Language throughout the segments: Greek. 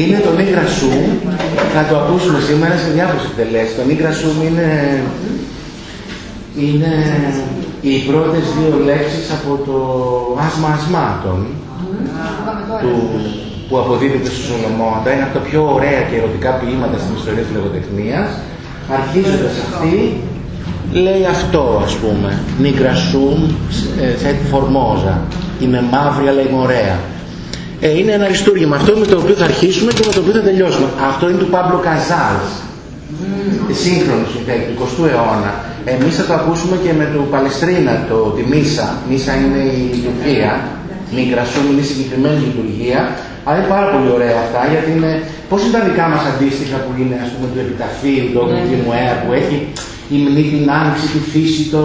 Είναι το Νίγρα Σου, θα το ακούσουμε σήμερα σε διάφορες εκτελέσεις. Το Νίγρα Σου είναι, είναι οι πρώτες δύο λέξεις από το άσμα ασμάτων του, που αποδίδεται στο Σολομώντα. Είναι από τα πιο ωραία και ερωτικά ποίηματα στην ιστορία της λογοτεχνίας. Αρχίζοντας αυτή, λέει αυτό ας πούμε. Νίγρα Σου, σε φορμόζα. Είμαι μαύρη αλλά είμαι ωραία. Ε, είναι ένα αριστούργημα αυτό με το οποίο θα αρχίσουμε και με το οποίο θα τελειώσουμε. Αυτό είναι του Πάμπλο Καζάλς, mm. σύγχρονο συνθέτη του 20ου αιώνα. Εμείς θα το ακούσουμε και με το Παλαιστρίνα, το, τη Μίσα. Μίσα είναι η λειτουργία, Μικρασούμ είναι η συγκεκριμένη λειτουργία. Αλλά είναι πάρα πολύ ωραία αυτά, γιατί είναι, πώς είναι τα δικά μας αντίστοιχα που είναι, ας πούμε, του επιταφείου, του mm. μου που έχει υμνεί την άνοιξη, τη φύση, το...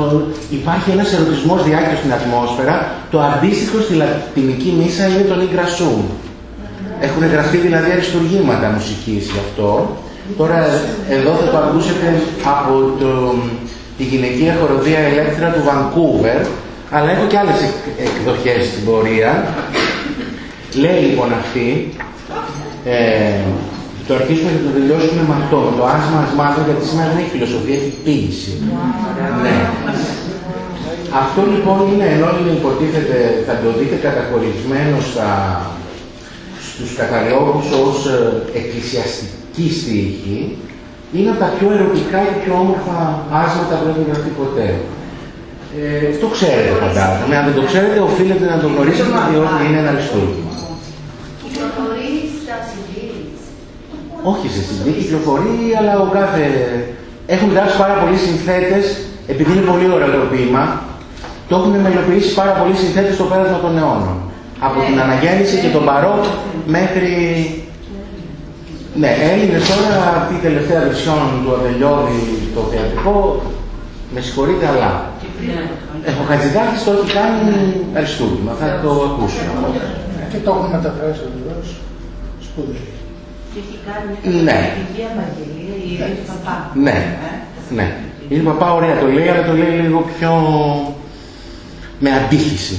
υπάρχει ένας ερωτισμός διάκριτος στην ατμόσφαιρα. Το αντίστοιχο στη λατινική μίσα είναι το Νίγκρασούμ. Έχουν γραφτεί δηλαδή αριστουργήματα μουσικής γι' αυτό. Τώρα εδώ θα το ακούσετε από το, τη γυναικεία χοροδία ελεύθερα του Βανκούβερ, αλλά έχω και άλλες εκδοχές στην πορεία. Λέει λοιπόν αυτή, ε, το αρχίσουμε και το τελειώσουμε με αυτό. Το άσμα ασμάτων, γιατί σήμερα δεν έχει φιλοσοφία, έχει ποίηση. Ναι. Αυτό λοιπόν είναι, ενώ είναι υποτίθεται, θα το δείτε καταχωρισμένο στα, στους καταλόγους ως ε, εκκλησιαστική στίχη, είναι από τα πιο ερωτικά και πιο όμορφα άσματα που έχουν γραφτεί ποτέ. Ε, το ξέρετε φαντάζομαι. Αν δεν το ξέρετε, οφείλετε να το γνωρίσετε, διότι είναι ένα αριστούργημα. Όχι σε CD, κυκλοφορεί, αλλά ο κάθε... Έχουν γράψει πάρα πολλοί συνθέτες, επειδή είναι πολύ ωραίο το ποίημα, το έχουν μελοποιήσει πάρα πολλοί συνθέτες στο πέρασμα των αιώνων. Από την αναγέννηση και τον παρό μέχρι... Ναι, Έλληνες τώρα αυτή η τελευταία βερσιόν του Αδελιώδη στο θεατρικό, με συγχωρείτε, αλλά ο Χατζηδάκης το έχει κάνει αριστούργημα, θα το ακούσουμε. Και το έχουν μεταφράσει βεβαίως. Σπουδαίο έχει κάνει ναι. η Παπά. Ναι, ε; ναι. Η Παπά ωραία το λέει, αλλά το λέει λίγο πιο με αντίθεση.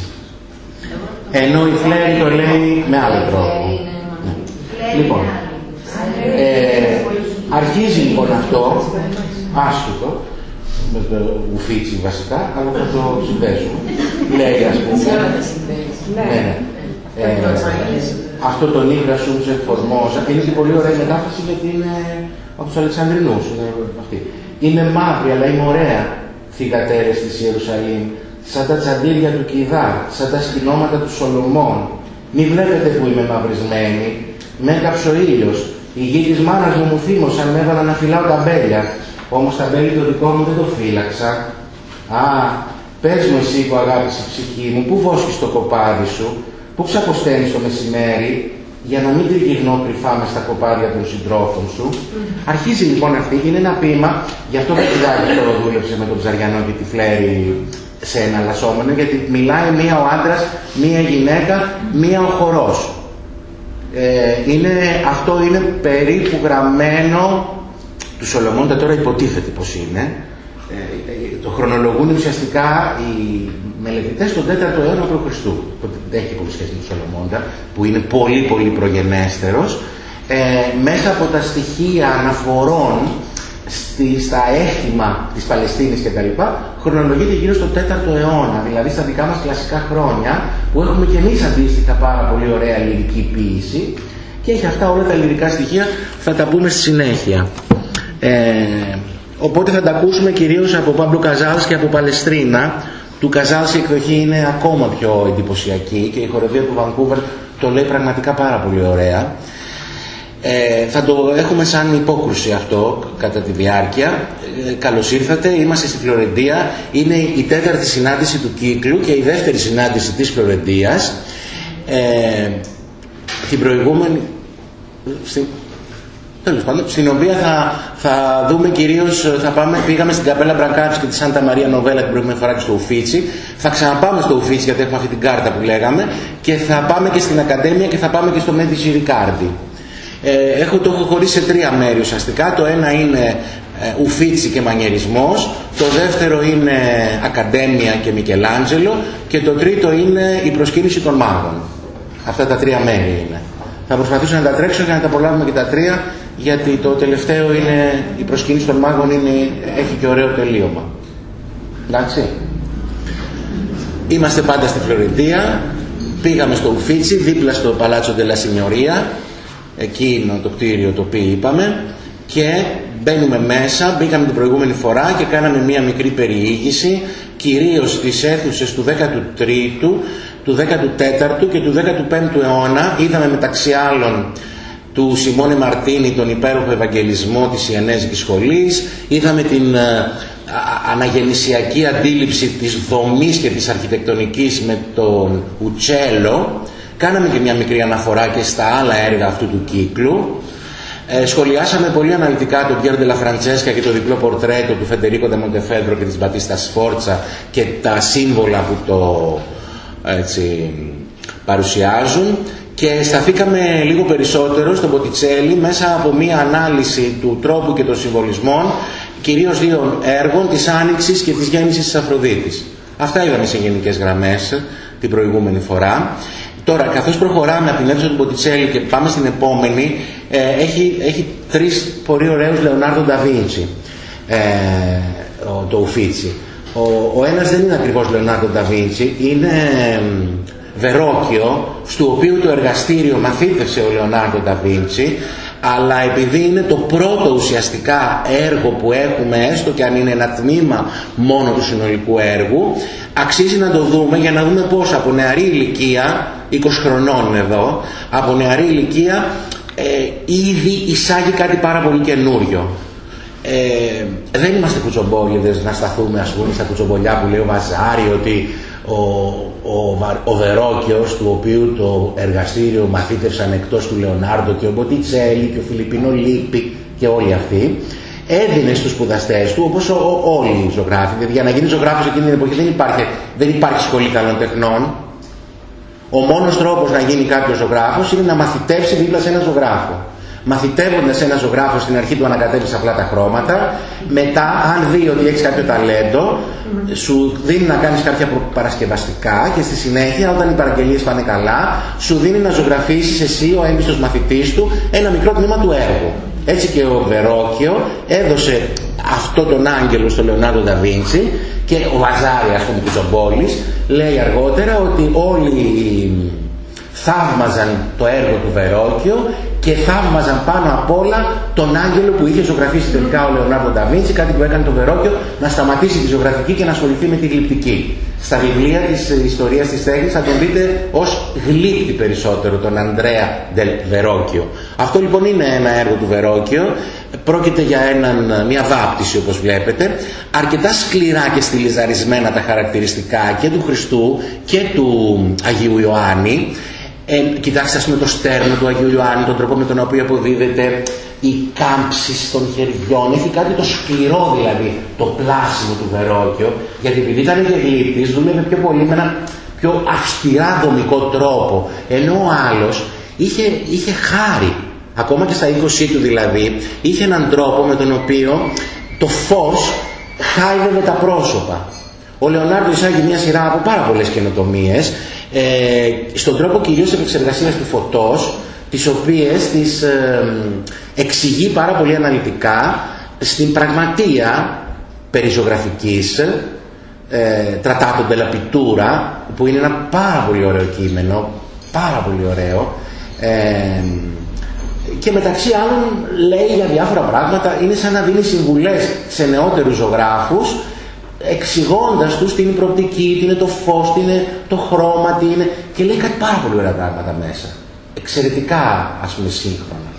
Ενώ η Φλέρη το λέει με άλλο τρόπο. Ναι. Λοιπόν, ε, αρχίζει λοιπόν αυτό, άσχετο, με το ουφίτσι βασικά, αλλά θα το συνδέσουμε. λέει ας πούμε. Ναι, ναι. Ε, αυτό το νύχρα σου σε φορμόζα. Είναι και πολύ ωραία μετάφραση γιατί είναι από τους Αλεξανδρινούς. Είναι, αυτή. είναι μαύρη, αλλά είναι ωραία. Θηγατέρε της Ιερουσαλήμ, σαν τα τσαντήρια του Κιδά, σαν τα σκηνώματα του Σολομών. Μη βλέπετε που είμαι μαυρισμένη. Με έκαψε ο ήλιος. Η γη της μάνας μου μου θύμωσαν, με έβαλα να φυλάω τα μπέλια. Όμως τα μπέλια το δικό μου δεν το φύλαξα. Α, πες μου εσύ που αγάπησε η ψυχή μου, πού βόσκεις το κοπάδι σου, Πού ξαποσταίνεις το μεσημέρι για να μην τριγυρνώ κρυφά μες στα κοπάδια των συντρόφων σου; Αρχίζει λοιπόν αυτή και είναι ένα ποίημα, γι' αυτό το τώρα δούλεψε με τον Ψαριανό και τη Φλέρη σε εναλλασσόμενο, γιατί μιλάει μία ο άντρας, μία γυναίκα, μία ο χορός. Ε, είναι, αυτό είναι περίπου γραμμένο του Σολομώντα τώρα υποτίθεται πως είναι. Ε, ε το χρονολογούν ουσιαστικά οι μελετητέ τον 4ο αιώνα π.Χ. Δεν έχει πολύ σχέση με τον Σολομώντα, που είναι πολύ πολύ προγενέστερος. Ε, μέσα από τα στοιχεία αναφορών στη, στα έθιμα της Παλαιστίνης και τα λοιπά, χρονολογείται γύρω στο 4ο αιώνα, δηλαδή στα δικά μας κλασικά χρόνια, που έχουμε και εμείς αντίστοιχα πάρα πολύ ωραία λυρική ποίηση και έχει αυτά όλα τα λυρικά στοιχεία, θα τα πούμε στη συνέχεια. Ε, οπότε θα τα ακούσουμε κυρίως από Πάμπλο Καζάλς και από Παλαιστρίνα, του Καζάλς η εκδοχή είναι ακόμα πιο εντυπωσιακή και η χοροδία του Βανκούβερ το λέει πραγματικά πάρα πολύ ωραία. Ε, θα το έχουμε σαν υπόκρουση αυτό κατά τη διάρκεια. Ε, καλώς ήρθατε, είμαστε στη Φλωρεντία. Είναι η τέταρτη συνάντηση του κύκλου και η δεύτερη συνάντηση της Φλωρεντίας. Ε, την προηγούμενη... Τέλος πάντων, στην οποία θα, θα δούμε κυρίως, θα πάμε, πήγαμε στην καπέλα Μπρακάτς και τη Σάντα Μαρία Νοβέλα την προηγούμενη φορά και στο Ουφίτσι. Θα ξαναπάμε στο Ουφίτσι γιατί έχουμε αυτή την κάρτα που λέγαμε και θα πάμε και στην Ακαδέμια και θα πάμε και στο Μέδιζι Ρικάρντι. Ε, έχω, το έχω χωρίσει σε τρία μέρη ουσιαστικά. Το ένα είναι ε, Ουφίτσι και Μανιερισμός, το δεύτερο είναι Ακαδέμια και Μικελάντζελο και το τρίτο είναι η προσκύνηση των μάγων. Αυτά τα τρία μέρη είναι. Θα προσπαθήσω να τα τρέξω για να τα απολαύουμε και τα τρία, γιατί το τελευταίο είναι, η προσκύνηση των μάγων είναι, έχει και ωραίο τελείωμα. Εντάξει. Είμαστε πάντα στη Φλωρεντία, πήγαμε στο Ουφίτσι, δίπλα στο Παλάτσο Ντελα Σινιωρία, εκείνο το κτίριο το οποίο είπαμε, και μπαίνουμε μέσα, μπήκαμε την προηγούμενη φορά και κάναμε μία μικρή περιήγηση, κυρίως στις αίθουσες του 13ου, του 14ου και του 15ου αιώνα. Είδαμε μεταξύ άλλων του Σιμώνε Μαρτίνη τον υπέροχο Ευαγγελισμό της Ιενέζικης Σχολής, είδαμε την ε, αναγεννησιακή αντίληψη της δομής και της αρχιτεκτονικής με τον Ουτσέλο, κάναμε και μια μικρή αναφορά και στα άλλα έργα αυτού του κύκλου, ε, σχολιάσαμε πολύ αναλυτικά τον Πιέρο Ντελαφραντσέσκα και το διπλό πορτρέτο του Φεντερίκο Ντεμοντεφέντρο και της Μπατίστα Σφόρτσα και τα σύμβολα που το έτσι, παρουσιάζουν και σταθήκαμε λίγο περισσότερο στον Ποτιτσέλη μέσα από μία ανάλυση του τρόπου και των συμβολισμών κυρίως δύο έργων της Άνοιξης και της Γέννησης της Αφροδίτης. Αυτά είδαμε σε γενικές γραμμές την προηγούμενη φορά. Τώρα, καθώς προχωράμε από την αίθουσα του Ποτιτσέλη και πάμε στην επόμενη, ε, έχει, έχει τρεις πολύ ωραίους Λεωνάρδο Νταβίντσι, ε, το Ουφίτσι. Ο, ο ένας δεν είναι ακριβώς Λεωνάρδο Νταβίντσι, είναι Βερόκιο, στο οποίο το εργαστήριο μαθήτευσε ο Λεωνάρδο Νταβίντσι, αλλά επειδή είναι το πρώτο ουσιαστικά έργο που έχουμε, έστω και αν είναι ένα τμήμα μόνο του συνολικού έργου, αξίζει να το δούμε για να δούμε πώς από νεαρή ηλικία, 20 χρονών εδώ, από νεαρή ηλικία ε, ήδη εισάγει κάτι πάρα πολύ καινούριο. Ε, δεν είμαστε κουτσομπόλιδες να σταθούμε ας πούμε στα κουτσομπολιά που λέει ο Βαζάρη ότι ο, ο, ο Βερόκιος του οποίου το εργαστήριο μαθήτευσαν εκτός του Λεωνάρντο και ο Μποτιτσέλη και ο Φιλιππίνο Λίπη και όλοι αυτοί έδινε στους σπουδαστές του όπως όλοι οι ζωγράφοι. Δηλαδή για να γίνει ζωγράφος εκείνη την εποχή δεν υπάρχει, δεν υπάρχει σχολή καλών τεχνών. Ο μόνος τρόπος να γίνει κάποιος ζωγράφος είναι να μαθητεύσει δίπλα σε έναν ζωγράφο μαθητεύοντας ένα ζωγράφο στην αρχή του ανακατεύεις απλά τα χρώματα. Μετά αν δει ότι έχεις κάποιο ταλέντο σου δίνει να κάνεις κάποια παρασκευαστικά και στη συνέχεια όταν οι παραγγελίες πάνε καλά σου δίνει να ζωγραφίσεις εσύ ο έμπιστος μαθητής του ένα μικρό τμήμα του έργου. Έτσι και ο Βερόκιο έδωσε αυτό τον άγγελο στο Λεωνάρντο Νταβίντσι και ο Βαζάρη ας πούμε του λέει αργότερα ότι όλοι θαύμαζαν το έργο του Βερόκιο και θαύμαζαν πάνω απ' όλα τον άγγελο που είχε ζωγραφίσει τελικά ο Λεωνάρντο Νταβίντσι, κάτι που έκανε το Βερόκιο να σταματήσει τη ζωγραφική και να ασχοληθεί με τη γλυπτική. Στα βιβλία της ιστορίας της τέχνης θα τον δείτε ως γλύπτη περισσότερο τον Ανδρέα Ντελ Βερόκιο. Αυτό λοιπόν είναι ένα έργο του Βερόκιο, πρόκειται για έναν, μια βάπτιση όπως βλέπετε, αρκετά σκληρά και στυλιζαρισμένα τα χαρακτηριστικά και του Χριστού και του Αγίου Ιωάννη, ε, κοιτάξτε ας πούμε το στέρνο του Αγίου Ιωάννη, τον τρόπο με τον οποίο αποδίδεται η κάμψη των χεριών. Έχει κάτι το σκληρό δηλαδή, το πλάσιμο του Βερόκιο, γιατί επειδή ήταν και γλύπτης, δούλευε πιο πολύ με ένα πιο αυστηρά δομικό τρόπο. Ενώ ο άλλος είχε, είχε χάρη, ακόμα και στα 20 του δηλαδή, είχε έναν τρόπο με τον οποίο το φως χάιδευε τα πρόσωπα. Ο Λεωνάρντο εισάγει μια σειρά από πάρα πολλές καινοτομίες ε, στον τρόπο κυρίως επεξεργασίας του φωτός, τις οποίες τις ε, εξηγεί πάρα πολύ αναλυτικά στην πραγματεία περιζωγραφικής ε, Τρατάτο Ντελαπιτούρα, που είναι ένα πάρα πολύ ωραίο κείμενο, πάρα πολύ ωραίο, ε, και μεταξύ άλλων λέει για διάφορα πράγματα, είναι σαν να δίνει συμβουλές σε νεότερους ζωγράφους εξηγώντας τους τι είναι η προοπτική, τι είναι το φως, τι είναι το χρώμα, τι είναι... και λέει κάτι πάρα πολύ ωραία πράγματα μέσα. Εξαιρετικά, ας πούμε, σύγχρονα.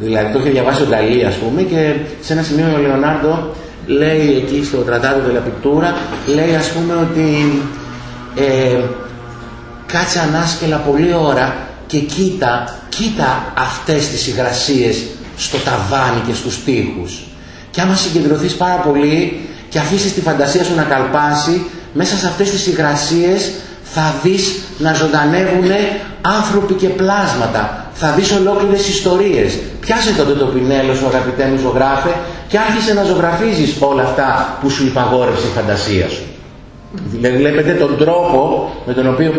Δηλαδή, το είχε διαβάσει ο Νταλή, ας πούμε, και σε ένα σημείο ο Λεωνάρντο λέει εκεί στο Τραντάδο Δελαπιτούρα, λέει ας πούμε ότι ε, κάτσε ανάσκελα πολύ ώρα και κοίτα, κοίτα αυτές τις υγρασίες στο ταβάνι και στους τοίχους. Και άμα συγκεντρωθείς πάρα πολύ και αφήσεις τη φαντασία σου να καλπάσει, μέσα σε αυτές τις υγρασίες θα δεις να ζωντανεύουν άνθρωποι και πλάσματα. Θα δεις ολόκληρες ιστορίες. Πιάσε τότε το πινέλο σου αγαπητέ μου ζωγράφε και άρχισε να ζωγραφίζεις όλα αυτά που σου υπαγόρευσε η φαντασία σου. Δηλαδή βλέπετε τον τρόπο με τον οποίο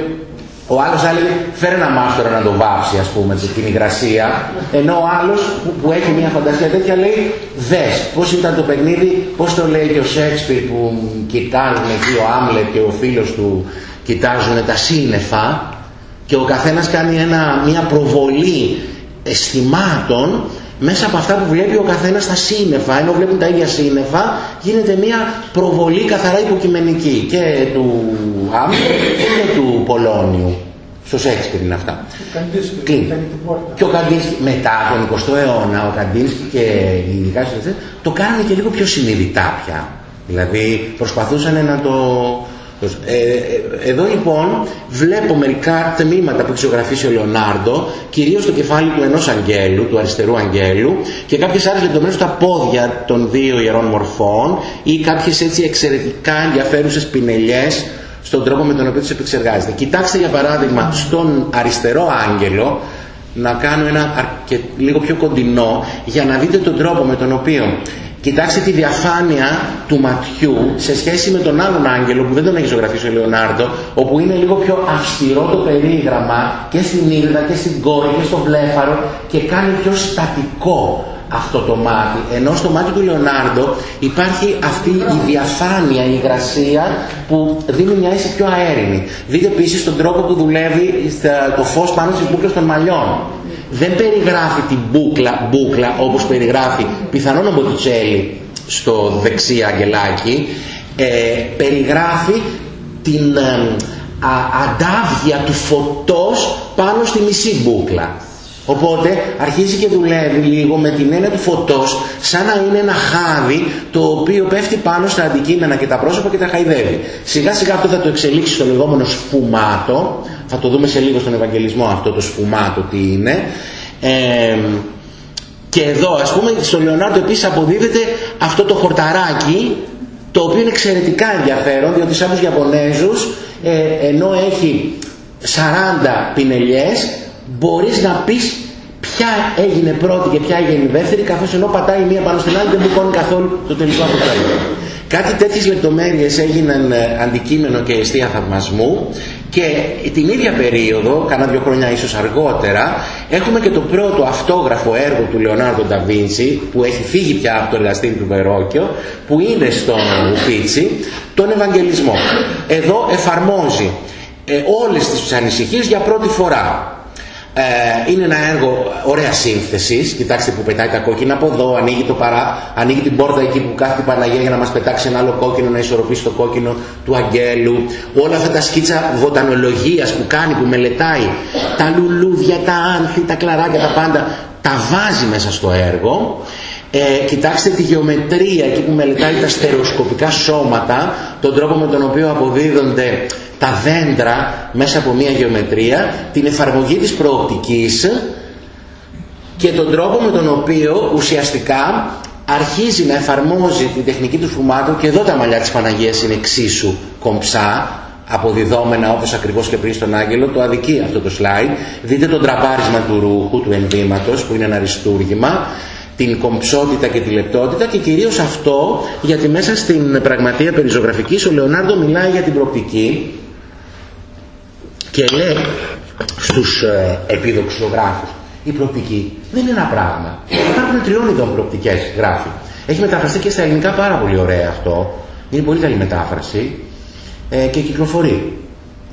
Ο άλλος θα έλεγε φέρε ένα μάστορα να το βάψει ας πούμε την υγρασία. Ενώ ο άλλος που, που έχει μια φαντασία τέτοια λέει δες πώς ήταν το παιχνίδι, πώς το λέει και ο Σέξπιρ που κοιτάζουν εκεί ο Άμλετ και ο φίλος του κοιτάζουν τα σύννεφα και ο καθένας κάνει ένα, μια προβολή αισθημάτων μέσα από αυτά που βλέπει ο καθένας στα σύννεφα, ενώ βλέπουν τα ίδια σύννεφα, γίνεται μια προβολή καθαρά υποκειμενική και του Άμλετ και του Πολώνιου. Στο Σέξπιρ είναι αυτά. Και ο Καντίνσκι μετά τον 20ο αιώνα, ο Καντίνσκι και οι ειδικά το κάνανε και λίγο πιο συνειδητά πια. Δηλαδή προσπαθούσαν να το ε, ε, εδώ λοιπόν βλέπω μερικά τμήματα που έχει ζωγραφίσει ο Λεωνάρντο, κυρίως το κεφάλι του ενός αγγέλου, του αριστερού αγγέλου και κάποιες άλλες λεπτομέρειες στα πόδια των δύο ιερών μορφών ή κάποιες έτσι εξαιρετικά ενδιαφέρουσες πινελιές στον τρόπο με τον οποίο τις επεξεργάζεται. Κοιτάξτε για παράδειγμα στον αριστερό άγγελο να κάνω ένα λίγο πιο κοντινό για να δείτε τον τρόπο με τον οποίο Κοιτάξτε τη διαφάνεια του ματιού σε σχέση με τον άλλον άγγελο που δεν τον έχει ζωγραφίσει ο Λεωνάρντο, όπου είναι λίγο πιο αυστηρό το περίγραμμα και στην ήρδα και στην κόρη και στο βλέφαρο και κάνει πιο στατικό αυτό το μάτι. Ενώ στο μάτι του Λεωνάρντο υπάρχει αυτή η διαφάνεια, η υγρασία που δίνει μια αίσθηση πιο αέρινη. Δείτε επίσης τον τρόπο που δουλεύει το φως πάνω στις μπουκλες των μαλλιών δεν περιγράφει την μπούκλα, μπούκλα όπως περιγράφει πιθανόν ο Μποτιτσέλη στο δεξί αγγελάκι, ε, περιγράφει την ε, αντάβια του φωτός πάνω στη μισή μπούκλα. Οπότε αρχίζει και δουλεύει λίγο με την έννοια του φωτός σαν να είναι ένα χάδι το οποίο πέφτει πάνω στα αντικείμενα και τα πρόσωπα και τα χαϊδεύει. Σιγά σιγά αυτό θα το εξελίξει στο λεγόμενο σφουμάτο, θα το δούμε σε λίγο στον Ευαγγελισμό αυτό το σφουμάτο τι είναι. Ε, και εδώ ας πούμε στο Λεωνάρντο επίσης αποδίδεται αυτό το χορταράκι το οποίο είναι εξαιρετικά ενδιαφέρον διότι σαν τους Ιαπωνέζους ε, ενώ έχει 40 πινελιές μπορείς να πεις ποια έγινε πρώτη και ποια έγινε δεύτερη καθώς ενώ πατάει μία πάνω στην άλλη δεν μπουκώνει καθόλου το τελικό αποτέλεσμα. Κάτι τέτοιες λεπτομέρειες έγιναν ε, αντικείμενο και αιστεία θαυμασμού και την ίδια περίοδο, κάνα δύο χρόνια ίσως αργότερα, έχουμε και το πρώτο αυτόγραφο έργο του Λεωνάρντο Νταβίντσι που έχει φύγει πια από το εργαστήρι του Βερόκιο, που είναι στον Ουφίτσι, τον Ευαγγελισμό. Εδώ εφαρμόζει ε, όλες τις ανησυχίες για πρώτη φορά. Ε, είναι ένα έργο ωραία σύνθεσης. Κοιτάξτε που πετάει τα κόκκινα από εδώ, ανοίγει, το παρά, ανοίγει την πόρτα εκεί που κάθεται η Παναγία για να μας πετάξει ένα άλλο κόκκινο, να ισορροπήσει το κόκκινο του αγγέλου. Όλα αυτά τα σκίτσα βοτανολογίας που κάνει, που μελετάει τα λουλούδια, τα άνθη, τα κλαράκια, τα πάντα, τα βάζει μέσα στο έργο. Ε, κοιτάξτε τη γεωμετρία εκεί που μελετάει τα στερεοσκοπικά σώματα, τον τρόπο με τον οποίο αποδίδονται τα δέντρα μέσα από μια γεωμετρία, την εφαρμογή της προοπτικής και τον τρόπο με τον οποίο ουσιαστικά αρχίζει να εφαρμόζει την τεχνική του σφουμάτου και εδώ τα μαλλιά της Παναγίας είναι εξίσου κομψά, αποδιδόμενα όπως ακριβώς και πριν στον Άγγελο, το αδικεί αυτό το slide. Δείτε το τραπάρισμα του ρούχου, του ενδύματος που είναι ένα αριστούργημα, την κομψότητα και τη λεπτότητα και κυρίως αυτό γιατί μέσα στην πραγματεία περιζωγραφική ο Λεωνάρντο μιλάει για την προοπτική και λέει στους ε, επίδοξους ζωγράφους η προοπτική δεν είναι ένα πράγμα. Υπάρχουν τριών ειδών προοπτικές γράφει. Έχει μεταφραστεί και στα ελληνικά πάρα πολύ ωραία αυτό. Είναι πολύ καλή μετάφραση ε, και κυκλοφορεί.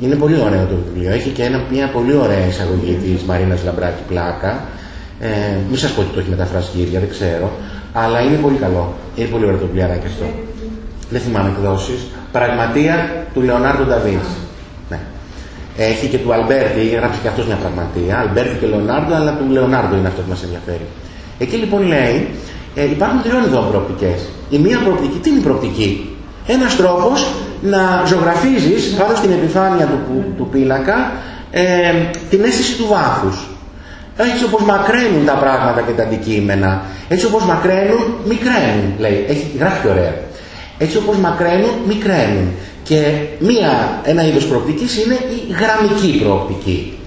Είναι πολύ ωραίο το βιβλίο. Έχει και ένα, μια πολύ ωραία εισαγωγή της Μαρίνας Λαμπράκη Πλάκα. Ε, μην σας πω ότι το έχει μεταφράσει η ίδια, δεν ξέρω. Αλλά είναι πολύ καλό. Είναι πολύ ωραίο το βιβλιαράκι αυτό. Δεν θυμάμαι εκδόσεις. Πραγματεία του Λεωνάρντο Νταβίνς. Έχει και του Αλμπέρτι, γράψει και αυτός μια πραγματεία. Αλμπέρτι και Λεονάρντο, αλλά του Λεονάρντο είναι αυτό που μας ενδιαφέρει. Εκεί λοιπόν λέει, ε, υπάρχουν τριών ειδών προοπτικές. Η μία προοπτική, τι είναι η προοπτική; Ένας τρόπος να ζωγραφίζεις πάνω στην επιφάνεια του, του πίνακα ε, την αίσθηση του βάθους. Έτσι όπως μακραίνουν τα πράγματα και τα αντικείμενα, έτσι όπως μακραίνουν, μικραίνουν, λέει. Έχει γράφει ωραία. Έτσι όπως μακραίνουν, μικραίνουν. Και μία, ένα είδος προοπτικής είναι η γραμμική προοπτική.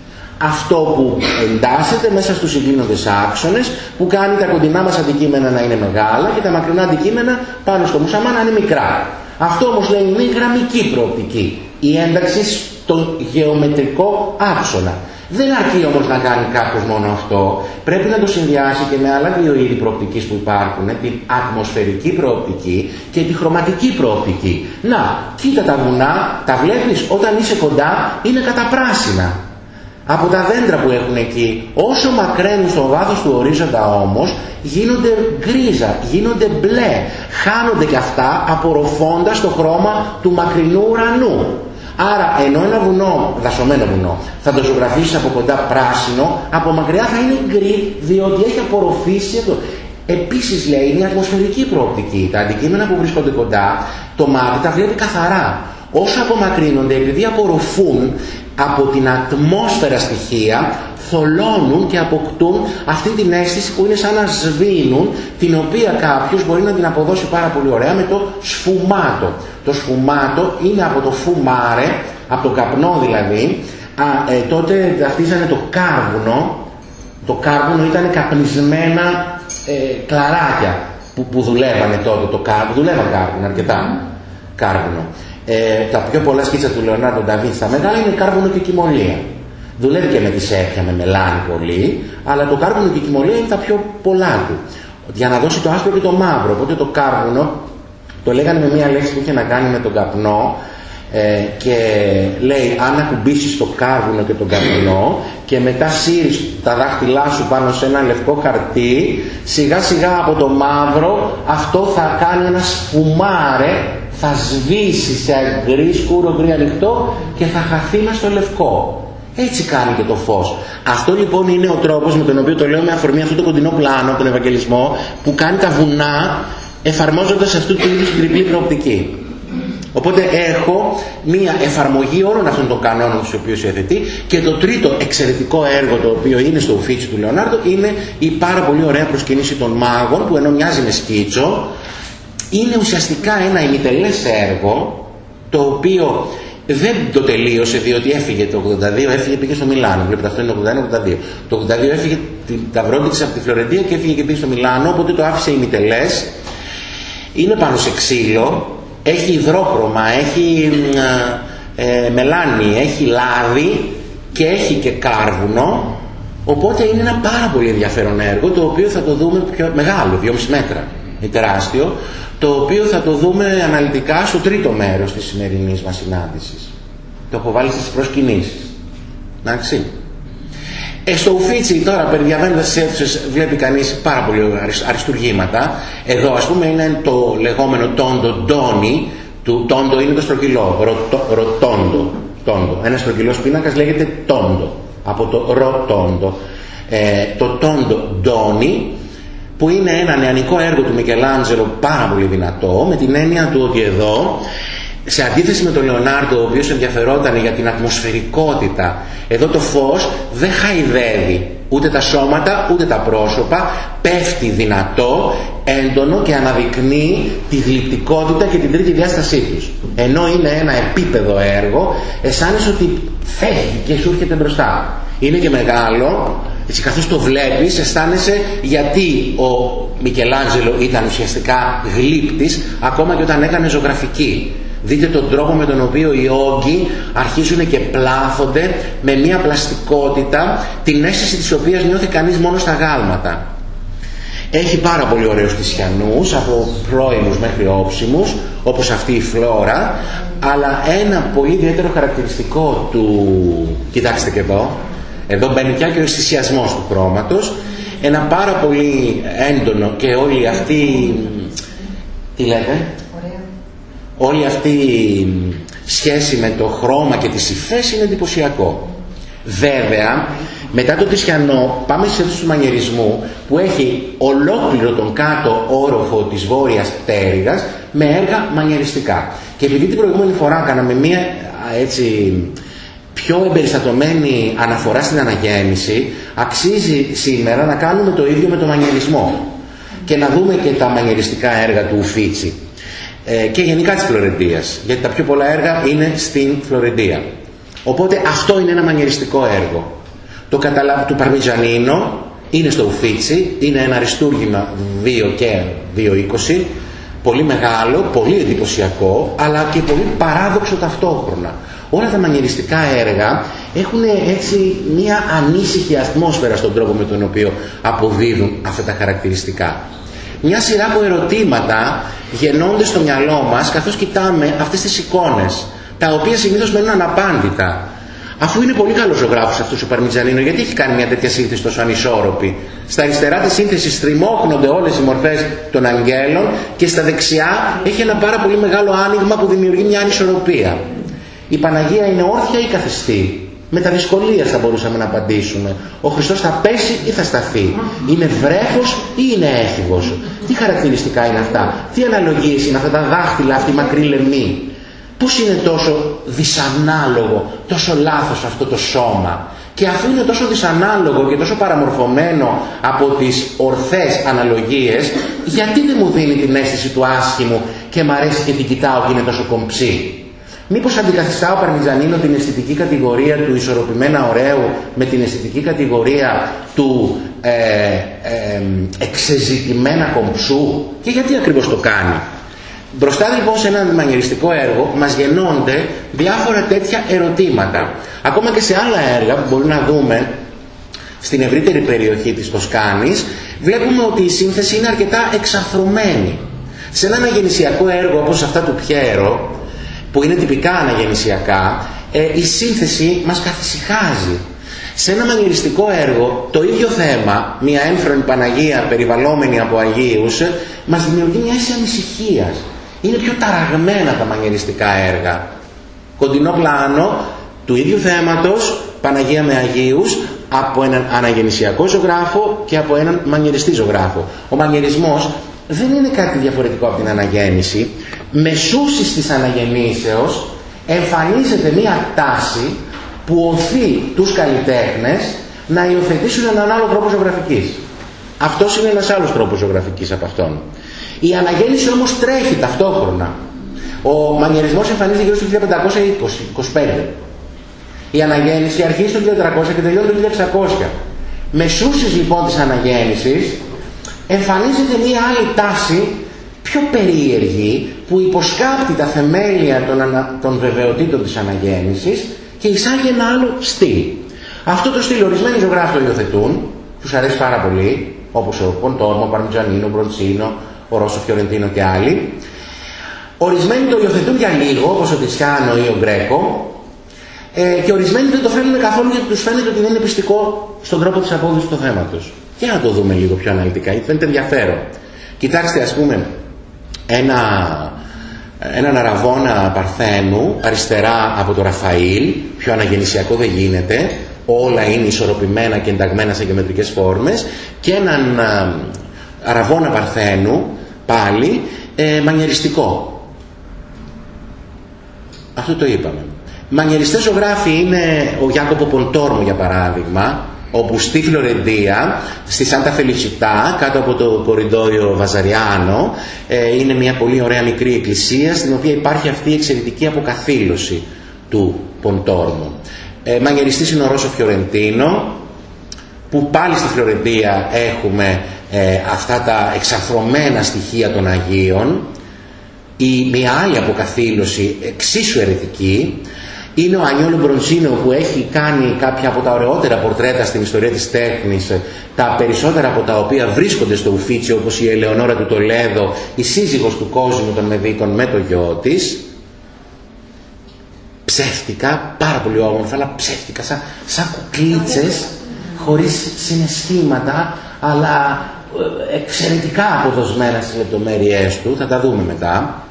Αυτό που εντάσσεται μέσα στους συγκλίνοντες άξονες που κάνει τα κοντινά μας αντικείμενα να είναι μεγάλα και τα μακρινά αντικείμενα πάνω στο μουσαμά να είναι μικρά. Αυτό όμως λέει είναι η γραμμική προοπτική. Η ένταξη στον γεωμετρικό άξονα. Δεν αρκεί όμως να κάνει κάποιος μόνο αυτό. Πρέπει να το συνδυάσει και με άλλα δύο είδη προοπτικής που υπάρχουν, την ατμοσφαιρική προοπτική και τη χρωματική προοπτική. Να, κοίτα τα βουνά, τα βλέπεις όταν είσαι κοντά, είναι καταπράσινα. Από τα δέντρα που έχουν εκεί, όσο μακραίνουν στο βάθος του ορίζοντα όμως, γίνονται γκρίζα, γίνονται μπλε, χάνονται και αυτά απορροφώντας το χρώμα του μακρινού ουρανού. Άρα ενώ ένα βουνό, δασωμένο βουνό, θα το ζωγραφίσεις από κοντά πράσινο, από μακριά θα είναι γκρι, διότι έχει απορροφήσει εδώ. Επίσης λέει είναι η ατμοσφαιρική προοπτική. Τα αντικείμενα που βρίσκονται κοντά, το μάτι τα βλέπει καθαρά. Όσο απομακρύνονται, επειδή απορροφούν από την ατμόσφαιρα στοιχεία, θολώνουν και αποκτούν αυτή την αίσθηση που είναι σαν να σβήνουν, την οποία κάποιος μπορεί να την αποδώσει πάρα πολύ ωραία με το σφουμάτο. Το σφουμάτο είναι από το φουμάρε, από το καπνό δηλαδή, α, ε, τότε ταυτίζανε το κάρβουνο, το κάρβουνο ήταν καπνισμένα ε, κλαράκια που, που δουλεύανε τότε το κάρβουνο, δουλεύαν κάρβουνο αρκετά κάρβουνο. Ε, τα πιο πολλά σκίτσα του Λεωνάρντο Νταβίντσι στα μεγάλα είναι κάρβουνο και κοιμωλία. Δουλεύει και με τη σέπια, με μελάνι πολύ, αλλά το κάρβουνο και η κοιμωλία είναι τα πιο πολλά του. Για να δώσει το άσπρο και το μαύρο. Οπότε το κάρβουνο το λέγανε με μια λέξη που είχε να κάνει με τον καπνό ε, και λέει αν ακουμπήσεις το κάρβουνο και τον καπνό και μετά σύρεις τα δάχτυλά σου πάνω σε ένα λευκό χαρτί σιγά σιγά από το μαύρο αυτό θα κάνει ένα sfumare θα σβήσει σε γκρι, σκούρο, γκρι ανοιχτό και θα χαθεί μες στο λευκό. Έτσι κάνει και το φως. Αυτό λοιπόν είναι ο τρόπος με τον οποίο το λέω με αφορμή αυτό το κοντινό πλάνο, τον Ευαγγελισμό, που κάνει τα βουνά εφαρμόζοντας αυτού του είδους την τριπλή προοπτική. Οπότε έχω μία εφαρμογή όλων αυτών των κανόνων στους οποίους υιοθετεί και το τρίτο εξαιρετικό έργο το οποίο είναι στο ουφίτσι του Λεωνάρντο είναι η πάρα πολύ ωραία προσκυνήση των μάγων που ενώ μοιάζει με σκίτσο είναι ουσιαστικά ένα ημιτελές έργο το οποίο δεν το τελείωσε διότι έφυγε το 82, έφυγε πήγε στο Μιλάνο. Βλέπετε αυτό είναι το 81-82. Το 82 έφυγε, τα βρόντιξε από τη Φλωρεντία και έφυγε και πήγε στο Μιλάνο, οπότε το άφησε ημιτελές. Είναι πάνω σε ξύλο, έχει υδρόχρωμα, έχει ε, μελάνι, έχει λάδι και έχει και κάρβουνο. Οπότε είναι ένα πάρα πολύ ενδιαφέρον έργο το οποίο θα το δούμε πιο μεγάλο, 2,5 μέτρα. Είναι τεράστιο το οποίο θα το δούμε αναλυτικά στο τρίτο μέρος της σημερινής μας συνάντησης. Το έχω βάλει στις προσκυνήσεις. Εντάξει. Ε, στο Ουφίτσι τώρα, περιδιαβαίνοντας τις αίθουσες, βλέπει κανείς πάρα πολύ αριστουργήματα. Εδώ, ας πούμε, είναι το λεγόμενο τόντο ντόνι, του τόντο είναι το στρογγυλό, ροτόντο. Τόντο. Ένας στρογγυλός πίνακας λέγεται τόντο, από το ροτόντο. Ε, το τόντο ντόνι που είναι ένα νεανικό έργο του Μικελάντζελο πάρα πολύ δυνατό με την έννοια του ότι εδώ σε αντίθεση με τον Λεωνάρντο ο οποίος ενδιαφερόταν για την ατμοσφαιρικότητα εδώ το φως δεν χαϊδεύει ούτε τα σώματα ούτε τα πρόσωπα πέφτει δυνατό, έντονο και αναδεικνύει τη γλυπτικότητα και την τρίτη διάστασή τους. Ενώ είναι ένα επίπεδο έργο αισθάνεσαι ότι φεύγει και σου έρχεται μπροστά. Είναι και μεγάλο έτσι καθώς το βλέπεις αισθάνεσαι γιατί ο Μικελάντζελο ήταν ουσιαστικά γλύπτης ακόμα και όταν έκανε ζωγραφική. Δείτε τον τρόπο με τον οποίο οι όγκοι αρχίζουν και πλάθονται με μια πλαστικότητα την αίσθηση της οποίας νιώθει κανείς μόνος στα γάλματα. Έχει πάρα πολύ ωραίους θυσιανούς από πρώιμους μέχρι όψιμους όπως αυτή η φλόρα αλλά ένα πολύ ιδιαίτερο χαρακτηριστικό του... Κοιτάξτε και εδώ εδώ μπαίνει και ο αισθησιασμός του χρώματος, ένα πάρα πολύ έντονο και όλη αυτή, τι λέτε, όλη αυτή η σχέση με το χρώμα και τις υφές είναι εντυπωσιακό. Βέβαια, μετά το Τισιανό πάμε σε τους μανιερισμού που έχει ολόκληρο τον κάτω όροφο της βόρειας πτέρυγας με έργα μανιεριστικά. Και επειδή την προηγούμενη φορά κάναμε μία έτσι πιο εμπεριστατωμένη αναφορά στην αναγέννηση, αξίζει σήμερα να κάνουμε το ίδιο με τον μανιερισμό και να δούμε και τα μανιεριστικά έργα του Ουφίτσι ε, και γενικά της Φλωρεντίας, γιατί τα πιο πολλά έργα είναι στην Φλωρεντία. Οπότε αυτό είναι ένα μανιεριστικό έργο. Το καταλάβει του Παρμιτζανίνο είναι στο Ουφίτσι, είναι ένα αριστούργημα 2 και 2.20, πολύ μεγάλο, πολύ εντυπωσιακό, αλλά και πολύ παράδοξο ταυτόχρονα όλα τα μανιεριστικά έργα έχουν έτσι μια ανήσυχη ατμόσφαιρα στον τρόπο με τον οποίο αποδίδουν αυτά τα χαρακτηριστικά. Μια σειρά από ερωτήματα γεννώνται στο μυαλό μας καθώς κοιτάμε αυτές τις εικόνες, τα οποία συνήθως μένουν αναπάντητα. Αφού είναι πολύ καλός ζωγράφο αυτός ο Παρμιτζανίνο, γιατί έχει κάνει μια τέτοια σύνθεση τόσο ανισόρροπη; Στα αριστερά της σύνθεσης στριμώχνονται όλες οι μορφές των αγγέλων και στα δεξιά έχει ένα πάρα πολύ μεγάλο άνοιγμα που δημιουργεί μια ανισορροπία. Η Παναγία είναι όρθια ή καθιστή; Με τα δυσκολία θα μπορούσαμε να απαντήσουμε. Ο Χριστός θα πέσει ή θα σταθεί; Είναι βρέφος ή είναι έφηβος; Τι χαρακτηριστικά είναι αυτά; Τι αναλογίες είναι αυτά τα δάχτυλα, αυτή η μακρύ λεμή. Πώς είναι τόσο δυσανάλογο, τόσο λάθος αυτό το σώμα; Και αφού είναι τόσο δυσανάλογο και τόσο παραμορφωμένο από τις ορθές αναλογίες, γιατί δεν μου δίνει την αίσθηση του άσχημου και μ' αρέσει και την κοιτάω και είναι τόσο κομψή; Μήπως αντικαθιστά ο Παρμιζανίνο την αισθητική κατηγορία του ισορροπημένα ωραίου με την αισθητική κατηγορία του ε, ε, εξεζητημένα κομψού; Και γιατί ακριβώς το κάνει; Μπροστά λοιπόν σε ένα μανιεριστικό έργο μας γεννώνται διάφορα τέτοια ερωτήματα. Ακόμα και σε άλλα έργα που μπορούμε να δούμε στην ευρύτερη περιοχή της Τοσκάνης βλέπουμε ότι η σύνθεση είναι αρκετά εξαρθρωμένη. Σε ένα αναγεννησιακό έργο όπως αυτά του Πιέρο που είναι τυπικά αναγεννησιακά ε, η σύνθεση μας καθησυχάζει. Σε ένα μανιεριστικό έργο το ίδιο θέμα, μια έμφρονη Παναγία περιβαλλόμενη από Αγίους μας δημιουργεί μια αίσθηση ανησυχίας είναι πιο ταραγμένα τα μανιεριστικά έργα. Κοντινό πλάνο του ίδιου θέματος, Παναγία με Αγίους, από έναν αναγεννησιακό ζωγράφο και από έναν μανιεριστή ζωγράφο. Ο μανιερισμός δεν είναι κάτι διαφορετικό από την αναγέννηση. Μεσούσεις της αναγεννήσεως εμφανίζεται μία τάση που οθεί τους καλλιτέχνες να υιοθετήσουν έναν άλλο τρόπο ζωγραφικής. Αυτός είναι ένας άλλος τρόπος ζωγραφικής από αυτόν. Η αναγέννηση όμως τρέχει ταυτόχρονα. Ο μανιερισμός εμφανίζεται γύρω στο 1520-25. Η αναγέννηση αρχίζει το 1400 και τελειώνει το 1600. Μεσούσεις λοιπόν της αναγέννησης εμφανίζεται μία άλλη τάση πιο περίεργη που υποσκάπτει τα θεμέλια των, ανα... των βεβαιοτήτων της αναγέννησης και εισάγει ένα άλλο στυλ. Αυτό το στυλ ορισμένοι ζωγράφοι το υιοθετούν, τους αρέσει πάρα πολύ, όπως ο Ποντόρμο, ο Παρμιτζανίνο, ο Μπροντσίνο, ο Ρώσος Φιωρεντίνο και άλλοι. Ορισμένοι το υιοθετούν για λίγο, όπως ο Τισιάνο ή ο Γκρέκο, ε, και ορισμένοι δεν το θέλουν καθόλου γιατί τους φαίνεται ότι δεν είναι πιστικό στον τρόπο της απόδοσης του θέματος. Και να το δούμε λίγο πιο αναλυτικά, γιατί φαίνεται ενδιαφέρον. Κοιτάξτε ας πούμε ένα, έναν αραβόνα Παρθένου αριστερά από το Ραφαήλ, πιο αναγεννησιακό δεν γίνεται, όλα είναι ισορροπημένα και ενταγμένα σε γεωμετρικές φόρμες και έναν αραβόνα Παρθένου πάλι ε, μανιεριστικό. Αυτό το είπαμε. Μανιεριστές ζωγράφοι είναι ο Γιάκοπο Ποντόρμο για παράδειγμα, όπου στη Φλωρεντία, στη Σάντα Φελιτσιτά, κάτω από το κοριντόριο Βαζαριάνο, ε, είναι μια πολύ ωραία μικρή εκκλησία, στην οποία υπάρχει αυτή η εξαιρετική αποκαθήλωση του Ποντόρμου. Ε, μανιεριστής είναι ο Ρώσος Φιωρεντίνο, που πάλι στη Φλωρεντία έχουμε ε, αυτά τα εξαφρωμένα στοιχεία των Αγίων ή μια άλλη αποκαθήλωση εξίσου ερετική είναι ο Ανιόλο Μπρονσίνο που έχει κάνει κάποια από τα ωραιότερα πορτρέτα στην ιστορία της τέχνης τα περισσότερα από τα οποία βρίσκονται στο Ουφίτσι όπως η Ελεονόρα του Τολέδο η σύζυγος του κόσμου των Μεδίκων με το γιο της. Ψεύτικα, πάρα πολύ όμορφα αλλά ψεύτικα σαν, σαν κουκλίτσες χωρίς συναισθήματα αλλά εξαιρετικά αποδοσμένα στις λεπτομέρειές του, θα τα δούμε μετά.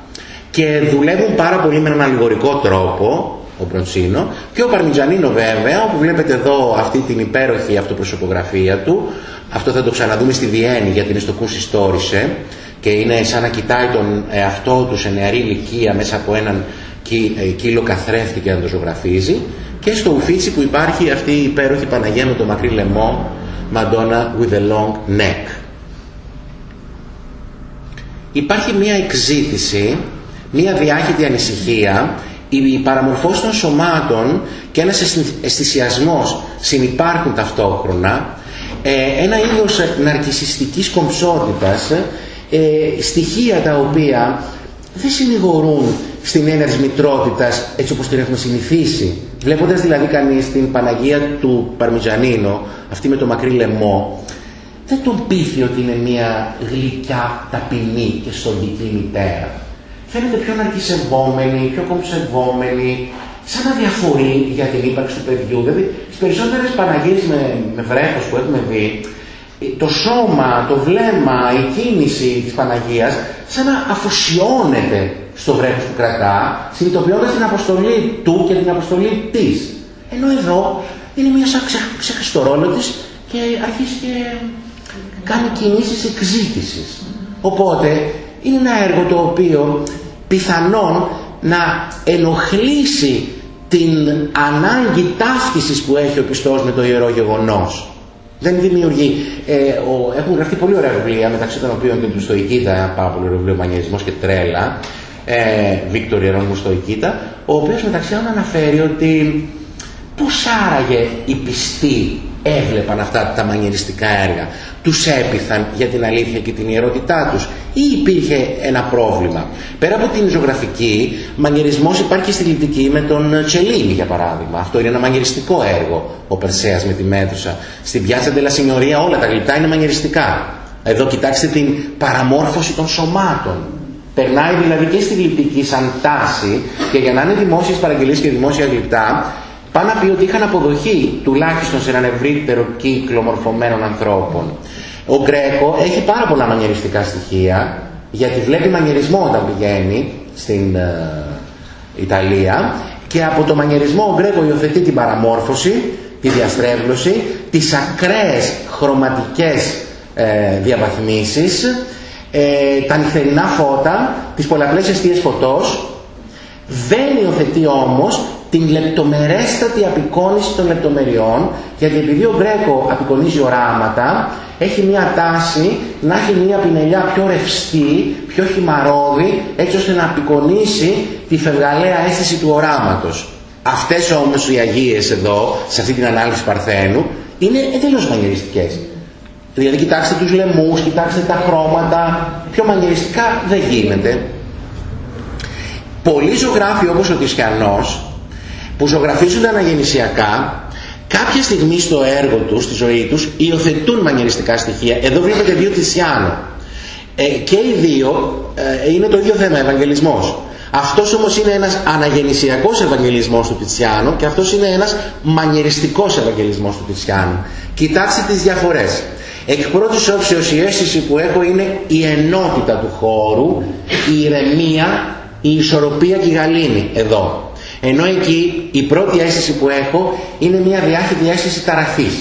Και δουλεύουν πάρα πολύ με έναν αλληγορικό τρόπο ο Μπροντσίνο και ο Παρμιτζανίνο βέβαια όπου βλέπετε εδώ αυτή την υπέροχη αυτοπροσωπογραφία του. Αυτό θα το ξαναδούμε στη Βιέννη γιατί είναι στο Κούς Ιστόρισε και είναι σαν να κοιτάει τον εαυτό του σε νεαρή ηλικία μέσα από έναν ε, κύλο καθρέφτη και να το ζωγραφίζει και στο Ουφίτσι που υπάρχει αυτή η υπέροχη Παναγία με το μακρύ λαιμό Madonna with a long neck. Υπάρχει μια εξήτηση, μια διάχυτη ανησυχία, η παραμορφώση των σωμάτων και ένας αισθησιασμός συνυπάρχουν ταυτόχρονα, ε, ένα είδος ναρκισιστικής κομψότητας, ε, στοιχεία τα οποία δεν συνηγορούν στην έννοια της μητρότητας έτσι όπως την έχουμε συνηθίσει. Βλέποντας δηλαδή κανείς την Παναγία του Παρμιζανίνο, αυτή με το μακρύ λαιμό, δεν τον πείθει ότι είναι μια γλυκιά, ταπεινή και στοντική μητέρα. Φαίνεται πιο ναρκισευόμενη, πιο κομψευόμενη, σαν να διαφορεί για την ύπαρξη του παιδιού. Δηλαδή, στις περισσότερες Παναγίες με, με βρέφος που έχουμε δει, το σώμα, το βλέμμα, η κίνηση της Παναγίας σαν να αφοσιώνεται στο βρέφος που κρατά, συνειδητοποιώντας την αποστολή του και την αποστολή της. Ενώ εδώ είναι μια σαν ξέχασε το ρόλο της και αρχίζει και κάνει κινήσεις εκζήτησης. Οπότε είναι ένα έργο το οποίο πιθανόν να ενοχλήσει την ανάγκη ταύτισης που έχει ο πιστός με το ιερό γεγονός. Δεν δημιουργεί. Ε, ο, έχουν γραφτεί πολύ ωραία βιβλία, μεταξύ των οποίων και του Στοικίτα, ένα πάρα πολύ ωραίο βιβλίο Μανιερισμός και Τρέλα, ε, Βίκτορ Ιερόνιμου Στοικίτα, ο οποίος μεταξύ άλλων αναφέρει ότι πώς άραγε οι πιστοί έβλεπαν αυτά τα μανιεριστικά έργα. Τους έπιθαν για την αλήθεια και την ιερότητά τους ή υπήρχε ένα πρόβλημα. Πέρα από την ζωγραφική, μανιερισμός υπάρχει στη λυπτική με τον Τσελίνη για παράδειγμα. Αυτό είναι ένα μανιεριστικό έργο, ο Περσέας με τη Μέτουσα. Στην πιάτσα Ντελασινιωρία όλα τα γλυπτά είναι μανιεριστικά. Εδώ κοιτάξτε την παραμόρφωση των σωμάτων. Περνάει δηλαδή και στη γλυπτική σαν τάση και για να είναι δημόσιες παραγγελίες και δημόσια γλυπτά Πάνε να πει ότι είχαν αποδοχή τουλάχιστον σε έναν ευρύτερο κύκλο μορφωμένων ανθρώπων. Ο Γκρέκο έχει πάρα πολλά μανιεριστικά στοιχεία, γιατί βλέπει μανιερισμό όταν πηγαίνει στην ε, Ιταλία και από το μανιερισμό ο Γκρέκο υιοθετεί την παραμόρφωση, τη διαστρέβλωση, τις ακραίες χρωματικές ε, διαβαθμίσεις, ε, τα νυχτερινά φώτα, τις πολλαπλές αιστείες φωτός, δεν υιοθετεί όμως την λεπτομερέστατη απεικόνηση των λεπτομεριών, γιατί επειδή ο Γκρέκο απεικονίζει οράματα, έχει μια τάση να έχει μια πινελιά πιο ρευστή, πιο χυμαρόδη, έτσι ώστε να απεικονίσει τη φευγαλαία αίσθηση του οράματος. Αυτές όμως οι Αγίες εδώ, σε αυτή την ανάλυση Παρθένου, είναι εντελώς μανιεριστικές. Δηλαδή κοιτάξτε τους λαιμούς, κοιτάξτε τα χρώματα, πιο μανιεριστικά δεν γίνεται. Πολλοί ζωγράφοι όπως ο Τισιανός που ζωγραφίζονται αναγεννησιακά κάποια στιγμή στο έργο τους, στη ζωή τους υιοθετούν μανιεριστικά στοιχεία. Εδώ βλέπετε δύο Τισιάνο. Ε, και οι δύο ε, είναι το ίδιο θέμα, Ευαγγελισμός. Αυτός όμως είναι ένας αναγεννησιακός Ευαγγελισμός του Τιτσιάνου και αυτός είναι ένας μανιεριστικός Ευαγγελισμός του Τιτσιάνου κοιτάξτε τις διαφορές. Εκ πρώτης όψεως η αίσθηση που έχω είναι η ενότητα του χώρου, η ηρεμία, η ισορροπία και η γαλήνη εδώ. Ενώ εκεί η πρώτη αίσθηση που έχω είναι μια διάχυτη αίσθηση ταραχής.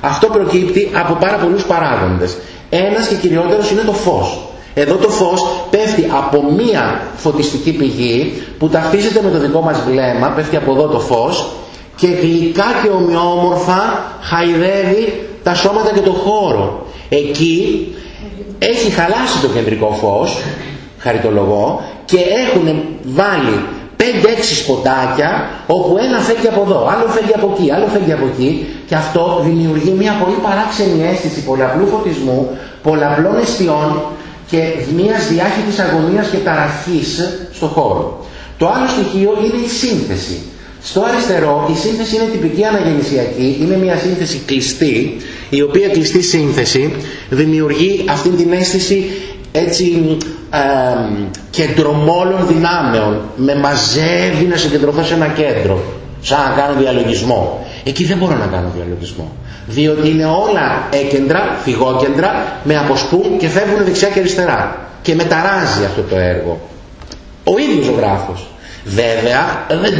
Αυτό προκύπτει από πάρα πολλούς παράγοντες. Ένας και κυριότερος είναι το φως. Εδώ το φως πέφτει από μία φωτιστική πηγή που ταυτίζεται με το δικό μας βλέμμα, πέφτει από εδώ το φως και γλυκά και ομοιόμορφα χαϊδεύει τα σώματα και το χώρο. Εκεί έχει χαλάσει το κεντρικό φως, χαριτολογώ, και έχουν βάλει 5-6 σποτάκια όπου ένα φεύγει από εδώ, άλλο φεύγει από εκεί, άλλο φεύγει από εκεί και αυτό δημιουργεί μια πολύ παράξενη αίσθηση πολλαπλού φωτισμού, πολλαπλών αισθιών και μιας διάχυτης αγωνίας και ταραχής στο χώρο. Το άλλο στοιχείο είναι η σύνθεση. Στο αριστερό η σύνθεση είναι τυπική αναγεννησιακή, είναι μια σύνθεση κλειστή, η οποία κλειστή σύνθεση δημιουργεί αυτή την αίσθηση έτσι ε, κεντρομόλων δυνάμεων με μαζεύει να συγκεντρωθώ σε ένα κέντρο σαν να κάνω διαλογισμό. Εκεί δεν μπορώ να κάνω διαλογισμό διότι είναι όλα έκεντρα, φυγόκεντρα με αποσπούν και φεύγουν δεξιά και αριστερά και μεταράζει αυτό το έργο. Ο ίδιος ο γράφος Βέβαια δεν,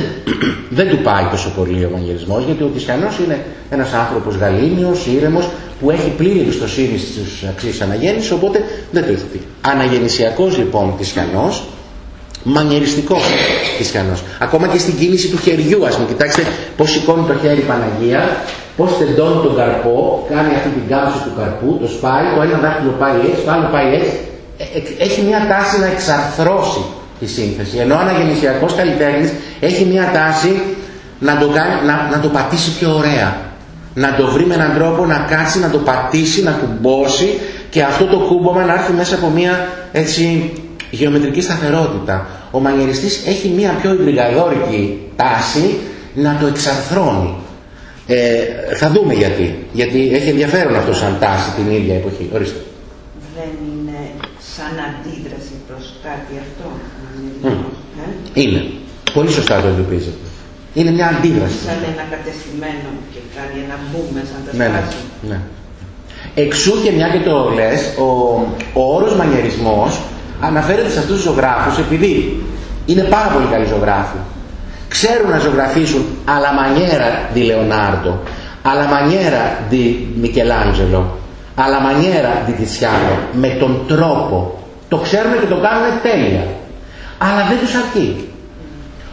δεν του πάει τόσο πολύ ο Ευαγγελισμός γιατί ο Τισιανός είναι ένας άνθρωπος γαλήνιος, ήρεμος που έχει πλήρη εμπιστοσύνη στις αξίες αναγέννησης οπότε δεν το ήθελε. Αναγεννησιακός λοιπόν Τισιανός, μανιεριστικός Τισιανός. Ακόμα και στην κίνηση του χεριού ας πούμε κοιτάξτε πώς σηκώνει το χέρι η Παναγία πώς τεντώνει τον καρπό, κάνει αυτή την κάμψη του καρπού, το σπάει, το ένα δάχτυλο πάει έτσι, το άλλο πάει έτσι. Ε, ε, έχει μια τάση να εξαρθρώσει τη σύνθεση. Ενώ ο αναγεννησιακός καλλιτέχνης έχει μια τάση να το, κάνει, να, να το πατήσει πιο ωραία. Να το βρει με έναν τρόπο να κάτσει, να το πατήσει, να κουμπώσει και αυτό το κούμπομα να έρθει μέσα από μια έτσι γεωμετρική σταθερότητα. ο μανιεριστής έχει μία πιο υβριγαδόρικη τάση να το εξαρθρώνει. Ε, θα δούμε γιατί. Γιατί έχει ενδιαφέρον αυτό σαν τάση την ίδια εποχή. Ορίστε. Δεν είναι σαν αντίδραση προς κάτι αυτό. Mm. Είναι. Πολύ σωστά το εντοπίζετε. Είναι μια αντίδραση. Σαν ένα κατεστημένο και κάτι, ένα μπούμε σαν τα ναι, ναι, ναι. Εξού και μια και το λες, ο, ο όρος μανιερισμός αναφέρεται σε αυτούς τους ζωγράφους επειδή είναι πάρα πολύ καλοί ζωγράφοι. Ξέρουν να ζωγραφίσουν alla maniera di Leonardo, alla maniera di Michelangelo, alla maniera di Tiziano, με τον τρόπο. Το ξέρουν και το κάνουν τέλεια. Αλλά δεν τους αρκεί.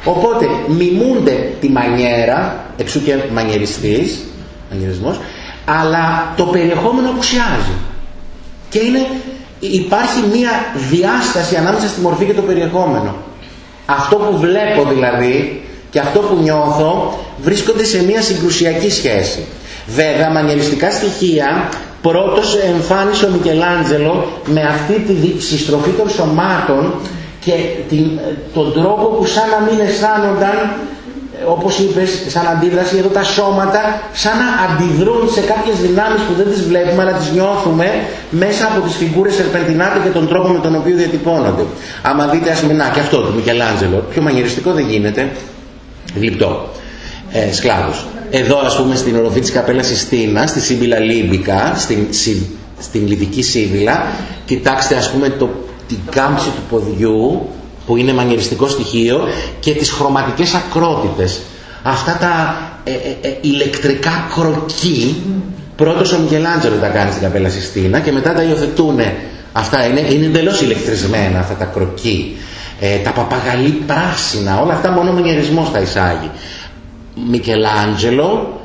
Οπότε μιμούνται τη μανιέρα, εξού και μανιεριστής, μανιερισμός, αλλά το περιεχόμενο απουσιάζει. Και είναι, υπάρχει μία διάσταση ανάμεσα στη μορφή και το περιεχόμενο. Αυτό που βλέπω δηλαδή και αυτό που νιώθω βρίσκονται σε μία συγκρουσιακή σχέση. Βέβαια, μανιεριστικά στοιχεία πρώτος εμφάνισε ο Μικελάντζελο με αυτή τη συστροφή των σωμάτων και την, τον τρόπο που σαν να μην αισθάνονταν όπως είπες σαν αντίδραση εδώ τα σώματα σαν να αντιδρούν σε κάποιες δυνάμεις που δεν τις βλέπουμε αλλά τις νιώθουμε μέσα από τις φιγούρες Ερπεντινάτη και τον τρόπο με τον οποίο διατυπώνονται. Άμα δείτε ας πούμε και αυτό του Μικελάντζελο πιο μανιεριστικό δεν γίνεται γλυπτό ε, σκλάβος. Εδώ ας πούμε στην οροφή της Καπέλα Σιστίνα, στη Sibilla Libica, στην, στην Λιβυκή Σίβυλλα, κοιτάξτε ας πούμε το την κάμψη του ποδιού που είναι μανιεριστικό στοιχείο και τις χρωματικές ακρότητες. Αυτά τα ε, ε, ε ηλεκτρικά κροκί πρώτος ο Μικελάντζελο τα κάνει στην Καπέλα Σιστίνα και μετά τα υιοθετούν. Αυτά είναι, είναι εντελώς ηλεκτρισμένα αυτά τα κροκή. Ε, τα παπαγαλί πράσινα, όλα αυτά μόνο μανιερισμός τα εισάγει. Μικελάντζελο,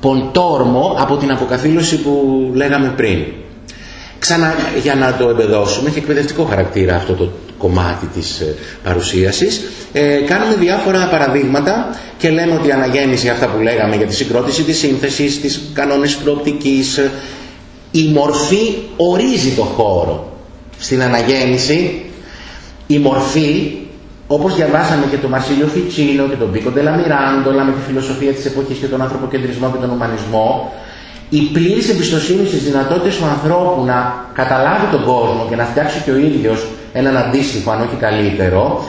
Ποντόρμο από την αποκαθήλωση που λέγαμε πριν. Ξανά για να το εμπεδώσουμε, έχει εκπαιδευτικό χαρακτήρα αυτό το κομμάτι της ε, παρουσίασης. Ε, κάνουμε διάφορα παραδείγματα και λέμε ότι η αναγέννηση αυτά που λέγαμε για τη συγκρότηση της σύνθεσης, της κανόνες προοπτικής, ε, η μορφή ορίζει το χώρο. Στην αναγέννηση η μορφή, όπως διαβάσαμε και το Μαρσίλιο Φιτσίνο και τον Πίκο Ντελαμιράντολα με τη φιλοσοφία της εποχής και τον ανθρωποκεντρισμό και τον ουμανισμό, η πλήρης εμπιστοσύνη στις δυνατότητες του ανθρώπου να καταλάβει τον κόσμο και να φτιάξει και ο ίδιος έναν αντίστοιχο, αν όχι καλύτερο,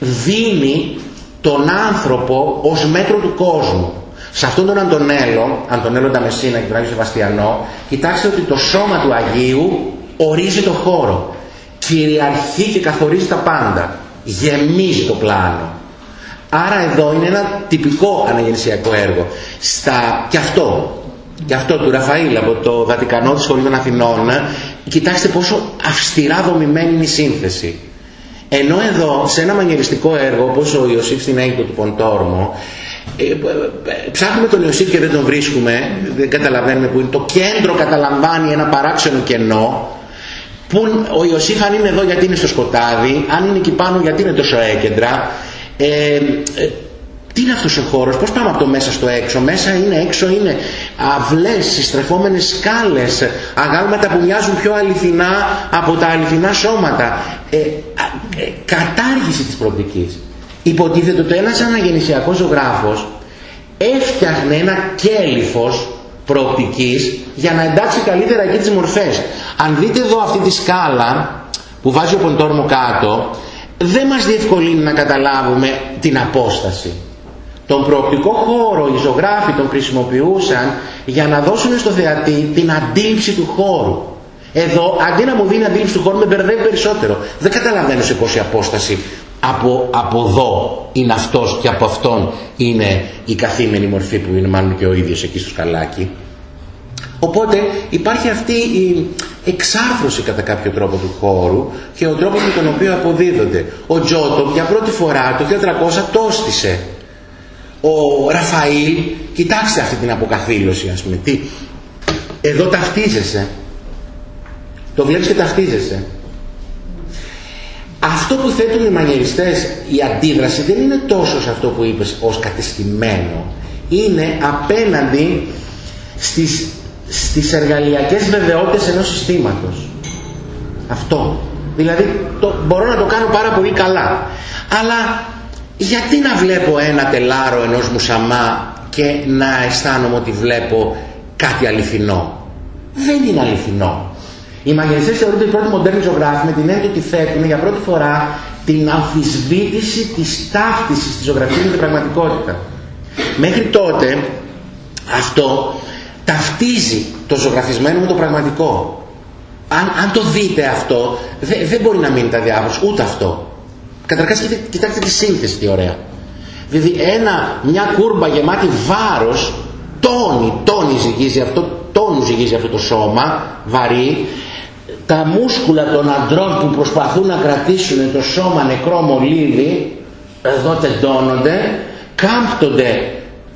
δίνει τον άνθρωπο ως μέτρο του κόσμου. Σε αυτόν τον Αντωνέλο, Αντωνέλο Νταμεσίνα και τον Άγιο Σεβαστιανό, κοιτάξτε ότι το σώμα του Αγίου ορίζει το χώρο. Κυριαρχεί και καθορίζει τα πάντα. Γεμίζει το πλάνο. Άρα εδώ είναι ένα τυπικό αναγεννησιακό έργο. Στα... Και αυτό και αυτό του Ραφαήλ από το Βατικανό της Σχολή των Αθηνών κοιτάξτε πόσο αυστηρά δομημένη είναι η σύνθεση. Ενώ εδώ σε ένα μανιεριστικό έργο όπως ο Ιωσήφ στην Αίγυπτο του Ποντόρμο ε, ε, ε, ψάχνουμε τον Ιωσήφ και δεν τον βρίσκουμε δεν καταλαβαίνουμε που είναι. Το κέντρο καταλαμβάνει ένα παράξενο κενό που ο Ιωσήφ αν είναι εδώ γιατί είναι στο σκοτάδι αν είναι εκεί πάνω γιατί είναι τόσο έκεντρα ε, τι είναι αυτός ο χώρος, πώς πάμε από το μέσα στο έξω. Μέσα είναι, έξω είναι αυλές, συστρεφόμενες σκάλες, αγάλματα που μοιάζουν πιο αληθινά από τα αληθινά σώματα. Ε, ε, κατάργηση της προοπτικής. Υποτίθεται ότι ένας αναγεννησιακός ζωγράφος έφτιαχνε ένα κέλυφος προοπτικής για να εντάξει καλύτερα εκεί τις μορφές. Αν δείτε εδώ αυτή τη σκάλα που βάζει ο Ποντόρμο κάτω, δεν μας διευκολύνει να καταλάβουμε την απόσταση. Τον προοπτικό χώρο οι ζωγράφοι τον χρησιμοποιούσαν για να δώσουν στο θεατή την αντίληψη του χώρου. Εδώ αντί να μου δίνει αντίληψη του χώρου με μπερδεύει περισσότερο. Δεν καταλαβαίνω σε πόση απόσταση από, από εδώ είναι αυτός και από αυτόν είναι η καθήμενη μορφή που είναι μάλλον και ο ίδιος εκεί στο σκαλάκι. Οπότε υπάρχει αυτή η εξάρθρωση κατά κάποιο τρόπο του χώρου και ο τρόπος με τον οποίο αποδίδονται. Ο Τζότο για πρώτη φορά το 1300 τόστισε ο Ραφαήλ, κοιτάξτε αυτή την αποκαθήλωση ας πούμε, τι, εδώ ταυτίζεσαι, το βλέπεις και ταυτίζεσαι. Αυτό που θέτουν οι μανιεριστές, η αντίδραση δεν είναι τόσο σε αυτό που είπες ως κατεστημένο, είναι απέναντι στις, στις εργαλειακές βεβαιότητες ενός συστήματος. Αυτό. Δηλαδή το, μπορώ να το κάνω πάρα πολύ καλά. Αλλά γιατί να βλέπω ένα τελάρο ενός μουσαμά και να αισθάνομαι ότι βλέπω κάτι αληθινό; Δεν είναι αληθινό. Οι μαγειριστές θεωρούνται οι πρώτοι μοντέρνοι ζωγράφοι με την έννοια ότι θέτουν για πρώτη φορά την αμφισβήτηση της ταύτισης της ζωγραφίας με την πραγματικότητα. Μέχρι τότε αυτό ταυτίζει το ζωγραφισμένο με το πραγματικό. Αν, αν το δείτε αυτό, δεν μπορεί να μείνει τα διάβρωση, ούτε αυτό. Καταρχάς κοιτάξτε τη σύνθεση τι ωραία. Δηλαδή ένα, μια κούρμπα γεμάτη βάρος τόνι, τόνι ζυγίζει αυτό, τόνου ζυγίζει αυτό το σώμα, βαρύ, τα μούσκουλα των αντρών που προσπαθούν να κρατήσουν το σώμα νεκρό μολύβι, εδώ τεντώνονται, κάμπτονται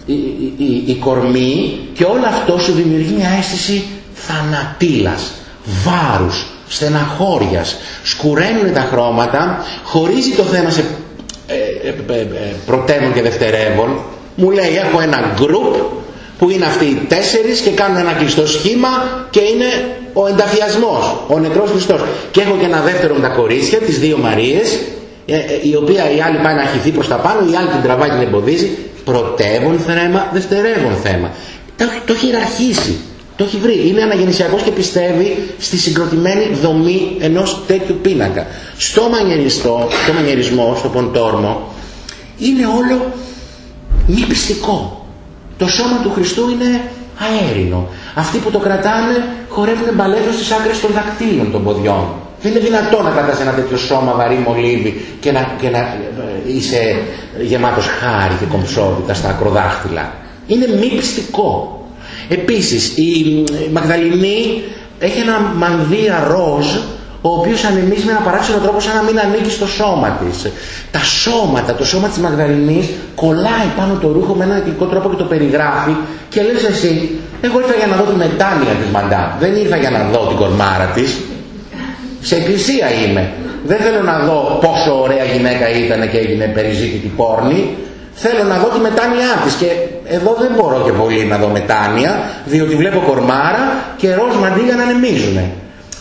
οι, οι, οι, κορμοί και όλο αυτό σου δημιουργεί μια αίσθηση θανατήλας, βάρους, στεναχώριας. Σκουραίνουν τα χρώματα, χωρίζει το θέμα σε ε, ε, ε, πρωτεύων και δευτερεύων. Μου λέει έχω ένα γκρουπ που είναι αυτοί οι τέσσερις και κάνουν ένα κλειστό σχήμα και είναι ο ενταφιασμός, ο νεκρός Χριστός. Και έχω και ένα δεύτερο με τα κορίτσια, τις δύο Μαρίες, η οποία η άλλη πάει να χυθεί προς τα πάνω, η άλλη την τραβάει την εμποδίζει. Πρωτεύον θέμα, δευτερεύον θέμα. Το, το έχει ραχίσει. Το έχει βρει. Είναι αναγεννησιακός και πιστεύει στη συγκροτημένη δομή ενός τέτοιου πίνακα. Στο μανιεριστό, στο μανιερισμό, στο ποντόρμο, είναι όλο μη πιστικό. Το σώμα του Χριστού είναι αέρινο. Αυτοί που το κρατάνε χορεύουν μπαλέτο στις άκρες των δακτύλων των ποδιών. Δεν είναι δυνατό να κρατάς ένα τέτοιο σώμα βαρύ μολύβι και να, και να ε, είσαι γεμάτος χάρη και κομψότητα στα ακροδάχτυλα. Είναι μη πιστικό. Επίσης η Μαγδαληνή έχει ένα μανδύα ροζ ο οποίος ανεμίζει με ένα παράξενο τρόπο σαν να μην ανήκει στο σώμα της. Τα σώματα, το σώμα της Μαγδαληνής κολλάει πάνω το ρούχο με έναν εκκλητικό τρόπο και το περιγράφει και λες εσύ, εγώ ήρθα για να δω τη μετάνοια της Μαντά, δεν ήρθα για να δω την κορμάρα της. Σε εκκλησία είμαι. Δεν θέλω να δω πόσο ωραία γυναίκα ήταν και έγινε περιζήτητη πόρνη. Θέλω να δω τη μετάνοιά της και εδώ δεν μπορώ και πολύ να δω μετάνοια διότι βλέπω κορμάρα και ροζ μαντίγια να ανεμίζουνε.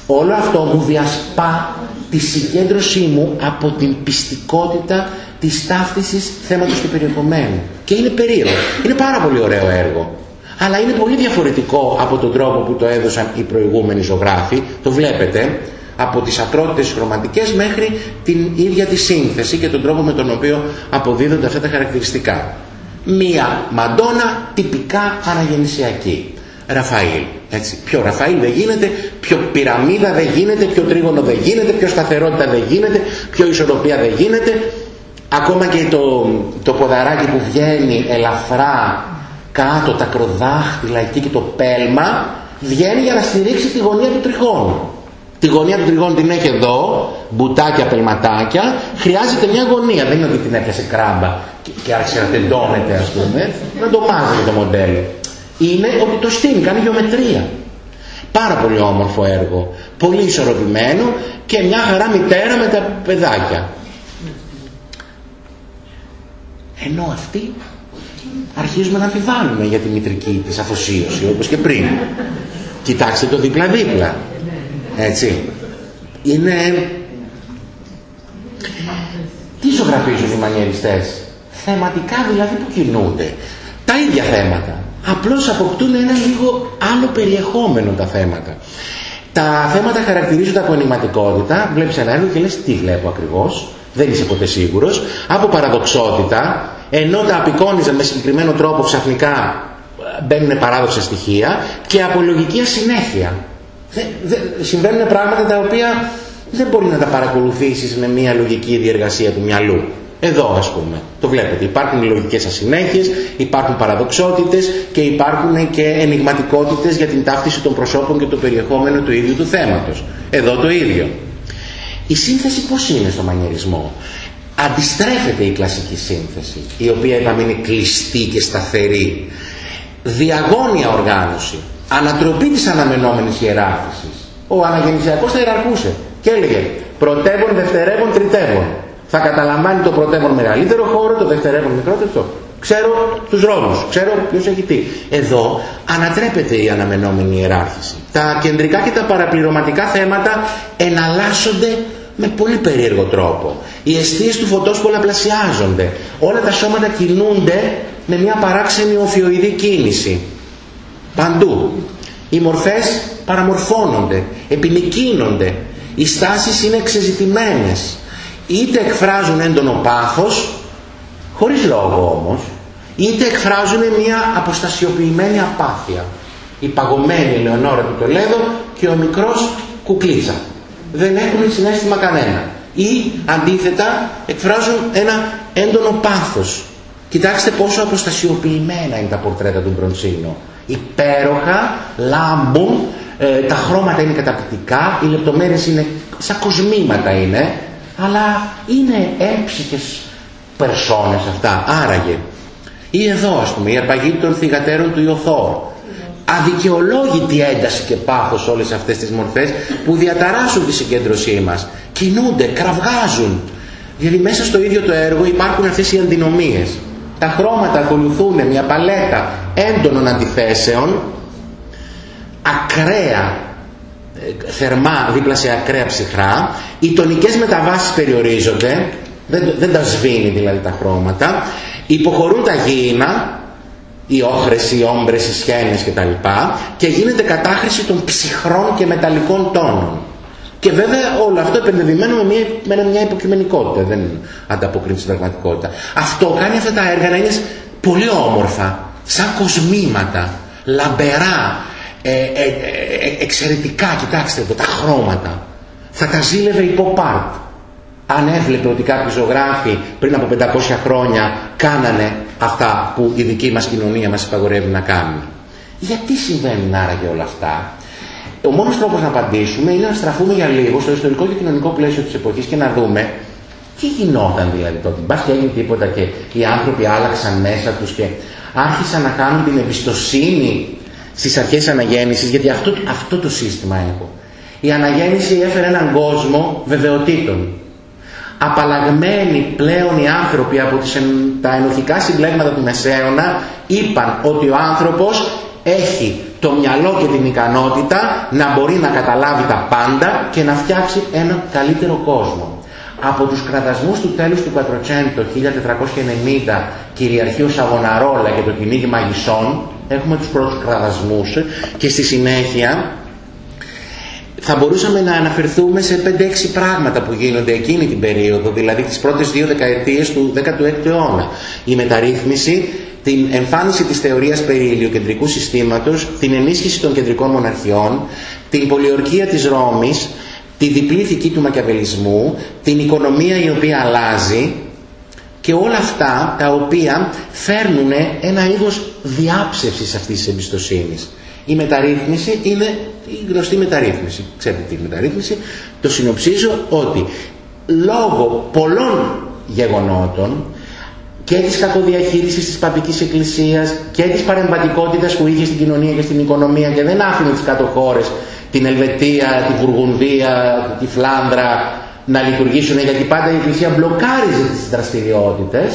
Όλο αυτό μου διασπά τη συγκέντρωσή μου από την πιστικότητα της ταύτισης θέματος και περιεχομένου. Και είναι περίεργο. Είναι πάρα πολύ ωραίο έργο. Αλλά είναι πολύ διαφορετικό από τον τρόπο που το έδωσαν οι προηγούμενοι ζωγράφοι. Το βλέπετε από τις ατρότητες χρωματικές μέχρι την ίδια τη σύνθεση και τον τρόπο με τον οποίο αποδίδονται αυτά τα χαρακτηριστικά. Μία μαντόνα τυπικά αναγεννησιακή. Ραφαήλ. Έτσι. Πιο Ραφαήλ δεν γίνεται, πιο πυραμίδα δεν γίνεται, πιο τρίγωνο δεν γίνεται, πιο σταθερότητα δεν γίνεται, πιο ισορροπία δεν γίνεται. Ακόμα και το, το ποδαράκι που βγαίνει ελαφρά κάτω τα κροδάχτυλα εκεί και το πέλμα βγαίνει για να στηρίξει τη γωνία του τριχώνου. Τη γωνία του τριγώνου την έχει εδώ, μπουτάκια, πελματάκια. Χρειάζεται μια γωνία. Δεν είναι ότι την έπιασε κράμπα και, και άρχισε να τεντώνεται, ας πούμε. Να το μάζει το μοντέλο. Είναι ότι το στείνει, κάνει γεωμετρία. Πάρα πολύ όμορφο έργο. Πολύ ισορροπημένο και μια χαρά μητέρα με τα παιδάκια. Ενώ αυτοί αρχίζουμε να αμφιβάλλουμε για τη μητρική της αφοσίωση όπως και πριν. Κοιτάξτε το δίπλα-δίπλα. Έτσι. Είναι... Τι ζωγραφίζουν οι μανιεριστές. Θεματικά δηλαδή που κινούνται. Τα ίδια θέματα. Απλώς αποκτούν ένα λίγο άλλο περιεχόμενο τα θέματα. Τα θέματα χαρακτηρίζονται από ενηματικότητα. Βλέπεις ένα έργο και λες τι βλέπω ακριβώς; Δεν είσαι ποτέ σίγουρος. Από παραδοξότητα. Ενώ τα απεικόνιζαν με συγκεκριμένο τρόπο ξαφνικά ε, μπαίνουν παράδοξα στοιχεία και από λογική ασυνέχεια συμβαίνουν πράγματα τα οποία δεν μπορεί να τα παρακολουθήσεις με μια λογική διεργασία του μυαλού. Εδώ ας πούμε, το βλέπετε, υπάρχουν λογικές ασυνέχειες, υπάρχουν παραδοξότητες και υπάρχουν και ενηγματικότητες για την ταύτιση των προσώπων και το περιεχόμενο του ίδιου του θέματος. Εδώ το ίδιο. Η σύνθεση πώς είναι στο μανιερισμό. Αντιστρέφεται η κλασική σύνθεση, η οποία είπαμε είναι κλειστή και σταθερή. Διαγώνια οργάνωση ανατροπή της αναμενόμενης ιεράρχησης. Ο αναγεννησιακός θα ιεραρχούσε και έλεγε πρωτεύον, δευτερεύον, τριτεύον. Θα καταλαμβάνει το πρωτεύον μεγαλύτερο χώρο, το δευτερεύον μικρότερο. Ξέρω τους ρόλους, ξέρω ποιος έχει τι. Εδώ ανατρέπεται η αναμενόμενη ιεράρχηση. Τα κεντρικά και τα παραπληρωματικά θέματα εναλλάσσονται με πολύ περίεργο τρόπο. Οι αιστείες του φωτός πολλαπλασιάζονται. Όλα τα σώματα κινούνται με μια παράξενη οφιοειδή κίνηση. Παντού. Οι μορφές παραμορφώνονται, επινικίνονται. Οι στάσεις είναι εξεζητημένες. Είτε εκφράζουν έντονο πάθος, χωρίς λόγο όμως, είτε εκφράζουν μια αποστασιοποιημένη απάθεια. Η παγωμένη Ελεονόρα του Τολέδο και ο μικρός κουκλίτσα. Δεν έχουν συνέστημα κανένα. Ή αντίθετα εκφράζουν ένα έντονο πάθος. Κοιτάξτε πόσο αποστασιοποιημένα είναι τα πορτρέτα του Μπροντσίνο. Υπέροχα, λάμπουν, ε, τα χρώματα είναι καταπληκτικά, οι λεπτομέρειες είναι σαν κοσμήματα είναι, αλλά είναι έμψυχες περσόνες αυτά, άραγε. Ή εδώ ας πούμε η αρπαγή των θυγατέρων του Ιωθόρ. Αδικαιολόγητη ένταση και πάθος όλες αυτές τις μορφές που διαταράσσουν τη συγκέντρωσή μας. Κινούνται, κραυγάζουν. Γιατί μέσα στο ίδιο το έργο υπάρχουν αυτές οι αντινομίες. Τα χρώματα ακολουθούν μια παλέτα έντονων αντιθέσεων, ακραία ε, θερμά δίπλα σε ακραία ψυχρά, οι τονικές μεταβάσεις περιορίζονται, δεν, δεν τα σβήνει δηλαδή τα χρώματα, υποχωρούν τα γήινα, οι όχρες, οι όμπρες, οι σχένες κτλ. και γίνεται κατάχρηση των ψυχρών και μεταλλικών τόνων. Και βέβαια όλο αυτό επενδυμένο με μια, με μια υποκειμενικότητα, δεν ανταποκρίνει στην πραγματικότητα. Αυτό κάνει αυτά τα έργα να είναι πολύ όμορφα, σαν κοσμήματα, λαμπερά, ε, ε, ε, εξαιρετικά, κοιτάξτε εδώ, τα χρώματα. Θα τα ζήλευε η Pop Αν έβλεπε ότι κάποιοι ζωγράφοι πριν από 500 χρόνια κάνανε αυτά που η δική μας κοινωνία μας υπαγορεύει να κάνουν. Γιατί συμβαίνουν άραγε όλα αυτά; Ο μόνος τρόπος να απαντήσουμε είναι να στραφούμε για λίγο στο ιστορικό και κοινωνικό πλαίσιο της εποχής και να δούμε τι γινόταν δηλαδή τότε. Μπας και έγινε τίποτα και οι άνθρωποι άλλαξαν μέσα τους και άρχισαν να κάνουν την εμπιστοσύνη στις αρχές αναγέννησης, γιατί αυτό, αυτό το σύστημα έχω. Η αναγέννηση έφερε έναν κόσμο βεβαιοτήτων. Απαλλαγμένοι πλέον οι άνθρωποι από τις, τα ενοχικά συμπλέγματα του Μεσαίωνα είπαν ότι ο άνθρωπος έχει το μυαλό και την ικανότητα να μπορεί να καταλάβει τα πάντα και να φτιάξει έναν καλύτερο κόσμο. Από τους κρατασμούς του τέλους του Πατροτσέντο 1490 κυριαρχεί ο Σαβοναρόλα και το κυνήγι μαγισσών έχουμε τους πρώτους κραδασμούς και στη συνέχεια θα μπορούσαμε να αναφερθούμε σε 5-6 πράγματα που γίνονται εκείνη την περίοδο, δηλαδή τις πρώτες δύο δεκαετίες του 16ου αιώνα. Η μεταρρύθμιση, την εμφάνιση της θεωρίας περί ηλιοκεντρικού συστήματος, την ενίσχυση των κεντρικών μοναρχιών, την πολιορκία της Ρώμης, τη διπλή ηθική του μακιαβελισμού, την οικονομία η οποία αλλάζει, και όλα αυτά τα οποία φέρνουν ένα είδος διάψευσης αυτής της εμπιστοσύνης. Η μεταρρύθμιση είναι η γνωστή μεταρρύθμιση. Ξέρετε τι είναι μεταρρύθμιση; Το συνοψίζω ότι λόγω πολλών γεγονότων και της κακοδιαχείρισης της παπικής εκκλησίας και της παρεμβατικότητας που είχε στην κοινωνία και στην οικονομία και δεν άφηνε τις κάτω χώρες, την Ελβετία, την Βουργουνδία, τη Φλάνδρα, να λειτουργήσουν γιατί πάντα η Εκκλησία μπλοκάριζε τις δραστηριότητες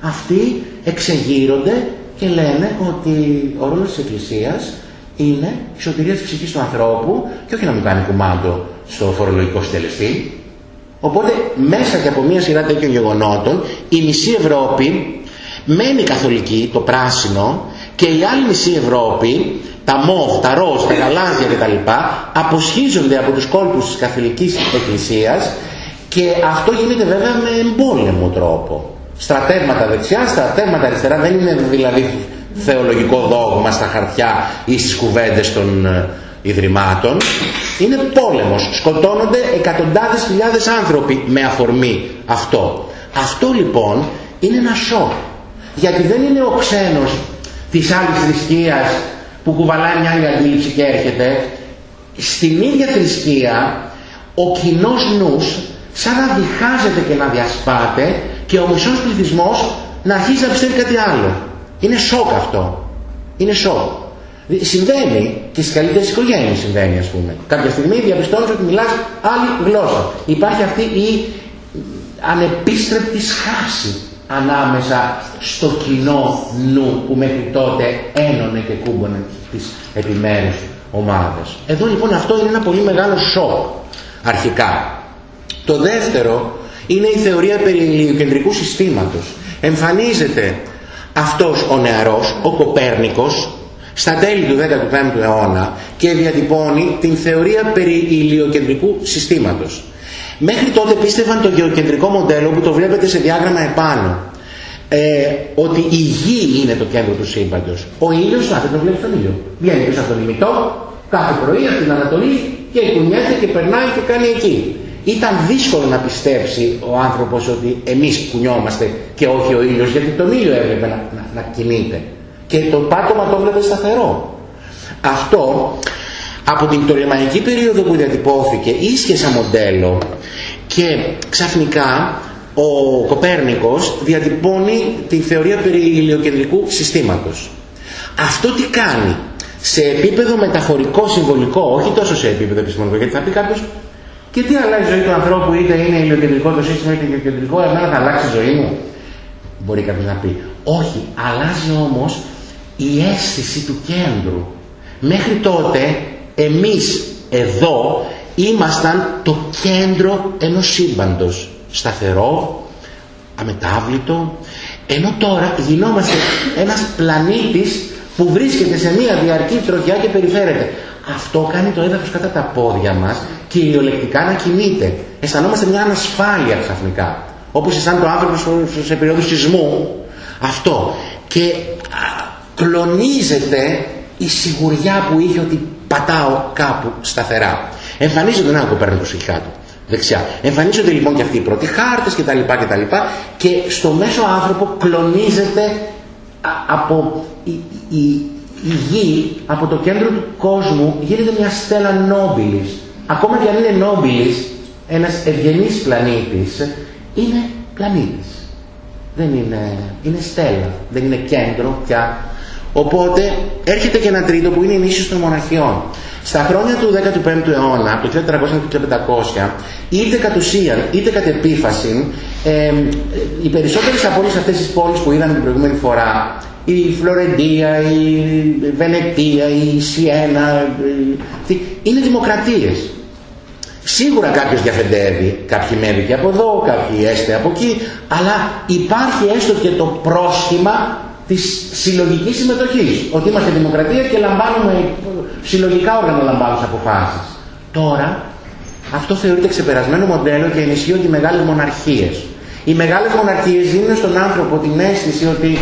αυτοί εξεγείρονται και λένε ότι ο ρόλος της Εκκλησίας είναι η σωτηρία της ψυχής του ανθρώπου και όχι να μου κάνει κουμάντο στο φορολογικό συντελεστή. Οπότε μέσα και από μια σειρά τέτοιων γεγονότων η μισή Ευρώπη μένει καθολική, το πράσινο και η άλλη μισή Ευρώπη τα μόβ, τα ροζ, τα γαλάζια κτλ. αποσχίζονται από τους κόλπους της καθολικής εκκλησίας και αυτό γίνεται βέβαια με εμπόλεμο τρόπο. Στρατεύματα δεξιά, στρατεύματα αριστερά, δεν είναι δηλαδή θεολογικό δόγμα στα χαρτιά ή στις κουβέντες των ε, ιδρυμάτων. Είναι πόλεμος. Σκοτώνονται εκατοντάδες χιλιάδες άνθρωποι με αφορμή αυτό. Αυτό λοιπόν είναι ένα σοκ. Γιατί δεν είναι ο ξένος της άλλης θρησκείας που κουβαλάει μια άλλη αντίληψη και έρχεται, στην ίδια θρησκεία ο κοινός νους σαν να διχάζεται και να διασπάται και ο μισός πληθυσμός να αρχίζει να πιστεύει κάτι άλλο. Είναι σοκ αυτό. Είναι σοκ. Συμβαίνει και στις καλύτερες οικογένειες συμβαίνει ας πούμε. Κάποια στιγμή διαπιστώνεις ότι μιλάς άλλη γλώσσα. Υπάρχει αυτή η ανεπίστρεπτη σχάση ανάμεσα στο κοινό νου που μέχρι τότε ένωνε και κούμπονε τις επιμέρους ομάδες. Εδώ λοιπόν αυτό είναι ένα πολύ μεγάλο σοκ αρχικά. Το δεύτερο είναι η θεωρία περί ηλιοκεντρικού συστήματος. Εμφανίζεται αυτός ο νεαρός, ο Κοπέρνικος, στα τέλη του 15ου αιώνα και διατυπώνει την θεωρία περί ηλιοκεντρικού συστήματος. Μέχρι τότε πίστευαν το γεωκεντρικό μοντέλο που το βλέπετε σε διάγραμμα επάνω. Ε, ότι η γη είναι το κέντρο του σύμπαντος. Ο ήλιος, να το βλέπεις τον ήλιο. Βγαίνει πίσω από τον ημιτό, κάθε πρωί από την Ανατολή και κουνιέται και περνάει και κάνει εκεί. Ήταν δύσκολο να πιστέψει ο άνθρωπος ότι εμείς κουνιόμαστε και όχι ο ήλιος, γιατί τον ήλιο έβλεπε να, να, να κινείται. Και το πάτωμα το έβλεπε σταθερό. Αυτό από την τολεμαϊκή περίοδο που διατυπώθηκε ίσχυε σαν μοντέλο και ξαφνικά ο Κοπέρνικος διατυπώνει τη θεωρία περί ηλιοκεντρικού συστήματος. Αυτό τι κάνει; Σε επίπεδο μεταφορικό, συμβολικό, όχι τόσο σε επίπεδο επιστημονικό, γιατί θα πει κάποιος και τι αλλάζει η ζωή του ανθρώπου, είτε είναι ηλιοκεντρικό το σύστημα είτε ηλιοκεντρικό, εμένα θα αλλάξει η ζωή μου. Μπορεί κάποιος να πει. Όχι, αλλάζει όμως η αίσθηση του κέντρου. Μέχρι τότε εμείς εδώ ήμασταν το κέντρο ενός σύμπαντος. Σταθερό, αμετάβλητο, ενώ τώρα γινόμαστε ένας πλανήτης που βρίσκεται σε μια διαρκή τροχιά και περιφέρεται. Αυτό κάνει το έδαφος κατά τα πόδια μας και ηλιολεκτικά να κινείται. Αισθανόμαστε μια ανασφάλεια ξαφνικά. Όπως αισθάνεται το άνθρωπο σε περίοδο σεισμού. Αυτό. Και κλονίζεται η σιγουριά που είχε ότι πατάω κάπου σταθερά. Εμφανίζονται, να Κοπέρνικο έχει κάτω, δεξιά. Εμφανίζονται λοιπόν και αυτοί οι πρώτοι χάρτες κτλ. Και, και στο μέσο άνθρωπο κλονίζεται από η, η, η, γη, από το κέντρο του κόσμου γίνεται μια στέλα νόμπιλης. Ακόμα και αν είναι νόμπιλης, ένας ευγενής πλανήτης, είναι πλανήτης. Δεν είναι, είναι στέλα, δεν είναι κέντρο πια Οπότε έρχεται και ένα τρίτο που είναι η νήσιος των μοναχιών. Στα χρόνια του 15ου αιώνα, από το 1400 και το 1500, είτε κατ' ουσίαν είτε κατ' επίφαση, ε, οι περισσότερες από όλες αυτές τις πόλεις που είδαμε την προηγούμενη φορά, η Φλωρεντία, η Βενετία, η Σιένα, είναι δημοκρατίες. Σίγουρα κάποιος διαφεντεύει, κάποιοι μένουν και από εδώ, κάποιοι έστε από εκεί, αλλά υπάρχει έστω και το πρόσχημα της συλλογικής συμμετοχής. Ότι είμαστε δημοκρατία και λαμβάνουμε, συλλογικά όργανα λαμβάνουν αποφάσεις. Τώρα αυτό θεωρείται ξεπερασμένο μοντέλο και ενισχύονται οι μεγάλες μοναρχίες. Οι μεγάλες μοναρχίες δίνουν στον άνθρωπο την αίσθηση ότι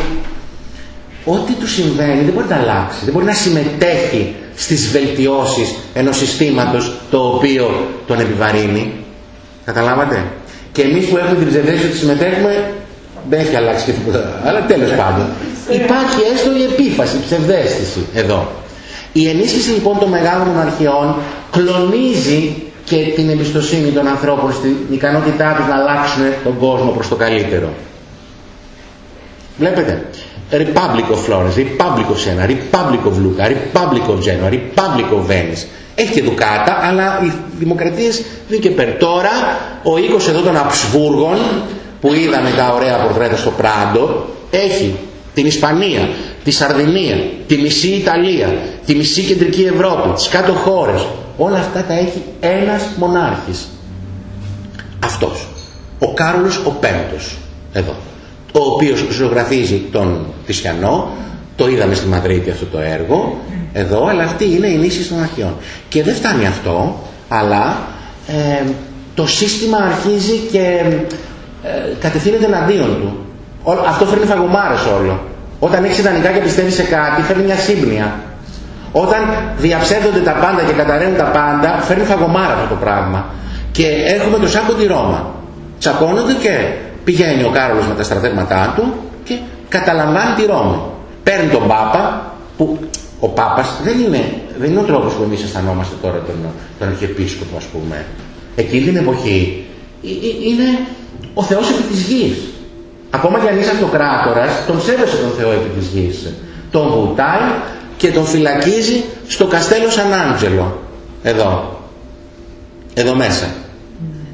ό,τι του συμβαίνει δεν μπορεί να αλλάξει, δεν μπορεί να συμμετέχει στις βελτιώσεις ενός συστήματος το οποίο τον επιβαρύνει. Καταλάβατε; Και εμείς που έχουμε την ψευδέστηση ότι συμμετέχουμε δεν έχει αλλάξει και τίποτα. Αλλά τέλος πάντων. Υπάρχει έστω η επίφαση, η ψευδέστηση εδώ. Η ενίσχυση λοιπόν των μεγάλων μοναρχιών κλονίζει και την εμπιστοσύνη των ανθρώπων στην ικανότητά τους να αλλάξουν τον κόσμο προς το καλύτερο. Βλέπετε. Republic of Florence, Republic of Siena, Republic of Lucca, Republic of Genoa, Republic of Venice. Έχει και δουκάτα, αλλά οι δημοκρατίες δεν και πέρα. Τώρα ο οίκος εδώ των Αψβούργων που είδαμε τα ωραία πορτρέτα στο Πράντο έχει την Ισπανία, τη Σαρδινία, τη μισή Ιταλία, τη μισή Κεντρική Ευρώπη, τις κάτω χώρες. Όλα αυτά τα έχει ένας μονάρχης. Αυτός. Ο Κάρολος ο Πέμπτος. Εδώ. Ο οποίος ζωγραφίζει τον Τισιανό. Το είδαμε στη Μαδρίτη αυτό το έργο. Εδώ. Αλλά αυτή είναι η νήσι των αρχαίων. Και δεν φτάνει αυτό. Αλλά ε, το σύστημα αρχίζει και ε, κατευθύνεται εναντίον του. Αυτό φέρνει φαγωμάρες όλο. Όταν έχεις ιδανικά και πιστεύεις σε κάτι, φέρνει μια σύμπνοια. Όταν διαψεύδονται τα πάντα και καταραίουν τα πάντα, φέρνει φαγωμάρα αυτό το πράγμα. Και έχουμε το Σάκο τη Ρώμα. Τσακώνονται και πηγαίνει ο Κάρολος με τα στρατεύματά του και καταλαμβάνει τη Ρώμη. Παίρνει τον Πάπα, που ο Πάπας δεν είναι, δεν είναι ο τρόπος που εμείς αισθανόμαστε τώρα τον, τον Αρχιεπίσκοπο ας πούμε. Εκείνη την εποχή ε, ε, είναι ο Θεός επί της γης. Ακόμα και αν είσαι αυτοκράτορας, τον σέβεσαι τον Θεό επί της γης. Τον βουτάει και τον φυλακίζει στο καστέλο Σαν Άντζελο. Εδώ. Εδώ μέσα.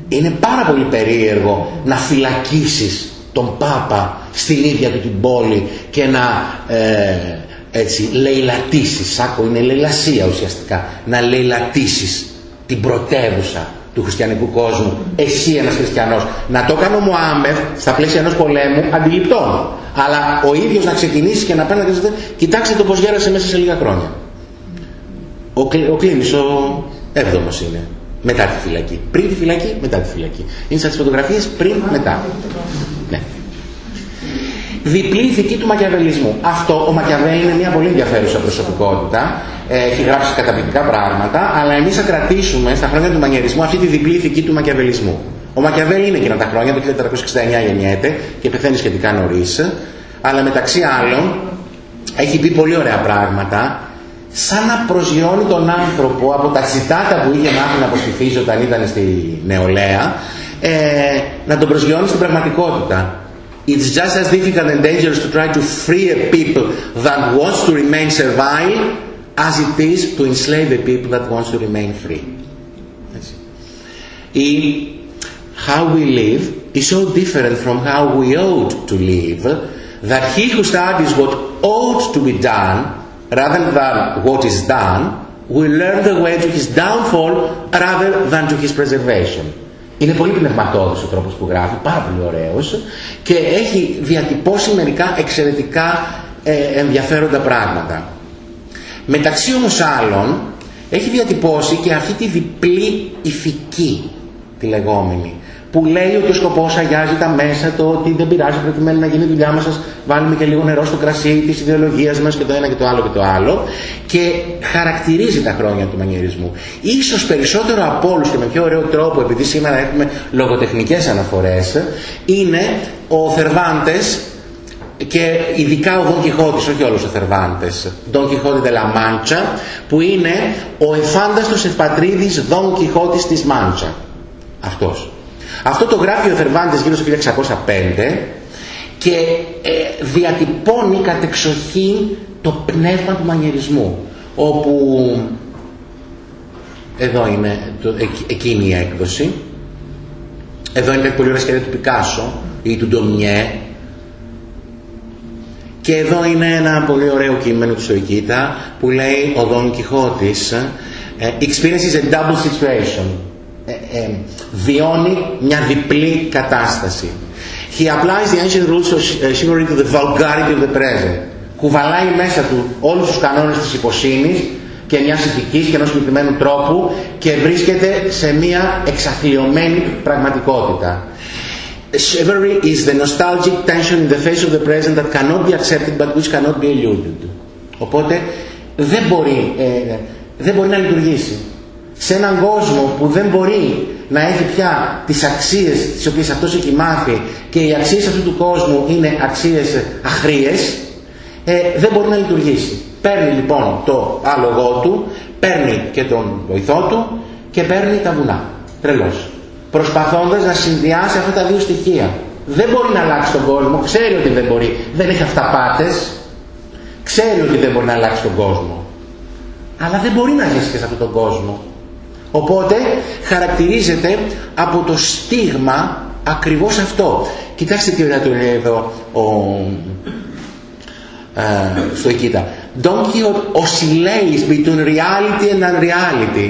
Είναι πάρα πολύ περίεργο να φυλακίσεις τον Πάπα στην ίδια του την πόλη και να ε, έτσι λαιλατήσεις, άκου είναι λαιλασία ουσιαστικά, να λαιλατήσεις την πρωτεύουσα του χριστιανικού κόσμου, εσύ ένας χριστιανός. Να το κάνω ο Μωάμεθ στα πλαίσια ενός πολέμου αντιληπτό. Αλλά ο ίδιος να ξεκινήσει και να πάει να πει, κοιτάξτε το πώς γέρασε μέσα σε λίγα χρόνια. Ο, ο Κλίνης ο έβδομος είναι. Μετά τη φυλακή. Πριν τη φυλακή, μετά τη φυλακή. Είναι σαν τις φωτογραφίες πριν, μετά. Ναι. Διπλή ηθική του μακιαβελισμού. Αυτό, ο Μακιαβέλη είναι μια πολύ ενδιαφέρουσα προσωπικότητα. Έχει γράψει καταπληκτικά πράγματα, αλλά εμείς θα κρατήσουμε στα χρόνια του μανιερισμού αυτή τη διπλή ηθική του μακιαβελισμού. Ο Μακιαβέλη είναι εκείνα τα χρόνια, το 1469 γεννιέται και πεθαίνει σχετικά νωρίς. Αλλά μεταξύ άλλων έχει πει πολύ ωραία πράγματα σαν να προσγειώνει τον άνθρωπο από τα τσιτάτα που είχε μάθει να αποστηθίζει όταν ήταν στη νεολαία ε, να τον προσγειώνει στην πραγματικότητα. It's just as difficult and dangerous to try to free a people that wants to remain servile as it is to enslave a people that wants to remain free. In how we live is so different from how we ought to live that he who studies what ought to be done rather than what is done, will learn the way to his downfall rather than to his preservation. Είναι πολύ πνευματόδος ο τρόπος που γράφει, πάρα πολύ ωραίος και έχει διατυπώσει μερικά εξαιρετικά ε, ενδιαφέροντα πράγματα. Μεταξύ όμως άλλων έχει διατυπώσει και αυτή τη διπλή ηθική τη λεγόμενη που λέει ότι ο σκοπός αγιάζει τα μέσα, το ότι δεν πειράζει προκειμένου να γίνει η δουλειά μας, βάλουμε και λίγο νερό στο κρασί της ιδεολογίας μας και το ένα και το άλλο και το άλλο. Και χαρακτηρίζει τα χρόνια του μανιερισμού. Ίσως περισσότερο από όλους και με πιο ωραίο τρόπο, επειδή σήμερα έχουμε λογοτεχνικές αναφορές, είναι ο Θερβάντες και ειδικά ο Δον Κιχώτης, όχι όλος ο Θερβάντες, Δον Κιχώτη de la Mancha, που είναι ο εφάνταστος ευπατρίδης Δον Κιχώτης της Μάντσα. Αυτός. Αυτό το γράφει ο Θερβάντες γύρω στο 1605 και ε, διατυπώνει κατεξοχήν το πνεύμα του μανιερισμού όπου εδώ είναι το, εκείνη η έκδοση εδώ είναι πολύ ωραία σχέδια του Πικάσο ή του Ντομιέ και εδώ είναι ένα πολύ ωραίο κείμενο του Σοϊκίτα που λέει ο Δον Κιχώτης ε, Experience is a double situation ε, ε, βιώνει μια διπλή κατάσταση. He applies the ancient rules of chivalry to the vulgarity of the present. Κουβαλάει μέσα του όλους τους κανόνες της υποσύνης και μιας ηθικής και ενός συγκεκριμένου τρόπου και βρίσκεται σε μια εξαθλειωμένη πραγματικότητα. Chivalry is the nostalgic tension in the face of the present that cannot be accepted but which cannot be eluded. Οπότε δεν μπορεί, ε, δεν μπορεί να λειτουργήσει σε έναν κόσμο που δεν μπορεί να έχει πια τις αξίες τις οποίες αυτός έχει μάθει και οι αξίες αυτού του κόσμου είναι αξίες αχρίες, ε, δεν μπορεί να λειτουργήσει. Παίρνει λοιπόν το άλογό του, παίρνει και τον βοηθό του και παίρνει τα βουνά. Τρελός. Προσπαθώντας να συνδυάσει αυτά τα δύο στοιχεία. Δεν μπορεί να αλλάξει τον κόσμο, ξέρει ότι δεν μπορεί, δεν έχει αυταπάτες, ξέρει ότι δεν μπορεί να αλλάξει τον κόσμο. Αλλά δεν μπορεί να ζήσει και σε αυτόν τον κόσμο. Οπότε χαρακτηρίζεται από το στίγμα ακριβώς αυτό. Κοιτάξτε τι ωραία το λέει εδώ ο, ε, στο Εκείτα. Don Quixote oscillates between reality and unreality.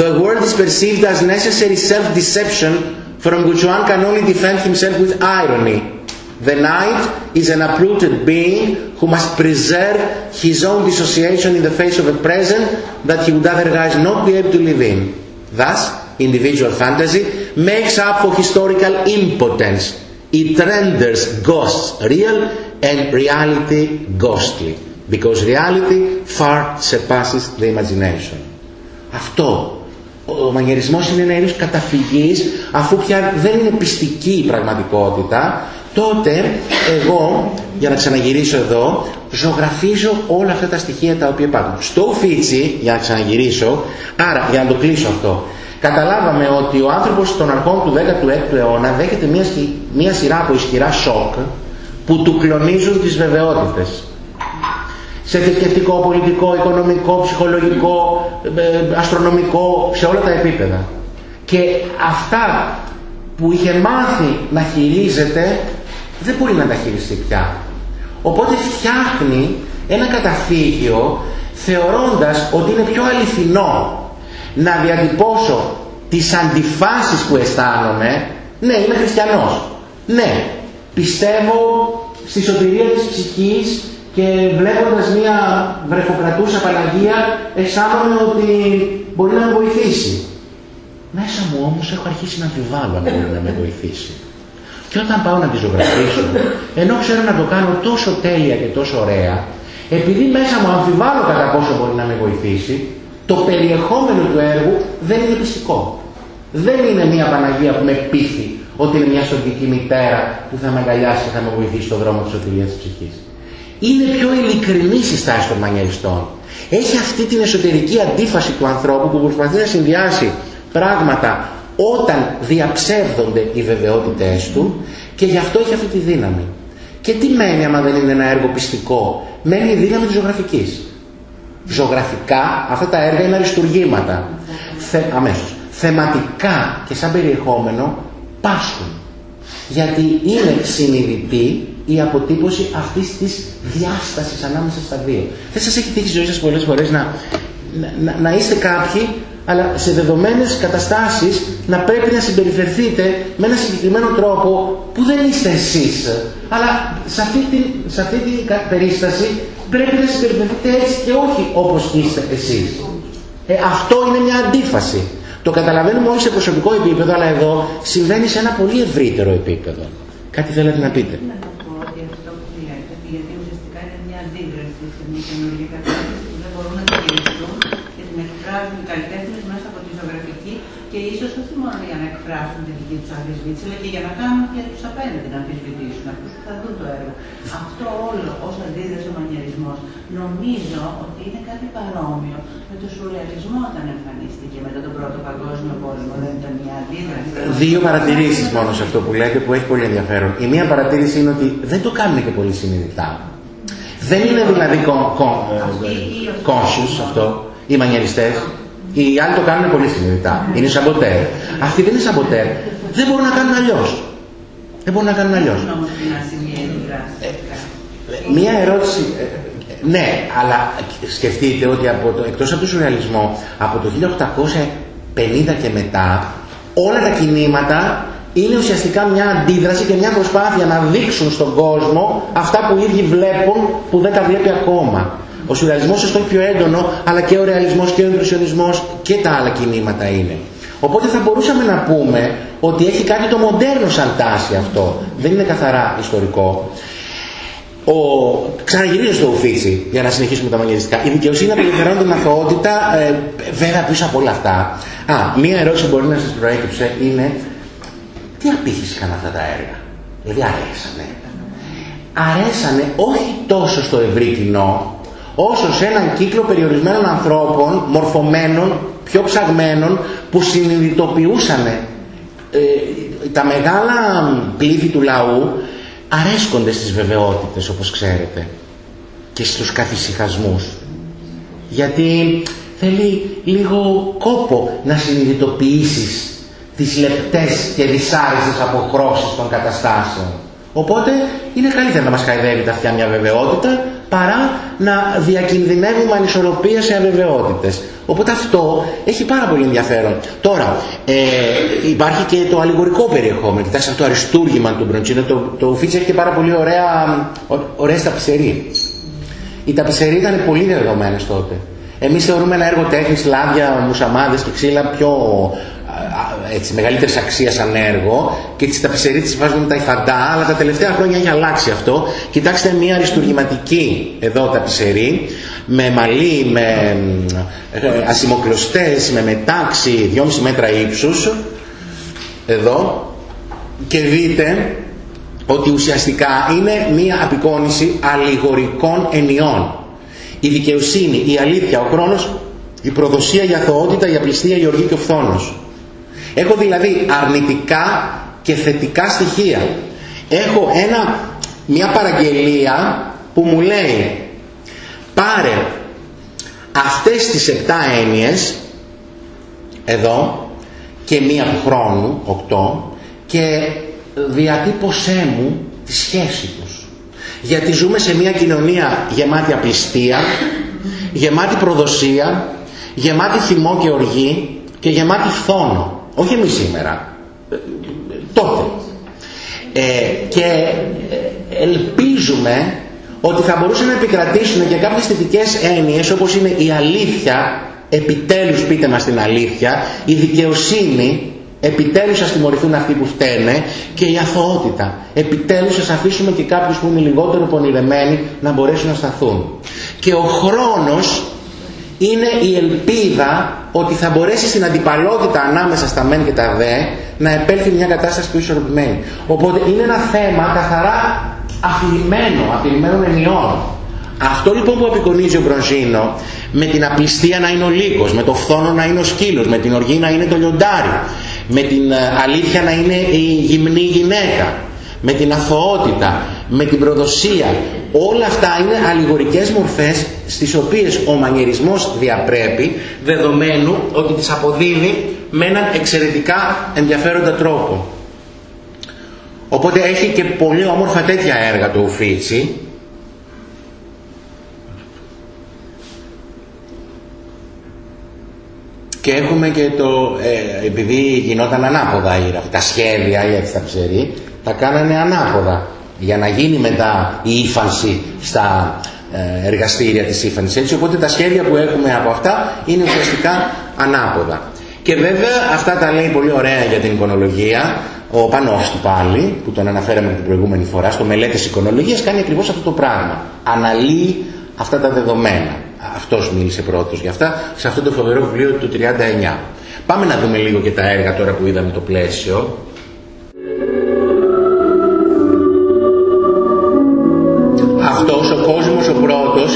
The world is perceived as necessary self-deception from which one can only defend himself with irony. The knight is an uprooted being who must preserve his own dissociation in the face of a present that he would otherwise not be able to live in. Thus, individual fantasy makes up for historical impotence. It renders ghosts real and reality ghostly. Because reality far surpasses the imagination. Αυτό. Ο μανιερισμός είναι ένα είδος καταφυγής αφού πια δεν είναι πιστική η πραγματικότητα τότε εγώ, για να ξαναγυρίσω εδώ, ζωγραφίζω όλα αυτά τα στοιχεία τα οποία υπάρχουν. Στο Ουφίτσι, για να ξαναγυρίσω, άρα για να το κλείσω αυτό, καταλάβαμε ότι ο άνθρωπος των αρχών του 16ου αιώνα δέχεται μια, μια σειρά από ισχυρά σοκ που του κλονίζουν τις βεβαιότητες. Σε θρησκευτικό, πολιτικό, οικονομικό, ψυχολογικό, ε, αστρονομικό, σε όλα τα επίπεδα. Και αυτά που είχε μάθει να χειρίζεται δεν μπορεί να τα χειριστεί πια. Οπότε φτιάχνει ένα καταφύγιο θεωρώντας ότι είναι πιο αληθινό να διατυπώσω τις αντιφάσεις που αισθάνομαι, ναι, είμαι χριστιανός. Ναι, πιστεύω στη σωτηρία της ψυχής και βλέποντας μια βρεφοκρατούσα Παναγία αισθάνομαι ότι μπορεί να με βοηθήσει. Μέσα μου όμως έχω αρχίσει να αμφιβάλλω αν μπορεί να με βοηθήσει. Και όταν πάω να τη ζωγραφίσω, ενώ ξέρω να το κάνω τόσο τέλεια και τόσο ωραία, επειδή μέσα μου αμφιβάλλω κατά πόσο μπορεί να με βοηθήσει, το περιεχόμενο του έργου δεν είναι πιστικό. Δεν είναι μια Παναγία που με πείθει ότι είναι μια στοντική μητέρα που θα με αγκαλιάσει και θα με βοηθήσει στον δρόμο της σωτηρίας της ψυχής. Είναι πιο ειλικρινή η στάση των μανιαριστών. Έχει αυτή την εσωτερική αντίφαση του ανθρώπου που προσπαθεί να συνδυάσει πράγματα όταν διαψεύδονται οι βεβαιότητες του και γι' αυτό έχει αυτή τη δύναμη. Και τι μένει άμα δεν είναι ένα έργο πιστικό; Μένει η δύναμη της ζωγραφικής. Ζωγραφικά αυτά τα έργα είναι αριστουργήματα. Θε, αμέσως. Θεματικά και σαν περιεχόμενο πάσχουν. Γιατί είναι συνειδητή η αποτύπωση αυτής της διάστασης ανάμεσα στα δύο. Δεν σας έχει τύχει η ζωή σας πολλές φορές να, να, να είστε κάποιοι αλλά σε δεδομένες καταστάσεις να πρέπει να συμπεριφερθείτε με ένα συγκεκριμένο τρόπο που δεν είστε εσείς. Αλλά σε αυτή την, σε αυτή την περίσταση πρέπει να συμπεριφερθείτε έτσι και όχι όπως είστε εσείς. Ε, αυτό είναι μια αντίφαση. Το καταλαβαίνουμε όχι σε προσωπικό επίπεδο, αλλά εδώ συμβαίνει σε ένα πολύ ευρύτερο επίπεδο. Κάτι θέλετε να πείτε; Να το πω ότι αυτό που λέτε, γιατί ουσιαστικά είναι μια αντίδραση σε μια καινούργια κατάσταση που δεν μπορούν να τη χειριστούν και την εκφράζουν οι καλλιτέχνε μέσα από τη ζωγραφική και ίσω όχι μόνο για να εκφράσουν την δική τους αμφισβήτηση, αλλά και για να κάνουν και τους απέναντι να αμφισβητήσουν, αυτούς που θα δουν το έργο. Αυτό όλο ως αντίδραση ο μανιερισμός νομίζω ότι είναι κάτι παρόμοιο με το σουρεαλισμό όταν εμφανίστηκε μετά τον Πρώτο Παγκόσμιο Πόλεμο. Δεν ήταν μια αντίδραση. Δύο παρατηρήσεις μόνο σε αυτό που λέτε που έχει πολύ ενδιαφέρον. Η μία παρατήρηση είναι ότι δεν το κάνουν και πολύ συνειδητά. Δεν είναι δηλαδή conscious αυτό, οι μανιεριστές. Οι άλλοι το κάνουν πολύ συνειδητά. Είναι σαμποτέρ. Αυτοί δεν είναι σαμποτέρ. Δεν μπορούν να κάνουν αλλιώς. Δεν μπορούν να κάνουν αλλιώς. Μία ερώτηση. ε, Ναι, αλλά σκεφτείτε ότι από το, εκτός από τον σουρεαλισμό, από το 1850 και μετά, όλα τα κινήματα είναι ουσιαστικά μια αντίδραση και μια προσπάθεια να δείξουν στον κόσμο αυτά που οι ίδιοι βλέπουν που δεν τα βλέπει ακόμα. Ο σουρεαλισμός είναι πιο έντονο, αλλά και ο ρεαλισμός και ο ιμπρεσιονισμός και τα άλλα κινήματα είναι. Οπότε θα μπορούσαμε να πούμε ότι έχει κάτι το μοντέρνο σαν τάση αυτό. Δεν είναι καθαρά ιστορικό. Ο... Ξαναγυρίζω στο ουφίτσι για να συνεχίσουμε τα μαγνητικά. Η δικαιοσύνη απελευθερώνει την αθωότητα, ε, βέβαια πίσω από όλα αυτά. Α, μία ερώτηση που μπορεί να σας προέκυψε είναι τι απήχηση είχαν αυτά τα έργα; Δηλαδή αρέσανε. Αρέσανε όχι τόσο στο ευρύ κοινό, όσο σε έναν κύκλο περιορισμένων ανθρώπων, μορφωμένων, πιο ψαγμένων, που συνειδητοποιούσαν ε, τα μεγάλα πλήθη του λαού αρέσκονται στις βεβαιότητες όπως ξέρετε και στους καθησυχασμούς. Γιατί θέλει λίγο κόπο να συνειδητοποιήσεις τις λεπτές και δυσάρεστες αποχρώσεις των καταστάσεων. Οπότε είναι καλύτερα να μας χαϊδεύει τα αυτιά μια βεβαιότητα παρά να διακινδυνεύουμε ανισορροπία σε αβεβαιότητες. Οπότε αυτό έχει πάρα πολύ ενδιαφέρον. Τώρα, ε, υπάρχει και το αλληγορικό περιεχόμενο. Κοιτάξτε αυτό το αριστούργημα του Μπροντσίνο. Το, το Φίτς έχει και πάρα πολύ ωραία, ωραίες ταπισερί. Οι ταπισερί ήταν πολύ δεδομένες τότε. Εμείς θεωρούμε ένα έργο τέχνης, λάδια, μουσαμάδες και ξύλα πιο έτσι, μεγαλύτερης αξίας σαν έργο και τις ταπισερίτες βάζουμε τα υφαντά, αλλά τα τελευταία χρόνια έχει αλλάξει αυτό. Κοιτάξτε μια αριστουργηματική εδώ ταπισερή, με μαλλί, με ε, ασημοκλωστές, με μετάξι 2,5 μέτρα ύψους, εδώ, και δείτε ότι ουσιαστικά είναι μία απεικόνηση αλληγορικών ενιών. Η δικαιοσύνη, η αλήθεια, ο χρόνος, η προδοσία, η αθωότητα, η απληστία, η οργή και ο φθόνος. Έχω δηλαδή αρνητικά και θετικά στοιχεία. Έχω ένα, μια παραγγελία που μου λέει πάρε αυτές τις επτά έννοιες εδώ και μία του χρόνου, οκτώ, και διατύπωσέ μου τη σχέση τους. Γιατί ζούμε σε μια κοινωνία γεμάτη απληστία, γεμάτη προδοσία, γεμάτη θυμό και οργή και γεμάτη φθόνο. Όχι εμείς σήμερα. Ε, τότε. Ε, και ε, ελπίζουμε ότι θα μπορούσαν να επικρατήσουν και κάποιες θετικές έννοιες όπως είναι η αλήθεια, επιτέλους πείτε μας την αλήθεια, η δικαιοσύνη, επιτέλους ας τιμωρηθούν αυτοί που φταίνε και η αθωότητα. Επιτέλους ας αφήσουμε και κάποιους που είναι λιγότερο πονηρεμένοι να μπορέσουν να σταθούν. Και ο χρόνος είναι η ελπίδα ότι θα μπορέσει στην αντιπαλότητα ανάμεσα στα μεν και τα δε να επέλθει μια κατάσταση πιο ισορροπημένη. Οπότε είναι ένα θέμα καθαρά αφηρημένο, αφηρημένων ενιών. Αυτό λοιπόν που απεικονίζει ο Μπρονζίνο με την απληστία να είναι ο λύκος, με το φθόνο να είναι ο σκύλος, με την οργή να είναι το λιοντάρι, με την ε, αλήθεια να είναι η γυμνή γυναίκα, με την αθωότητα, με την προδοσία. Όλα αυτά είναι αλληγορικές μορφές στις οποίες ο μανιερισμός διαπρέπει δεδομένου ότι τις αποδίδει με έναν εξαιρετικά ενδιαφέροντα τρόπο. Οπότε έχει και πολύ όμορφα τέτοια έργα το Ουφίτσι. Και έχουμε και το, ε, επειδή γινόταν ανάποδα τα σχέδια ή έτσι τα ξέρει, τα κάνανε ανάποδα για να γίνει μετά η ύφανση στα ε, εργαστήρια της ύφανσης. Έτσι οπότε τα σχέδια που έχουμε από αυτά είναι ουσιαστικά ανάποδα. Και βέβαια αυτά τα λέει πολύ ωραία για την εικονολογία ο Πανόφσκι πάλι που τον αναφέραμε την προηγούμενη φορά στο μελέτες εικονολογίας κάνει ακριβώς αυτό το πράγμα. Αναλύει αυτά τα δεδομένα. Αυτός μίλησε πρώτος για αυτά σε αυτό το φοβερό βιβλίο του 39 πάμε να δούμε λίγο και τα έργα τώρα που είδαμε το πλαίσιο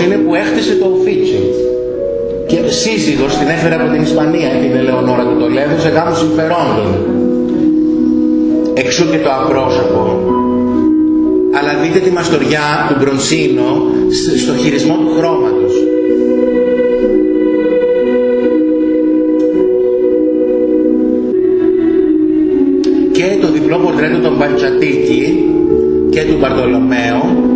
είναι που έχτισε το Ουφίτσι. Και σύζυγος την έφερε από την Ισπανία την Ελεονόρα του Τολέδου σε κάπου συμφερόντων. Εξού και το απρόσωπο. Αλλά δείτε τη μαστοριά του Μπρονσίνο στο χειρισμό του χρώματος. Και το διπλό πορτρέτο των Παντσατίκη και του Μπαρτολομέου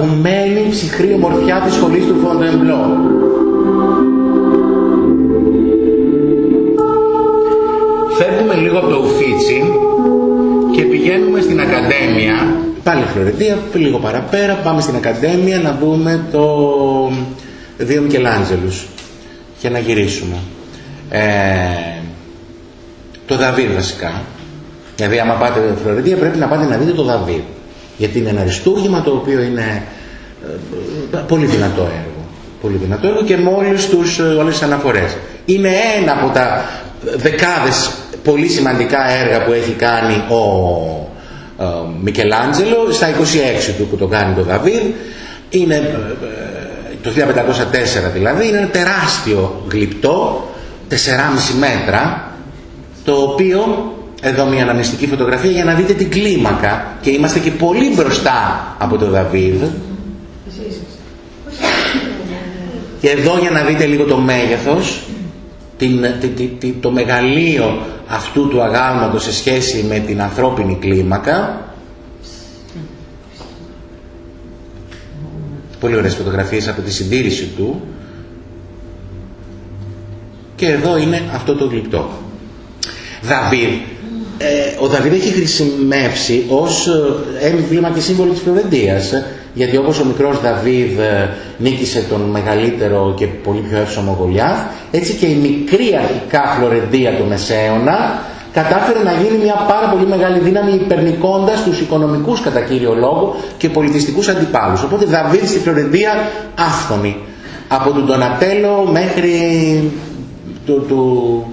παγωμένη ψυχρή ομορφιά της σχολής του Φοντεμπλό. Φεύγουμε λίγο από το Ουφίτσι και πηγαίνουμε στην Ακαδέμια, πάλι Φλωρεντία, λίγο παραπέρα, πάμε στην Ακαδέμια να δούμε το δύο Μικελάντζελους και να γυρίσουμε. Ε, το Δαβίδ βασικά. Δηλαδή άμα πάτε Φλωρεντία πρέπει να πάτε να δείτε το Δαβίδ γιατί είναι ένα αριστούργημα το οποίο είναι ε, πολύ δυνατό έργο. Πολύ δυνατό έργο και με όλες, τους, ε, όλες τις αναφορές. Είναι ένα από τα δεκάδες πολύ σημαντικά έργα που έχει κάνει ο ε, Μικελάντζελο στα 26 του που το κάνει το Δαβίδ. Είναι το 1504 δηλαδή, είναι ένα τεράστιο γλυπτό, 4,5 μέτρα, το οποίο εδώ μια αναμνηστική φωτογραφία για να δείτε την κλίμακα και είμαστε και πολύ μπροστά από τον Δαβίδ. Και εδώ για να δείτε λίγο το μέγεθος την, το μεγαλείο αυτού του αγάλματος σε σχέση με την ανθρώπινη κλίμακα. Πολύ ωραίες φωτογραφίες από τη συντήρηση του. Και εδώ είναι αυτό το γλυπτό. Δαβίδ ε, ο Δαβίδ έχει χρησιμεύσει ως ε, έμβλημα και σύμβολο της Φλωρεντίας γιατί όπως ο μικρός Δαβίδ ε, νίκησε τον μεγαλύτερο και πολύ πιο εύσωμο Γολιάθ έτσι και η μικρή αρχικά Φλωρεντία του Μεσαίωνα κατάφερε να γίνει μια πάρα πολύ μεγάλη δύναμη υπερνικώντας τους οικονομικούς κατά κύριο λόγο και πολιτιστικούς αντιπάλους. Οπότε Δαβίδ στη Φλωρεντία άφθονη από τον Ντονατέλο μέχρι του, του,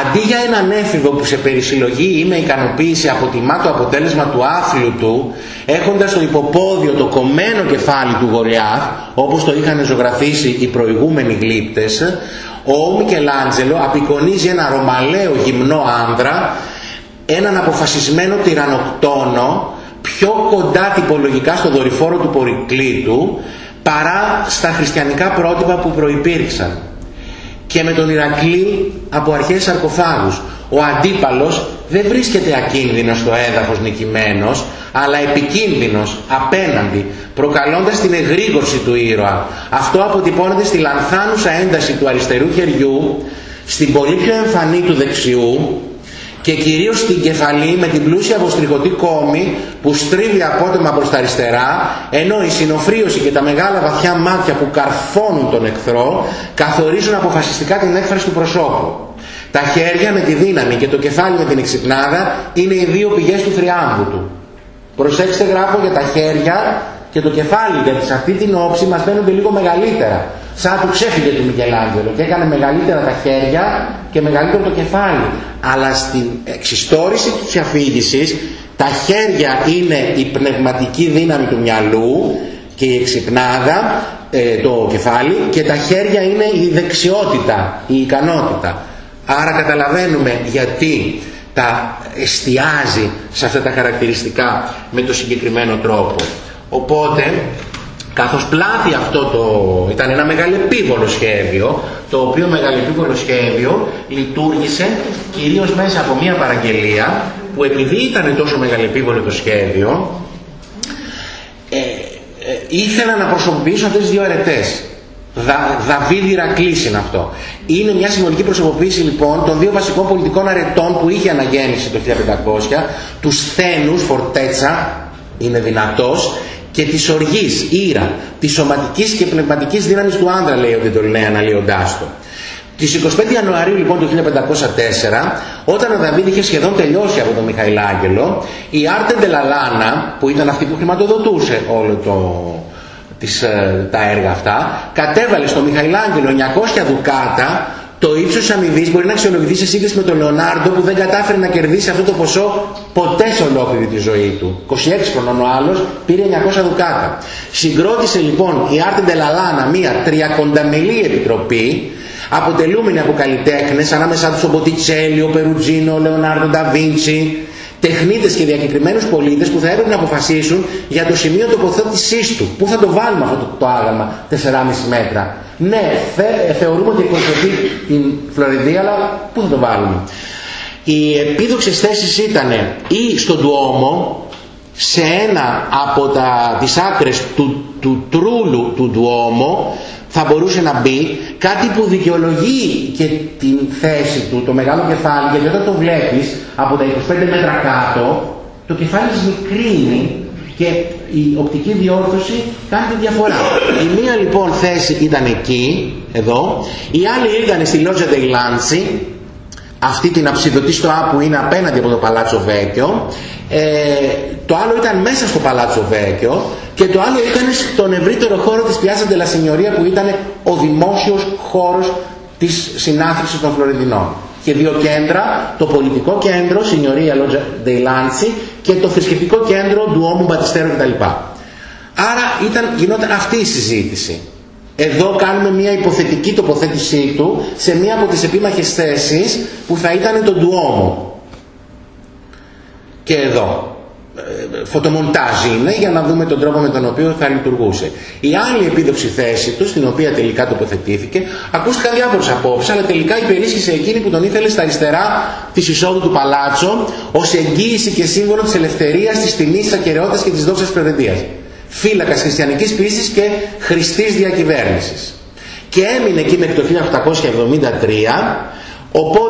Αντί για έναν έφηβο που σε περισυλλογή ή με ικανοποίηση αποτιμά το αποτέλεσμα του άθλου του, έχοντας στο υποπόδιο το κομμένο κεφάλι του Γολιάθ, όπως το είχαν ζωγραφίσει οι προηγούμενοι γλύπτες, ο Μικελάντζελο απεικονίζει ένα ρωμαλαίο γυμνό άνδρα, έναν αποφασισμένο τυρανοκτόνο, πιο κοντά τυπολογικά στο δορυφόρο του Πορυκλήτου, παρά στα χριστιανικά πρότυπα που προϋπήρξαν. Και με τον Ηρακλή από αρχές σαρκοφάγους. Ο αντίπαλος δεν βρίσκεται ακίνδυνος στο έδαφος νικημένος, αλλά επικίνδυνος απέναντι, προκαλώντας την εγρήγορση του ήρωα. Αυτό αποτυπώνεται στη λανθάνουσα ένταση του αριστερού χεριού, στην πολύ πιο εμφανή του δεξιού, και κυρίως στην κεφαλή με την πλούσια βοστρικωτή κόμη που στρίβει απότομα προς τα αριστερά ενώ η συνοφρίωση και τα μεγάλα βαθιά μάτια που καρφώνουν τον εχθρό καθορίζουν αποφασιστικά την έκφραση του προσώπου. Τα χέρια με τη δύναμη και το κεφάλι με την εξυπνάδα είναι οι δύο πηγές του θριάμβου του. Προσέξτε γράφω για τα χέρια και το κεφάλι γιατί σε αυτή την όψη μας φαίνονται λίγο μεγαλύτερα. Σαν του ξέφυγε του Μικελάντζελο και έκανε μεγαλύτερα τα χέρια και μεγαλύτερο το κεφάλι. Αλλά στην εξιστόρηση της αφήγησης τα χέρια είναι η πνευματική δύναμη του μυαλού και η εξυπνάδα, ε, το κεφάλι και τα χέρια είναι η δεξιότητα, η ικανότητα. Άρα καταλαβαίνουμε γιατί τα εστιάζει σε αυτά τα χαρακτηριστικά με το συγκεκριμένο τρόπο. Οπότε Καθώς πλάθη αυτό το... ήταν ένα μεγαλεπίβολο σχέδιο, το οποίο μεγαλεπίβολο σχέδιο λειτουργήσε κυρίως μέσα από μια παραγγελία που επειδή ήταν τόσο μεγαλεπίβολο το σχέδιο, ε, ε, ήθελα να προσωποποιήσω αυτές τις δύο αρετές. Δα, Δαβίδ Ηρακλής είναι αυτό. Είναι μια συμβολική προσωποποίηση λοιπόν των δύο βασικών πολιτικών αρετών που είχε αναγέννηση το 1500, τους Σθένους, Φορτέτσα, είναι δυνατός, και της οργής, ήρα, της σωματικής και πνευματικής δύναμης του άνδρα λέει ο Δεντολινέ αναλύοντάς το. Τις 25 Ιανουαρίου λοιπόν του 1504, όταν ο Δαβίδ είχε σχεδόν τελειώσει από τον Μιχαηλάγγελο, η Άρτε Ντελαλάνα, που ήταν αυτή που χρηματοδοτούσε όλο το, τις, ε, τα έργα αυτά, κατέβαλε στο Μιχαηλάγγελο 900 δουκάτα το ύψος τη αμοιβής μπορεί να αξιολογηθεί σε σύγκριση με τον Λεωνάρντο που δεν κατάφερε να κερδίσει αυτό το ποσό ποτέ σε ολόκληρη τη ζωή του. 26 χρονών ο άλλος πήρε 900 δουκάτα. Συγκρότησε λοιπόν η Άρτε Ντελαλάνα μια τριακονταμελή επιτροπή αποτελούμενη από καλλιτέχνες ανάμεσά τους ο Μποτιτσέλη, ο Περουτζίνο, ο Λεωνάρντο Νταβίντσι, τεχνίτες και διακεκριμένους πολίτες που θα έπρεπε να αποφασίσουν για το σημείο τοποθέτησής του. Πού θα το βάλουμε αυτό το, το άγαλμα 4,5 μέτρα; Ναι, θε, θεωρούμε ότι εκπροσωπεί την Φλωριδία, αλλά πού θα το βάλουμε; Οι επίδοξες θέσεις ήταν ή στον Τουόμο, σε ένα από τα, τις άκρες του, του τρούλου του Ντουόμο θα μπορούσε να μπει κάτι που δικαιολογεί και την θέση του, το μεγάλο κεφάλι, γιατί όταν το βλέπεις από τα 25 μέτρα κάτω, το κεφάλι μικρύνει και η οπτική διόρθωση κάνει τη διαφορά. Η μία λοιπόν θέση ήταν εκεί, εδώ, η άλλη ήταν στη Λότζα Λάντσι, αυτή την αψιδωτή στοά που είναι απέναντι από το Παλάτσο Βέκιο, ε, το άλλο ήταν μέσα στο Παλάτσο Βέκιο και το άλλο ήταν στον ευρύτερο χώρο της Πιάζα Ντελασινιωρία που ήταν ο δημόσιος χώρος της συνάθρησης των Φλωρινδινών και δύο κέντρα, το πολιτικό κέντρο, Σινιωρία Λότζα Ντεϊλάντσι και το θρησκευτικό κέντρο του Όμου Μπατιστέρου κτλ. Άρα ήταν, γινόταν αυτή η συζήτηση. Εδώ κάνουμε μια υποθετική τοποθέτησή του σε μια από τις επίμαχες θέσεις που θα ήταν το Ντουόμο. Και εδώ φωτομοντάζ είναι για να δούμε τον τρόπο με τον οποίο θα λειτουργούσε. Η άλλη επίδοξη θέση τους, στην οποία τελικά τοποθετήθηκε, ακούστηκαν διάφορες απόψεις, αλλά τελικά υπερίσχυσε εκείνη που τον ήθελε στα αριστερά της εισόδου του παλάτσο, ως εγγύηση και σύμβολο της ελευθερίας, της τιμής, της ακαιρεότητας και της δόξας Πρεδεντία. Φύλακας χριστιανικής πίστη και χρηστής διακυβέρνησης. Και έμεινε εκεί μέχρι το 1873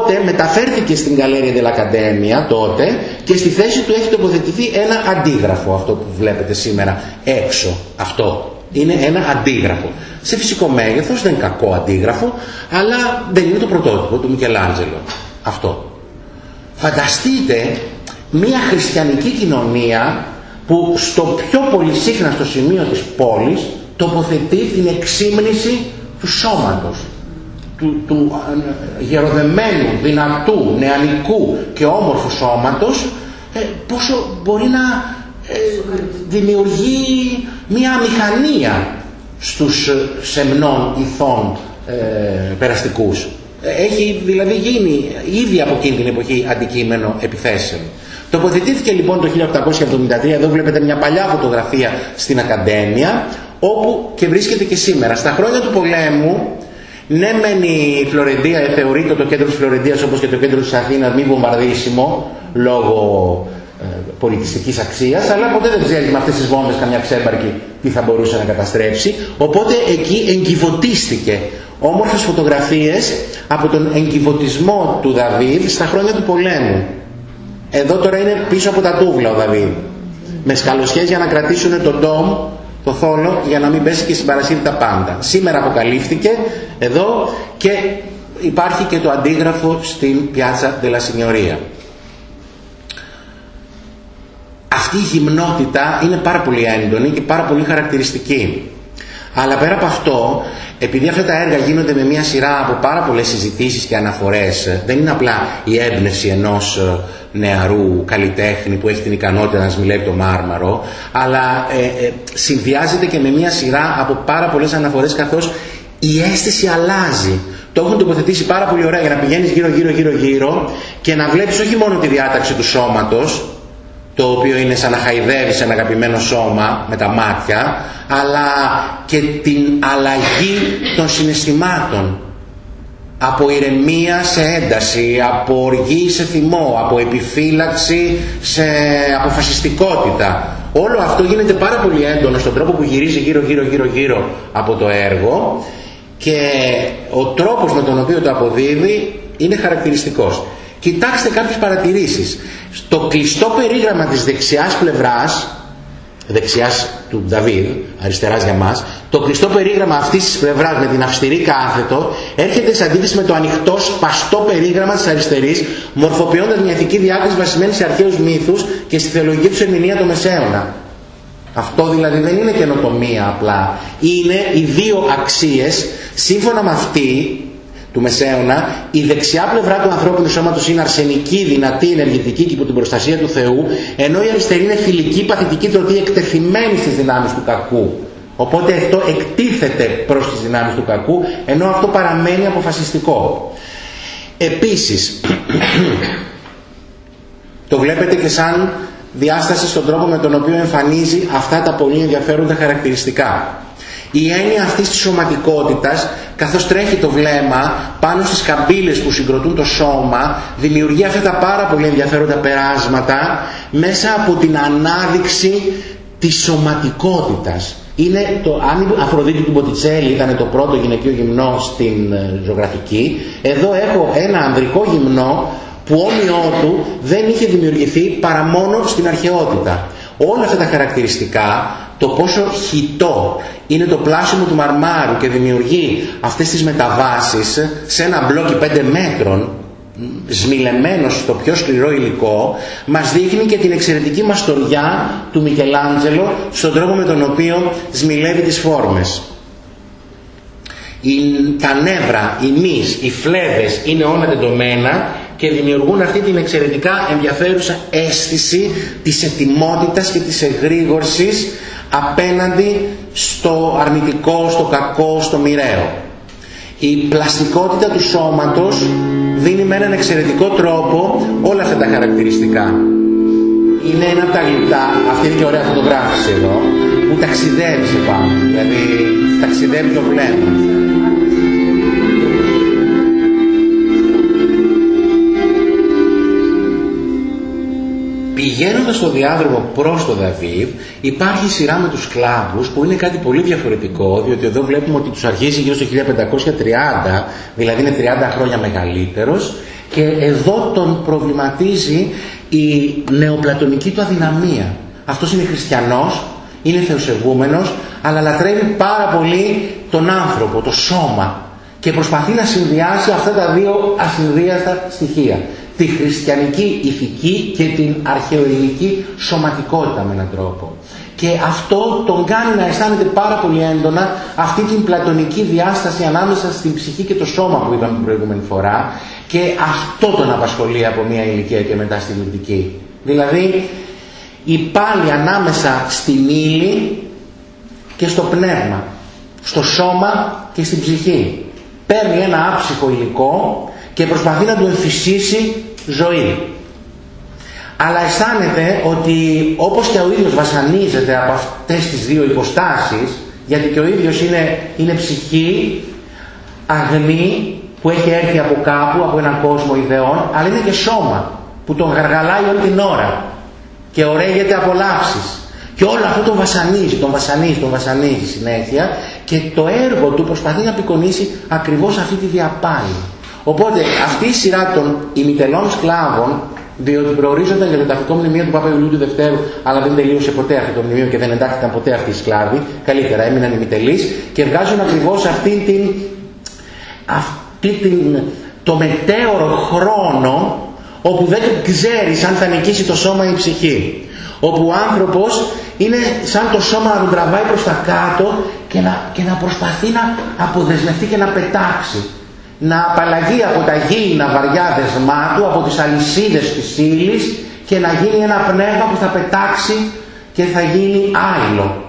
Οπότε μεταφέρθηκε στην Καλέρια Dell'Accademia τότε και στη θέση του έχει τοποθετηθεί ένα αντίγραφο, αυτό που βλέπετε σήμερα έξω. Αυτό είναι ένα αντίγραφο. Σε φυσικό μέγεθος, δεν είναι κακό αντίγραφο, αλλά δεν είναι το πρωτότυπο του Μικελάντζελο. Αυτό. Φανταστείτε μια χριστιανική κοινωνία που στο πιο πολύ σύχναστο σημείο της πόλης τοποθετεί την εξύμνηση του σώματος του, του γεροδεμένου, δυνατού, νεανικού και όμορφου σώματος ε, πόσο μπορεί να ε, δημιουργεί μια μηχανία στους ε, σεμνών ηθών ε, περαστικούς. Έχει δηλαδή γίνει ήδη από εκείνη την εποχή αντικείμενο επιθέσεων. Τοποθετήθηκε λοιπόν το 1873, εδώ βλέπετε μια παλιά φωτογραφία στην Ακαδέμια, όπου και βρίσκεται και σήμερα. Στα χρόνια του πολέμου, ναι μεν η Φλωρεντία θεωρείται το κέντρο της Φλωρεντίας όπως και το κέντρο της Αθήνας μη βομβαρδίσιμο λόγω ε, πολιτιστικής αξίας, αλλά ποτέ δεν ξέρει με αυτές τις βόμβες καμιά ξέμπαρκη τι θα μπορούσε να καταστρέψει. Οπότε εκεί εγκυβωτίστηκε όμορφες φωτογραφίες από τον εγκυβωτισμό του Δαβίδ στα χρόνια του πολέμου. Εδώ τώρα είναι πίσω από τα τούβλα ο Δαβίδ. Με σκαλοσιές για να κρατήσουν τον ντόμ, το θόλο, για να μην πέσει και στην παρασύρη τα πάντα. Σήμερα αποκαλύφθηκε εδώ και υπάρχει και το αντίγραφο στην πιάτσα de la Αυτή η γυμνότητα είναι πάρα πολύ έντονη και πάρα πολύ χαρακτηριστική. Αλλά πέρα από αυτό, επειδή αυτά τα έργα γίνονται με μια σειρά από πάρα πολλές συζητήσεις και αναφορές, δεν είναι απλά η έμπνευση ενός ε, νεαρού καλλιτέχνη που έχει την ικανότητα να σμιλεύει το μάρμαρο, αλλά ε, ε, συνδυάζεται και με μια σειρά από πάρα πολλές αναφορές καθώς η αίσθηση αλλάζει. Το έχουν τοποθετήσει πάρα πολύ ωραία για να πηγαίνεις γύρω γύρω γύρω γύρω και να βλέπεις όχι μόνο τη διάταξη του σώματος, το οποίο είναι σαν να χαϊδεύεις ένα αγαπημένο σώμα με τα μάτια, αλλά και την αλλαγή των συναισθημάτων. Από ηρεμία σε ένταση, από οργή σε θυμό, από επιφύλαξη σε αποφασιστικότητα. Όλο αυτό γίνεται πάρα πολύ έντονο στον τρόπο που γυρίζει γύρω γύρω γύρω γύρω από το έργο και ο τρόπος με τον οποίο το αποδίδει είναι χαρακτηριστικός. Κοιτάξτε κάποιες παρατηρήσεις. Στο κλειστό περίγραμμα της δεξιάς πλευράς, δεξιάς του Νταβίδ, αριστεράς για μας, το κλειστό περίγραμμα αυτής της πλευράς με την αυστηρή κάθετο έρχεται σε αντίθεση με το ανοιχτό σπαστό περίγραμμα της αριστερής, μορφοποιώντας μια ηθική διάκριση βασισμένη σε αρχαίους μύθους και στη θεολογική τους ερμηνεία του Μεσαίωνα. Αυτό δηλαδή δεν είναι καινοτομία απλά. Είναι οι δύο αξίες, σύμφωνα με αυτή, του Μεσαίωνα, η δεξιά πλευρά του ανθρώπινου σώματος είναι αρσενική, δυνατή, ενεργητική και υπό την προστασία του Θεού, ενώ η αριστερή είναι φιλική, παθητική, τρωτή, εκτεθειμένη στις δυνάμεις του κακού. Οπότε αυτό εκτίθεται προς τις δυνάμεις του κακού, ενώ αυτό παραμένει αποφασιστικό. Επίσης, το βλέπετε και σαν διάσταση στον τρόπο με τον οποίο εμφανίζει αυτά τα πολύ ενδιαφέροντα χαρακτηριστικά. Η έννοια αυτής της σωματικότητας, καθώς τρέχει το βλέμμα πάνω στις καμπύλες που συγκροτούν το σώμα, δημιουργεί αυτά τα πάρα πολύ ενδιαφέροντα περάσματα μέσα από την ανάδειξη της σωματικότητας. Είναι το, αν η Αφροδίτη του Μποτιτσέλη ήταν το πρώτο γυναικείο γυμνό στην ε, ζωγραφική, εδώ έχω ένα ανδρικό γυμνό που όμοιό του δεν είχε δημιουργηθεί παρά μόνο στην αρχαιότητα. Όλα αυτά τα χαρακτηριστικά το πόσο χιτό είναι το πλάσιμο του μαρμάρου και δημιουργεί αυτές τις μεταβάσεις σε ένα μπλόκι 5 μέτρων σμιλεμένος στο πιο σκληρό υλικό μας δείχνει και την εξαιρετική μαστοριά του Μικελάντζελο στον τρόπο με τον οποίο σμιλεύει τις φόρμες. τα νεύρα, οι μυς, οι φλέβες είναι όλα τεντωμένα και δημιουργούν αυτή την εξαιρετικά ενδιαφέρουσα αίσθηση της ετοιμότητας και της εγρήγορσης απέναντι στο αρνητικό, στο κακό, στο μοιραίο. Η πλαστικότητα του σώματος δίνει με έναν εξαιρετικό τρόπο όλα αυτά τα χαρακτηριστικά. Είναι ένα από τα γλυπτά, αυτή είναι και ωραία φωτογράφηση εδώ, που ταξιδεύει σε πάνω, δηλαδή ταξιδεύει το βλέμμα. Πηγαίνοντας στο διάδρομο προς το Δαβίδ υπάρχει σειρά με τους κλάβους που είναι κάτι πολύ διαφορετικό διότι εδώ βλέπουμε ότι τους αρχίζει γύρω στο 1530 δηλαδή είναι 30 χρόνια μεγαλύτερος και εδώ τον προβληματίζει η νεοπλατωνική του αδυναμία. Αυτός είναι χριστιανός, είναι θεοσεβούμενος αλλά λατρεύει πάρα πολύ τον άνθρωπο, το σώμα και προσπαθεί να συνδυάσει αυτά τα δύο ασυνδύαστα στοιχεία τη χριστιανική ηθική και την αρχαιοελληνική σωματικότητα με έναν τρόπο. Και αυτό τον κάνει να αισθάνεται πάρα πολύ έντονα αυτή την πλατωνική διάσταση ανάμεσα στην ψυχή και το σώμα που είπαμε την προηγούμενη φορά και αυτό τον απασχολεί από μια ηλικία και μετά στη λυπτική. Δηλαδή η πάλι ανάμεσα στην ύλη και στο πνεύμα, στο σώμα και στην ψυχή. Παίρνει ένα άψυχο υλικό και προσπαθεί να του εμφυσίσει ζωή. Αλλά αισθάνεται ότι όπως και ο ίδιος βασανίζεται από αυτές τις δύο υποστάσεις Γιατί και ο ίδιος είναι, είναι ψυχή, αγνή, που έχει έρθει από κάπου, από έναν κόσμο ιδεών, αλλά είναι και σώμα, που τον γαργαλάει όλη την ώρα και ωραίγεται απολαύσεις. Και όλο αυτό τον βασανίζει, τον βασανίζει, τον βασανίζει συνέχεια και το έργο του προσπαθεί να απεικονίσει ακριβώς αυτή τη διαπάλη. Οπότε αυτή η σειρά των ημιτελών σκλάβων, διότι προορίζονταν για το ταυτικό μνημείο του Παπαϊουλίου του Δευτέρου, αλλά δεν τελείωσε ποτέ αυτό το μνημείο και δεν εντάχθηκαν ποτέ αυτοί οι σκλάβοι, καλύτερα έμειναν ημιτελείς και βγάζουν ακριβώς αυτή την, αυτή την, το μετέωρο χρόνο όπου δεν ξέρεις αν θα νικήσει το σώμα ή η ψυχή. Όπου ο άνθρωπος είναι σαν το σώμα να τον τραβάει προς τα κάτω και να, και να προσπαθεί να αποδεσμευτεί και να πετάξει. Να απαλλαγεί από τα γήινα βαριά δεσμά του, από τις αλυσίδες της ύλης και να γίνει ένα πνεύμα που θα πετάξει και θα γίνει άειλο.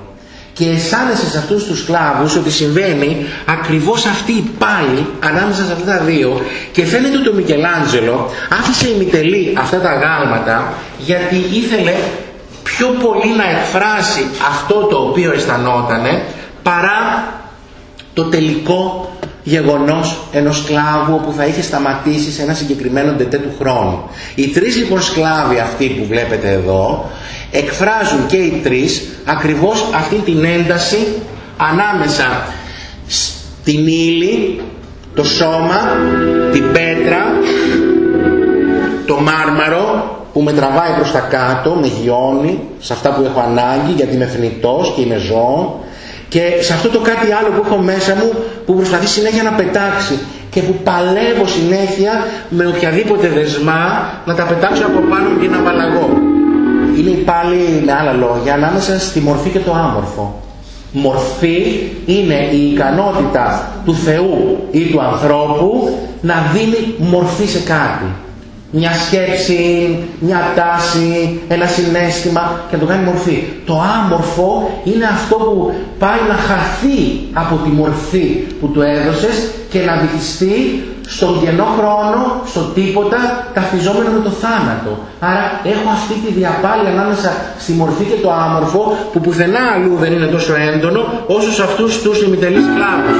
Και αισθάνεσαι σε αυτούς τους σκλάβους ότι συμβαίνει ακριβώς αυτή η πάλι ανάμεσα σε αυτά τα δύο και φαίνεται ότι ο Μικελάντζελο άφησε ημιτελή αυτά τα γάλματα γιατί ήθελε πιο πολύ να εκφράσει αυτό το οποίο αισθανότανε παρά το τελικό γεγονός ενός σκλάβου όπου θα είχε σταματήσει σε ένα συγκεκριμένο τετέ του χρόνου. Οι τρεις λοιπόν σκλάβοι αυτοί που βλέπετε εδώ εκφράζουν και οι τρεις ακριβώς αυτή την ένταση ανάμεσα στην ύλη, το σώμα, την πέτρα, το μάρμαρο που με τραβάει προς τα κάτω, με γιώνει σε αυτά που έχω ανάγκη γιατί είμαι θνητός και είμαι ζώο και σε αυτό το κάτι άλλο που έχω μέσα μου που προσπαθεί συνέχεια να πετάξει και που παλεύω συνέχεια με οποιαδήποτε δεσμά να τα πετάξω από πάνω και να απαλλαγώ. Είναι πάλι με άλλα λόγια ανάμεσα στη μορφή και το άμορφο. Μορφή είναι η ικανότητα του Θεού ή του ανθρώπου να δίνει μορφή σε κάτι μια σκέψη, μια τάση, ένα συνέστημα και να το κάνει μορφή. Το άμορφο είναι αυτό που πάει να χαθεί από τη μορφή που του έδωσες και να βυθιστεί στον κενό χρόνο, στο τίποτα, ταυτιζόμενο με το θάνατο. Άρα έχω αυτή τη διαπάλη ανάμεσα στη μορφή και το άμορφο που πουθενά αλλού δεν είναι τόσο έντονο όσο σε αυτούς τους ημιτελείς κλάδους.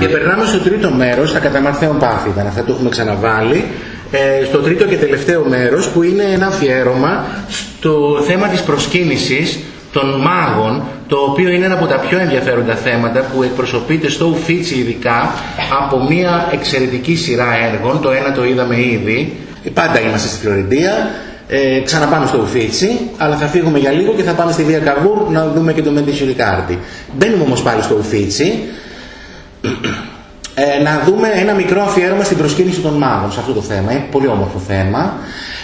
Και περνάμε στο τρίτο μέρος, τα καταμαρθέων πάθη ήταν, αυτά το έχουμε ξαναβάλει, ε, στο τρίτο και τελευταίο μέρος που είναι ένα αφιέρωμα στο θέμα της προσκύνησης των μάγων, το οποίο είναι ένα από τα πιο ενδιαφέροντα θέματα που εκπροσωπείται στο Ουφίτσι ειδικά από μια εξαιρετική σειρά έργων, το ένα το είδαμε ήδη, πάντα είμαστε στη Φλωρεντία, ε, ξαναπάμε στο Ουφίτσι, αλλά θα φύγουμε για λίγο και θα πάμε στη Βία Καβούρ να δούμε και το Μεντήσιο Ρικάρτη. Μπαίνουμε όμως πάλι στο Ουφίτσι, ε, να δούμε ένα μικρό αφιέρωμα στην προσκύνηση των μάγων σε αυτό το θέμα. Είναι πολύ όμορφο θέμα.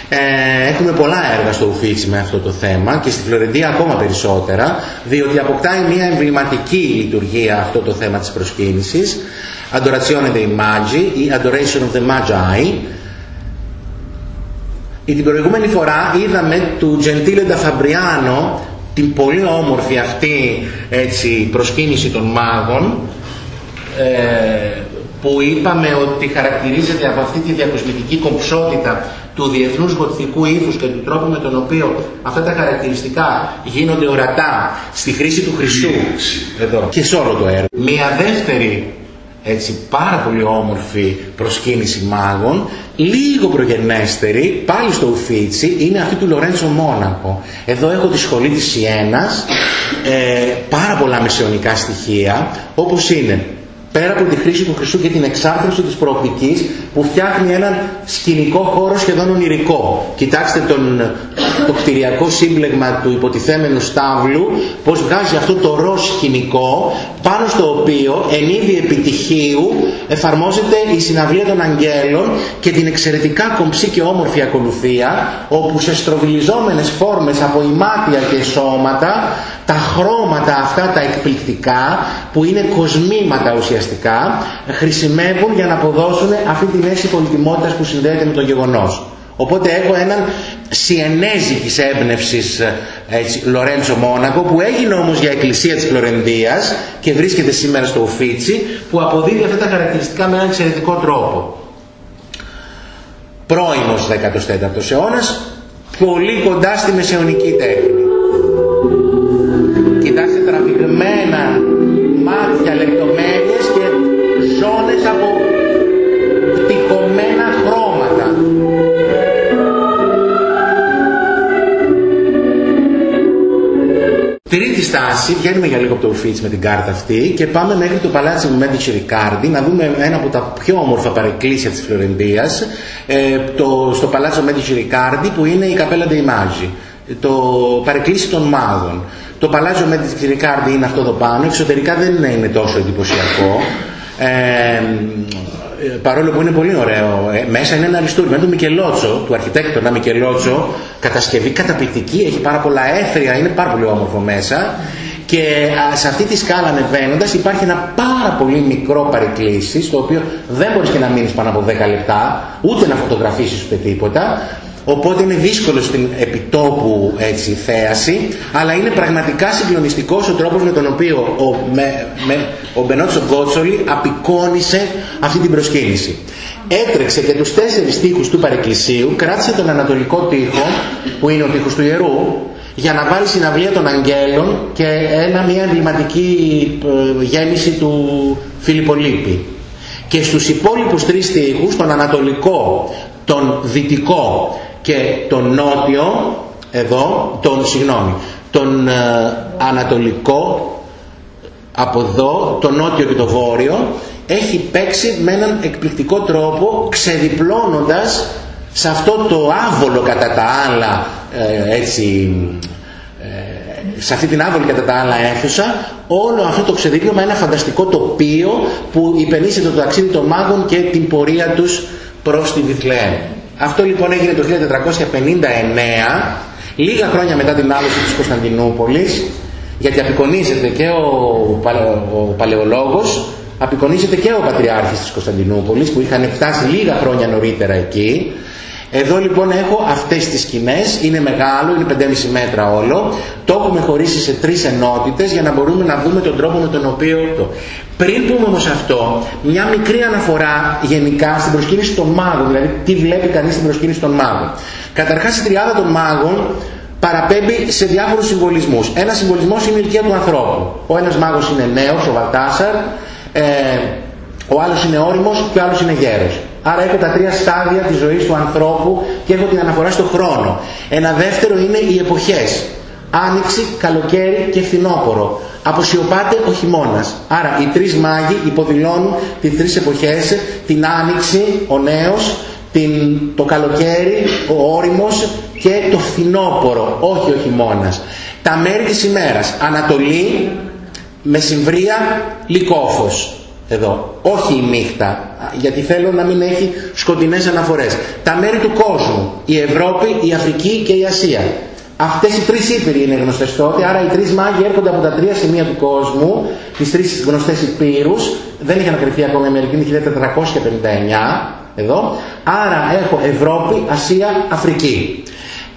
Ε, έχουμε πολλά έργα στο Ουφίτσι με αυτό το θέμα και στη Φλωρεντία ακόμα περισσότερα, διότι αποκτάει μια εμβληματική λειτουργία αυτό το θέμα της προσκύνησης. Adorazione dei Magi ή Adoration of the Magi. Η την προηγούμενη φορά είδαμε του Gentile da Fabriano την πολύ όμορφη αυτή έτσι, προσκύνηση των μάγων ε, που είπαμε ότι χαρακτηρίζεται από αυτή τη διακοσμητική κομψότητα του διεθνούς γοτθικού ήθους και του τρόπου με τον οποίο αυτά τα χαρακτηριστικά γίνονται ορατά στη χρήση του χρυσού εδώ και σε όλο το έργο. Μία δεύτερη έτσι πάρα πολύ όμορφη προσκύνηση μάγων, λίγο προγενέστερη, πάλι στο Ουφίτσι, είναι αυτή του Λορέντσο Μόνακο. Εδώ έχω τη σχολή της Σιένας, ε, πάρα πολλά μεσαιωνικά στοιχεία, όπως είναι πέρα από τη χρήση του χρυσού και την εξάρτηση της προοπτικής που φτιάχνει έναν σκηνικό χώρο σχεδόν ονειρικό. Κοιτάξτε τον, το κτηριακό σύμπλεγμα του υποτιθέμενου στάβλου, πώς βγάζει αυτό το ροζ σκηνικό πάνω στο οποίο εν είδη επιτυχίου εφαρμόζεται η συναυλία των αγγέλων και την εξαιρετικά κομψή και όμορφη ακολουθία όπου σε στροβιλιζόμενες φόρμες από ημάτια και σώματα τα χρώματα αυτά τα εκπληκτικά που είναι κοσμήματα ουσιαστικά χρησιμεύουν για να αποδώσουν αυτή την αίσθηση πολυτιμότητας που συνδέεται με το γεγονός. Οπότε έχω έναν σιενέζικης έμπνευσης έτσι, Λορέντσο Μόνακο που έγινε όμως για εκκλησία της Φλωρεντίας και βρίσκεται σήμερα στο Ουφίτσι που αποδίδει αυτά τα χαρακτηριστικά με έναν εξαιρετικό τρόπο. Πρώιμος 14ος αιώνας, πολύ κοντά στη μεσαιωνική τέχνη μένα μάτια, λεπτομέρειες και ζώνες από πτυχωμένα χρώματα. Τρίτη στάση, βγαίνουμε για λίγο από το Ουφίτς με την κάρτα αυτή και πάμε μέχρι το παλάτσι Μέντιτσι Ρικάρντι να δούμε ένα από τα πιο όμορφα παρεκκλήσια της Φλωρεντίας ε, το, στο παλάτσο Μέντιτσι Ρικάρντι που είναι η Καπέλα Ντεϊμάζη, το παρεκκλήσι των μάγων. Το παλάζιο Μέντιτσι Ρικάρντι είναι αυτό εδώ πάνω, εξωτερικά δεν είναι τόσο εντυπωσιακό. Ε, παρόλο που είναι πολύ ωραίο. Ε, μέσα είναι ένα αριστούργημα του Μικελότσο, του αρχιτέκτονα Μικελότσο, κατασκευή καταπληκτική, έχει πάρα πολλά έθρια, είναι πάρα πολύ όμορφο μέσα. Και σε αυτή τη σκάλα ανεβαίνοντας υπάρχει ένα πάρα πολύ μικρό παρεκκλήσι, στο οποίο δεν μπορείς και να μείνεις πάνω από 10 λεπτά, ούτε να φωτογραφίσεις ούτε τίποτα. Οπότε είναι δύσκολο στην επιτόπου έτσι, θέαση, αλλά είναι πραγματικά συγκλονιστικός ο τρόπος με τον οποίο ο, με, με, ο Μπενότσο Γκότσολη απεικόνισε αυτή την προσκύνηση. Έτρεξε και τους τέσσερις τείχους του παρεκκλησίου, κράτησε τον ανατολικό τείχο, που είναι ο τείχος του ιερού, για να βάλει συναυλία των αγγέλων και ένα, μια εμβληματική ε, γέμιση του Φιλιππολίπη. Και στους υπόλοιπους τρεις τείχους, τον ανατολικό, τον δυτικό και τον νότιο εδώ, τον, συγγνώμη, τον ε, ανατολικό από εδώ, τον νότιο και το βόρειο έχει παίξει με έναν εκπληκτικό τρόπο ξεδιπλώνοντας σε αυτό το άβολο κατά τα άλλα ε, έτσι ε, σε αυτή την άβολη κατά τα άλλα αίθουσα όλο αυτό το ξεδίπλωμα ένα φανταστικό τοπίο που υπενήσεται το ταξίδι των μάγων και την πορεία τους προς τη Βιθλεέμ. Αυτό λοιπόν έγινε το 1459, λίγα χρόνια μετά την άλωση της Κωνσταντινούπολης, γιατί απεικονίζεται και ο, ο παλαιολόγος, απεικονίζεται και ο Πατριάρχης της Κωνσταντινούπολης που είχαν φτάσει λίγα χρόνια νωρίτερα εκεί. Εδώ λοιπόν έχω αυτές τις σκηνές, είναι μεγάλο, είναι 5,5 μέτρα όλο, το έχουμε χωρίσει σε τρεις ενότητες για να μπορούμε να δούμε τον τρόπο με τον οποίο το... Πριν πούμε όμως αυτό, μια μικρή αναφορά γενικά στην προσκύνηση των μάγων, δηλαδή τι βλέπει κανείς στην προσκύνηση των μάγων. Καταρχάς η τριάδα των μάγων παραπέμπει σε διάφορους συμβολισμούς. Ένας συμβολισμός είναι η ηλικία του ανθρώπου. Ο ένας μάγος είναι νέος, ο Βαλτάσαρ, ε, ο άλλος είναι όριμος και ο άλλος είναι γέρος. Άρα έχω τα τρία στάδια της ζωής του ανθρώπου και έχω την αναφορά στο χρόνο. Ένα δεύτερο είναι οι εποχές. Άνοιξη, καλοκαίρι και φθινόπωρο αποσιωπάται ο χειμώνας. Άρα οι τρεις μάγοι υποδηλώνουν τις τρεις εποχές, την άνοιξη, ο νέος, την, το καλοκαίρι, ο όριμος και το φθινόπωρο, όχι ο χειμώνας. Τα μέρη της ημέρας, Ανατολή, Μεσημβρία, Λυκόφος. Εδώ, όχι η νύχτα, γιατί θέλω να μην έχει σκοτεινές αναφορές. Τα μέρη του κόσμου, η Ευρώπη, η Αφρική και η Ασία. Αυτές οι τρεις ήπειροι είναι γνωστές τότε, άρα οι τρεις μάγοι έρχονται από τα τρία σημεία του κόσμου, τις τρεις γνωστές υπήρους, δεν είχαν ακριθεί ακόμα η Αμερική, είναι 1459, εδώ, άρα έχω Ευρώπη, Ασία, Αφρική.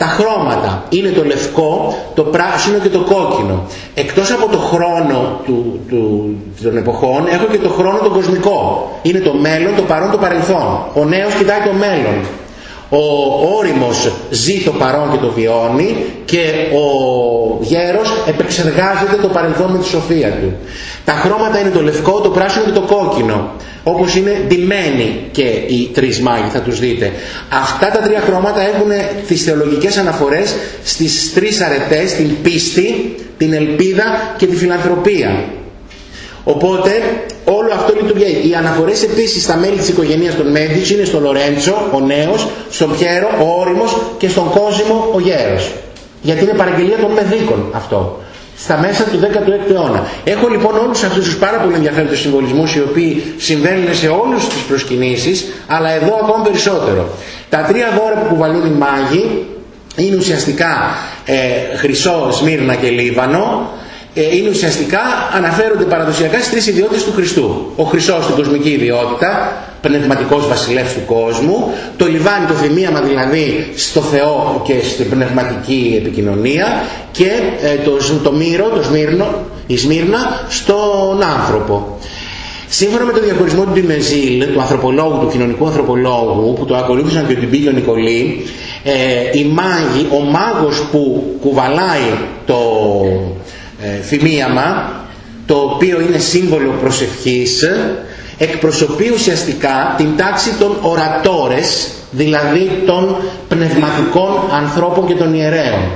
Τα χρώματα είναι το λευκό, το πράσινο και το κόκκινο. Εκτός από το χρόνο του, του, των εποχών, έχω και το χρόνο τον κοσμικό. Είναι το μέλλον, το παρόν, το παρελθόν. Ο νέος κοιτάει το μέλλον. Ο όριμος ζει το παρόν και το βιώνει και ο γέρος επεξεργάζεται το παρελθόν με τη σοφία του. Τα χρώματα είναι το λευκό, το πράσινο και το κόκκινο. Όπως είναι ντυμένοι και οι τρεις μάγοι, θα τους δείτε. Αυτά τα τρία χρώματα έχουν τις θεολογικές αναφορές στις τρεις αρετές, την πίστη, την ελπίδα και τη φιλανθρωπία. Οπότε όλο αυτό λειτουργεί. Οι αναφορές επίσης στα μέλη της οικογένειας των Μέδιτσι είναι στο Λορέντσο, ο νέος, στον Πιέρο, ο όριμος και στον Κόσμο, ο γέρος. Γιατί είναι παραγγελία των Μεδίκων αυτό. Στα μέσα του 16ου αιώνα. Έχω λοιπόν όλους αυτούς τους πάρα πολύ ενδιαφέροντες συμβολισμούς οι οποίοι συμβαίνουν σε όλε τις προσκυνήσεις, αλλά εδώ ακόμα περισσότερο. Τα τρία δώρα που κουβαλούν οι μάγοι είναι ουσιαστικά ε, χρυσό, σμύρνα και λίβανο, ε, είναι ουσιαστικά αναφέρονται παραδοσιακά στις τρεις ιδιότητες του Χριστού. Ο Χριστός στην κοσμική ιδιότητα, πνευματικός βασιλεύς του κόσμου, το λιβάνι, το θυμίαμα δηλαδή στο Θεό και στην πνευματική επικοινωνία και ε, το, το μύρο, το σμύρνο, η Σμύρνα στον άνθρωπο. Σύμφωνα με το διαχωρισμό του Ντιμεζίλ, του ανθρωπολόγου, του κοινωνικού ανθρωπολόγου, που το ακολούθησαν και ο Τιμπίλιο Νικολή, ε, οι μάγοι, ο μάγος που κουβαλάει το, ε, θυμίαμα το οποίο είναι σύμβολο προσευχής εκπροσωπεί ουσιαστικά την τάξη των ορατόρες δηλαδή των πνευματικών ανθρώπων και των ιερέων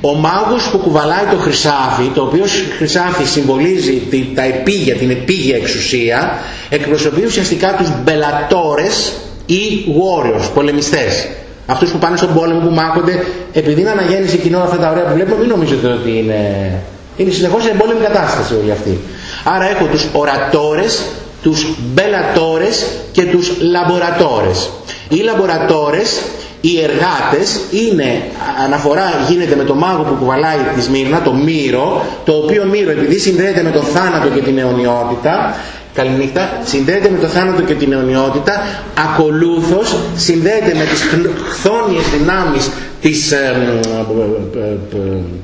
ο μάγος που κουβαλάει το χρυσάφι, το οποίο χρυσάφι συμβολίζει τα επίγεια, την επίγεια εξουσία, εκπροσωπεί ουσιαστικά τους μπελατόρες ή warriors, πολεμιστές. Αυτούς που πάνε στον πόλεμο, που μάχονται, επειδή είναι αναγέννηση κοινών αυτά τα ωραία που βλέπουμε, μην νομίζετε ότι είναι... Είναι συνεχώς σε εμπόλεμη κατάσταση όλοι αυτοί. Άρα έχω τους ορατόρες, τους μπελατόρες και τους λαμπορατόρες. Οι λαμπορατόρες οι εργάτες είναι, αναφορά γίνεται με το μάγο που κουβαλάει τη Σμύρνα, το Μύρο, το οποίο Μύρο επειδή συνδέεται με το θάνατο και την αιωνιότητα, καληνύχτα, συνδέεται με το θάνατο και την αιωνιότητα, ακολούθως συνδέεται με τις χθόνιες δυνάμεις της ε,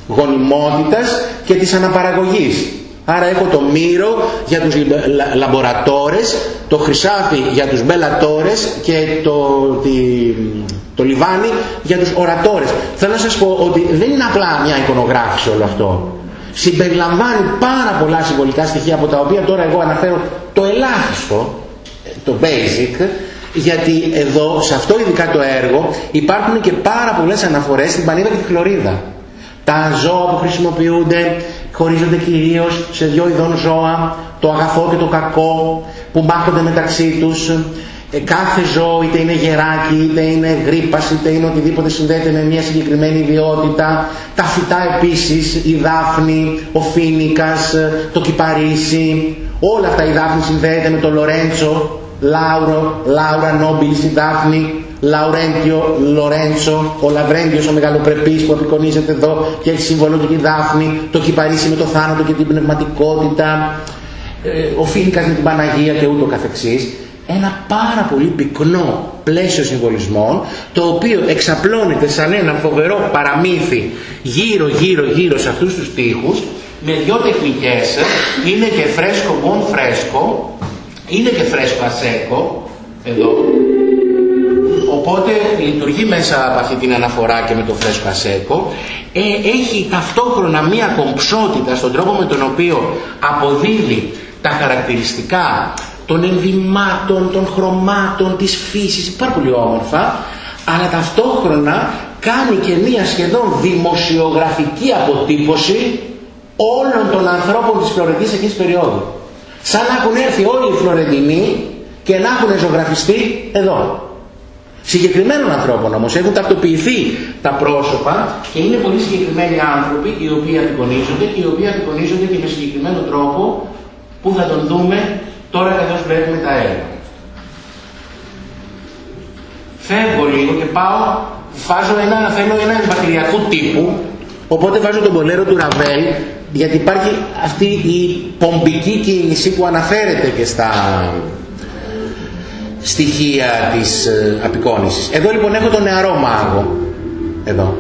γονιμότητας και της αναπαραγωγής. Άρα έχω το μύρο για τους λαμπορατόρες, το χρυσάφι για τους μπελατόρες και το, το λιβάνι για τους ορατόρες. Θέλω να σας πω ότι δεν είναι απλά μια εικονογράφηση όλο αυτό. Συμπεριλαμβάνει πάρα πολλά συμβολικά στοιχεία από τα οποία τώρα εγώ αναφέρω το ελάχιστο, το basic, γιατί εδώ, σε αυτό ειδικά το έργο, υπάρχουν και πάρα πολλές αναφορές στην Πανίδα και τη Χλωρίδα. Τα ζώα που χρησιμοποιούνται χωρίζονται κυρίως σε δύο ειδών ζώα, το αγαθό και το κακό, που μάχονται μεταξύ τους, ε, κάθε ζώο είτε είναι γεράκι, είτε είναι γρήπας, είτε είναι οτιδήποτε συνδέεται με μια συγκεκριμένη ιδιότητα. Τα φυτά επίσης, η δάφνη, ο φίνικας, το κυπαρίσι, όλα αυτά η δάφνη συνδέεται με το Λορέντσο, Λάουρο, Λάουρα Νόμπιλης η δάφνη, Λαουρέντιο, Λορέντσο, ο Λαβρέντιος ο μεγαλοπρεπής που απεικονίζεται εδώ και έχει σύμβολο και τη δάφνη, το κυπαρίσι με το θάνατο και την πνευματικότητα, ε, ο Φίνικας με την Παναγία και ούτω καθεξής. Ένα πάρα πολύ πυκνό πλαίσιο συμβολισμών το οποίο εξαπλώνεται σαν ένα φοβερό παραμύθι γύρω γύρω γύρω σε αυτούς τους τοίχους με δυο τεχνικές είναι και φρέσκο μπον φρέσκο είναι και φρέσκο ασέκο εδώ. Οπότε λειτουργεί μέσα από αυτή την αναφορά και με το φρέσκο ασέκο ε, έχει ταυτόχρονα μία κομψότητα στον τρόπο με τον οποίο αποδίδει τα χαρακτηριστικά των ενδυμάτων, των χρωμάτων, της φύσης, πάρα πολύ όμορφα, αλλά ταυτόχρονα κάνει και μία σχεδόν δημοσιογραφική αποτύπωση όλων των ανθρώπων της Φλωρεντής εκείνης περίοδου. Σαν να έχουν έρθει όλοι οι Φλωρεντινοί και να έχουν ζωγραφιστεί εδώ. Συγκεκριμένων ανθρώπων όμως έχουν ταυτοποιηθεί τα πρόσωπα και είναι πολύ συγκεκριμένοι άνθρωποι οι οποίοι απεικονίζονται και οι οποίοι απεικονίζονται και με συγκεκριμένο τρόπο που θα τον δούμε Τώρα καθώς βλέπουμε τα έργα. Φεύγω λίγο και πάω, βάζω ένα, θέλω ένα εμβατηριακού τύπου, οπότε βάζω τον πολέρο του Ραβέλ, γιατί υπάρχει αυτή η πομπική κίνηση που αναφέρεται και στα στοιχεία της ε, απεικόνησης. Εδώ λοιπόν έχω τον νεαρό μάγο. Εδώ.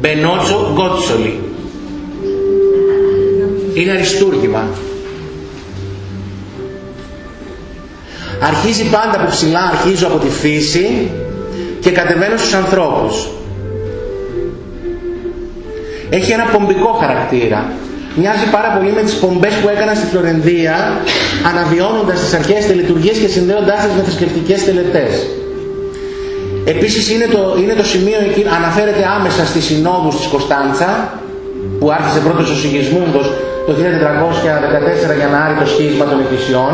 Μπενότσο Γκότσολη είναι αριστούργημα. Αρχίζει πάντα από ψηλά, αρχίζω από τη φύση και κατεβαίνω στους ανθρώπους. Έχει ένα πομπικό χαρακτήρα. Μοιάζει πάρα πολύ με τις πομπές που έκανα στη Φλωρενδία αναβιώνοντας τις αρχαίες τελετουργίες και συνδέοντάς τις με θρησκευτικές τελετές. Επίσης είναι το, είναι το σημείο εκεί, αναφέρεται άμεσα στις συνόδους της Κωνσταντσα που άρχισε πρώτος ο Σιγισμούντος το 1414 για να άρει το σχίσμα των Εκκλησιών,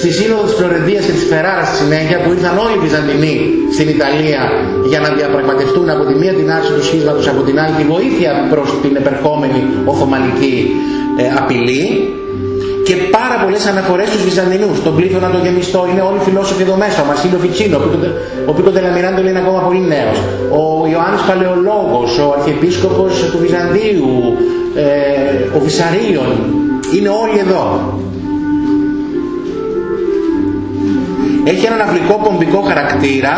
στη Σύνοδο της Φλωρεντίας και της Φεράρας στη συνέχεια που ήρθαν όλοι οι Βυζαντινοί στην Ιταλία για να διαπραγματευτούν από τη μία την άρση του σχίσματος, από την άλλη τη βοήθεια προς την επερχόμενη Οθωμανική ε, απειλή και πάρα πολλές αναφορές στους Βυζαντινούς. Τον πλήθωνα το γεμιστό είναι όλοι οι φιλόσοφοι εδώ μέσα. Ο Μασίλο Φιτσίνο, ο Πίκο Τελαμιράντο είναι ακόμα πολύ νέος. Ο Ιωάννης Παλαιολόγος, ο Αρχιεπίσκοπος του Βυζαντίου, ε, ο Βυσαρίων, είναι όλοι εδώ. Έχει έναν αυλικό πομπικό χαρακτήρα,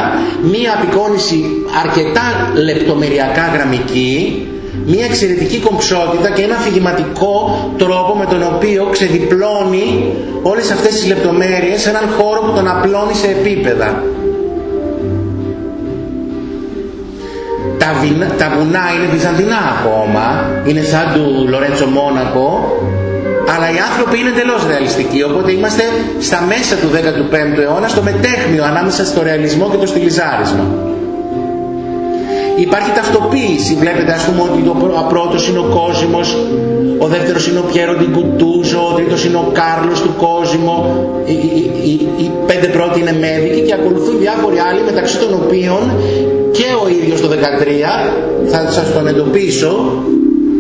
μία απεικόνηση αρκετά λεπτομεριακά γραμμική, μια εξαιρετική κομψότητα και ένα αφηγηματικό τρόπο με τον οποίο ξεδιπλώνει όλες αυτές τις λεπτομέρειες σε έναν χώρο που τον απλώνει σε επίπεδα. Τα, τα βουνά είναι βυζαντινά ακόμα, είναι σαν του Λορέντσο Μόνακο, αλλά οι άνθρωποι είναι εντελώς ρεαλιστικοί, οπότε είμαστε στα μέσα του 15ου αιώνα στο μετέχμιο ανάμεσα στο ρεαλισμό και το στυλιζάρισμα. Υπάρχει ταυτοποίηση. Βλέπετε ας πούμε ότι ο πρώτος είναι ο Κόσμος, ο δεύτερος είναι ο Πιέρο Ντιγκουτούζο, ο τρίτος είναι ο Κάρλος του Κόσμο, οι, οι, οι, πέντε πρώτοι είναι Μέδικοι και ακολουθούν διάφοροι άλλοι μεταξύ των οποίων και ο ίδιος το 13, θα σας τον εντοπίσω,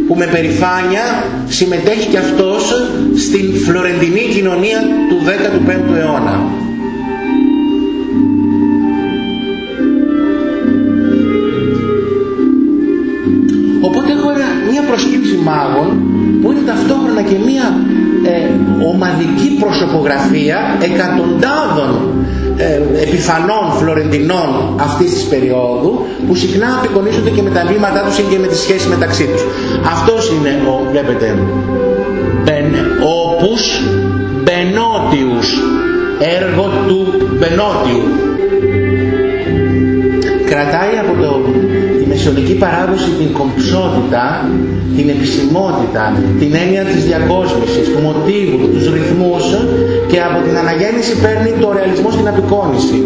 που με περηφάνεια συμμετέχει και αυτός στην φλωρεντινή κοινωνία του 15ου αιώνα. Μάγων που είναι ταυτόχρονα και μια ε, ομαδική προσωπογραφία εκατοντάδων ε, επιφανών Φλωρεντινών αυτής της περίοδου που συχνά απεικονίζονται και με τα βήματά τους και με τις σχέσεις μεταξύ τους. Αυτός είναι ο, βλέπετε, μπεν, όπους Μπενότιους, έργο του Μπενότιου. Κρατάει από το, τη μεσαιωνική παράδοση την κομψότητα, την επισημότητα, την έννοια της διακόσμησης, του μοτίβου, τους ρυθμούς και από την αναγέννηση παίρνει το ρεαλισμό στην απεικόνηση.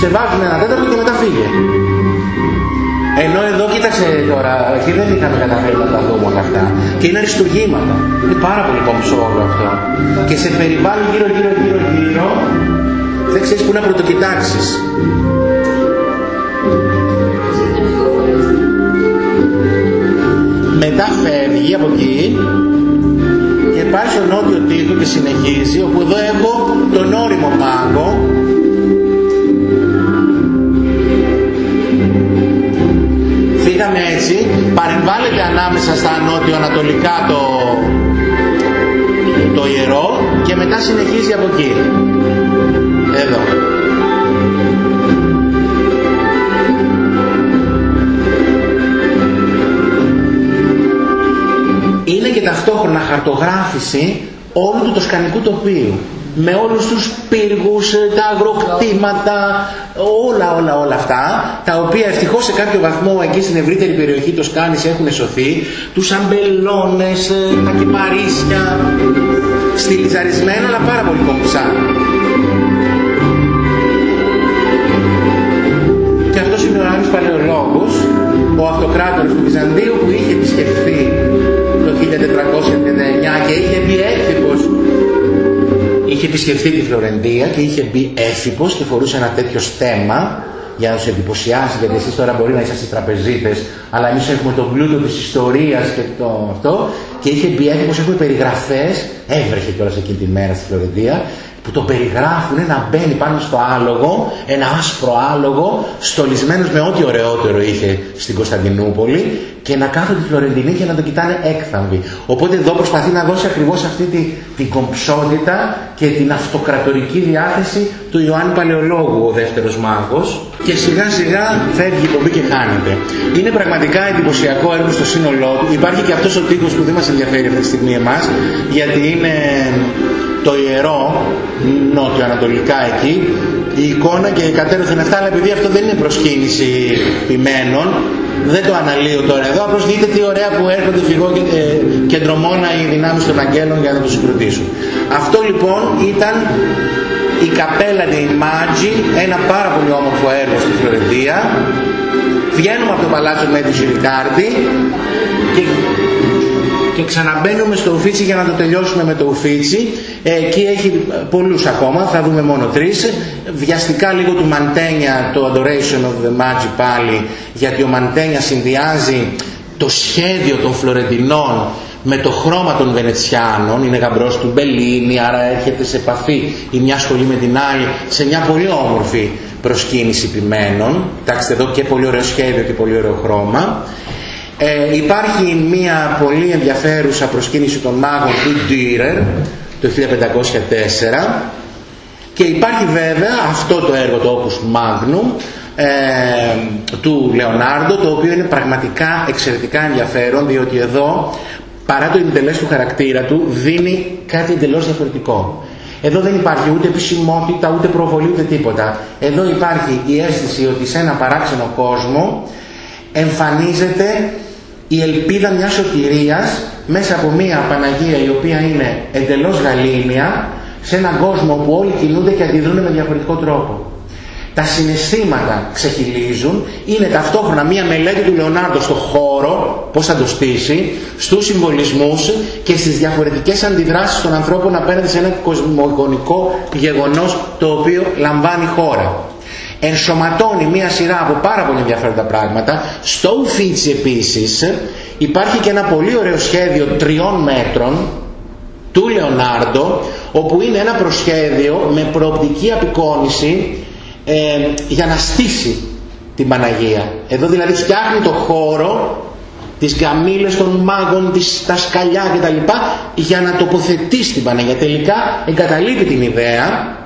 Σε βάζουν ένα τέταρτο και μετά φύγε. Ενώ εδώ κοίταξε τώρα, εκεί δεν είχαμε καταφέρει να τα δούμε όλα αυτά. Και είναι αριστουργήματα. Είναι πάρα πολύ κομψό όλο αυτό. Και σε περιβάλλον γύρω γύρω γύρω γύρω δεν ξέρεις που να πρωτοκοιτάξεις. Μετά φεύγει από εκεί και πάει στο νότιο τείχο και συνεχίζει όπου εδώ έχω τον όριμο μάγκο Φύγαμε έτσι, παρεμβάλλεται ανάμεσα στα νότιο-ανατολικά το, το ιερό και μετά συνεχίζει από εκεί. Εδώ. Ταυτόχρονα χαρτογράφηση όλου του τοσκανικού τοπίου με όλους τους πύργους, ε, τα αγροκτήματα, όλα όλα όλα αυτά, τα οποία ευτυχώς σε κάποιο βαθμό εκεί στην ευρύτερη περιοχή το Σκάνης έχουν σωθεί, τους αμπελώνες, ε, τα κυπαρίσια, στυλιζαρισμένα αλλά πάρα πολύ κομψά. Και αυτός είναι ο Άννης Παλαιολόγος, ο αυτοκράτορας του Βυζαντίου που είχε επισκεφθεί το 1439 και είχε μπει έφηβος. Είχε επισκεφθεί τη Φλωρεντία και είχε μπει έφυπος και φορούσε ένα τέτοιο στέμα για να τους εντυπωσιάσει, γιατί εσείς τώρα μπορεί να είσαστε τραπεζίτες, αλλά εμείς έχουμε τον πλούτο της ιστορίας και το αυτό, και είχε μπει έφυπος, έχουμε περιγραφές, έβρεχε κιόλας εκείνη τη μέρα στη Φλωρεντία, που το περιγράφουν να μπαίνει πάνω στο άλογο, ένα άσπρο άλογο, στολισμένος με ό,τι ωραιότερο είχε στην Κωνσταντινούπολη και να κάθονται τη Φλωρεντινή και να το κοιτάνε έκθαμβοι. Οπότε εδώ προσπαθεί να δώσει ακριβώς αυτή τη, την κομψότητα και την αυτοκρατορική διάθεση του Ιωάννη Παλαιολόγου, ο δεύτερος μάγος και σιγά σιγά φεύγει η πομπή και χάνεται. Είναι πραγματικά εντυπωσιακό έργο στο σύνολό του. Υπάρχει και αυτός ο τείχος που δεν μας ενδιαφέρει αυτή τη στιγμή εμάς, γιατί είναι το ιερό νότιο-ανατολικά εκεί η εικόνα και κατέρωθεν αυτά αλλά επειδή αυτό δεν είναι προσκύνηση ποιμένων δεν το αναλύω τώρα εδώ απλώς δείτε τι ωραία που έρχονται φυγό και, ε, κεντρομόνα οι δυνάμεις των αγγέλων για να το συγκροτήσουν. Αυτό λοιπόν ήταν η καπέλα di Μάτζι ένα πάρα πολύ όμορφο έργο στη Φλωρεντία. Βγαίνουμε από το παλάτσο Μέτρηση Ρικάρντι και και ξαναμπαίνουμε στο Ουφίτσι για να το τελειώσουμε με το Ουφίτσι. Εκεί έχει πολλούς ακόμα, θα δούμε μόνο τρεις. Βιαστικά λίγο του Μαντένια, το Adoration of the Magi πάλι, γιατί ο Μαντένια συνδυάζει το σχέδιο των Φλωρεντινών με το χρώμα των Βενετσιάνων, είναι γαμπρός του Μπελίνη, άρα έρχεται σε επαφή η μια σχολή με την άλλη σε μια πολύ όμορφη προσκύνηση ποιμένων. Κοιτάξτε εδώ και πολύ ωραίο σχέδιο και πολύ ωραίο χρώμα. Ε, υπάρχει μια πολύ ενδιαφέρουσα προσκύνηση των μάγων του Dürer το 1504 και υπάρχει βέβαια αυτό το έργο το Opus Magnum ε, του Λεωνάρντο το οποίο είναι πραγματικά εξαιρετικά ενδιαφέρον διότι εδώ παρά το εντελές του χαρακτήρα του δίνει κάτι εντελώς διαφορετικό. Εδώ δεν υπάρχει ούτε επισημότητα, ούτε προβολή, ούτε τίποτα. Εδώ υπάρχει η αίσθηση ότι σε ένα παράξενο κόσμο εμφανίζεται η ελπίδα μιας σωτηρίας μέσα από μια Παναγία η οποία είναι εντελώς γαλήνια σε έναν κόσμο που όλοι κινούνται και αντιδρούν με διαφορετικό τρόπο τα συναισθήματα ξεχυλίζουν, είναι ταυτόχρονα μία μελέτη του Λεωνάρντο στο χώρο, πώς θα το στήσει, στους συμβολισμούς και στις διαφορετικές αντιδράσεις των ανθρώπων απέναντι σε ένα κοσμογονικό γεγονός το οποίο λαμβάνει χώρα. Ενσωματώνει μία σειρά από πάρα πολύ ενδιαφέροντα πράγματα. Στο Ουφίτσι επίσης υπάρχει και ένα πολύ ωραίο σχέδιο τριών μέτρων του Λεωνάρντο, όπου είναι ένα προσχέδιο με προοπτική απεικόνηση ε, για να στήσει την Παναγία. Εδώ δηλαδή φτιάχνει το χώρο, τις γαμήλες των μάγων, τις, τα σκαλιά κτλ. για να τοποθετήσει την Παναγία. Τελικά εγκαταλείπει την ιδέα,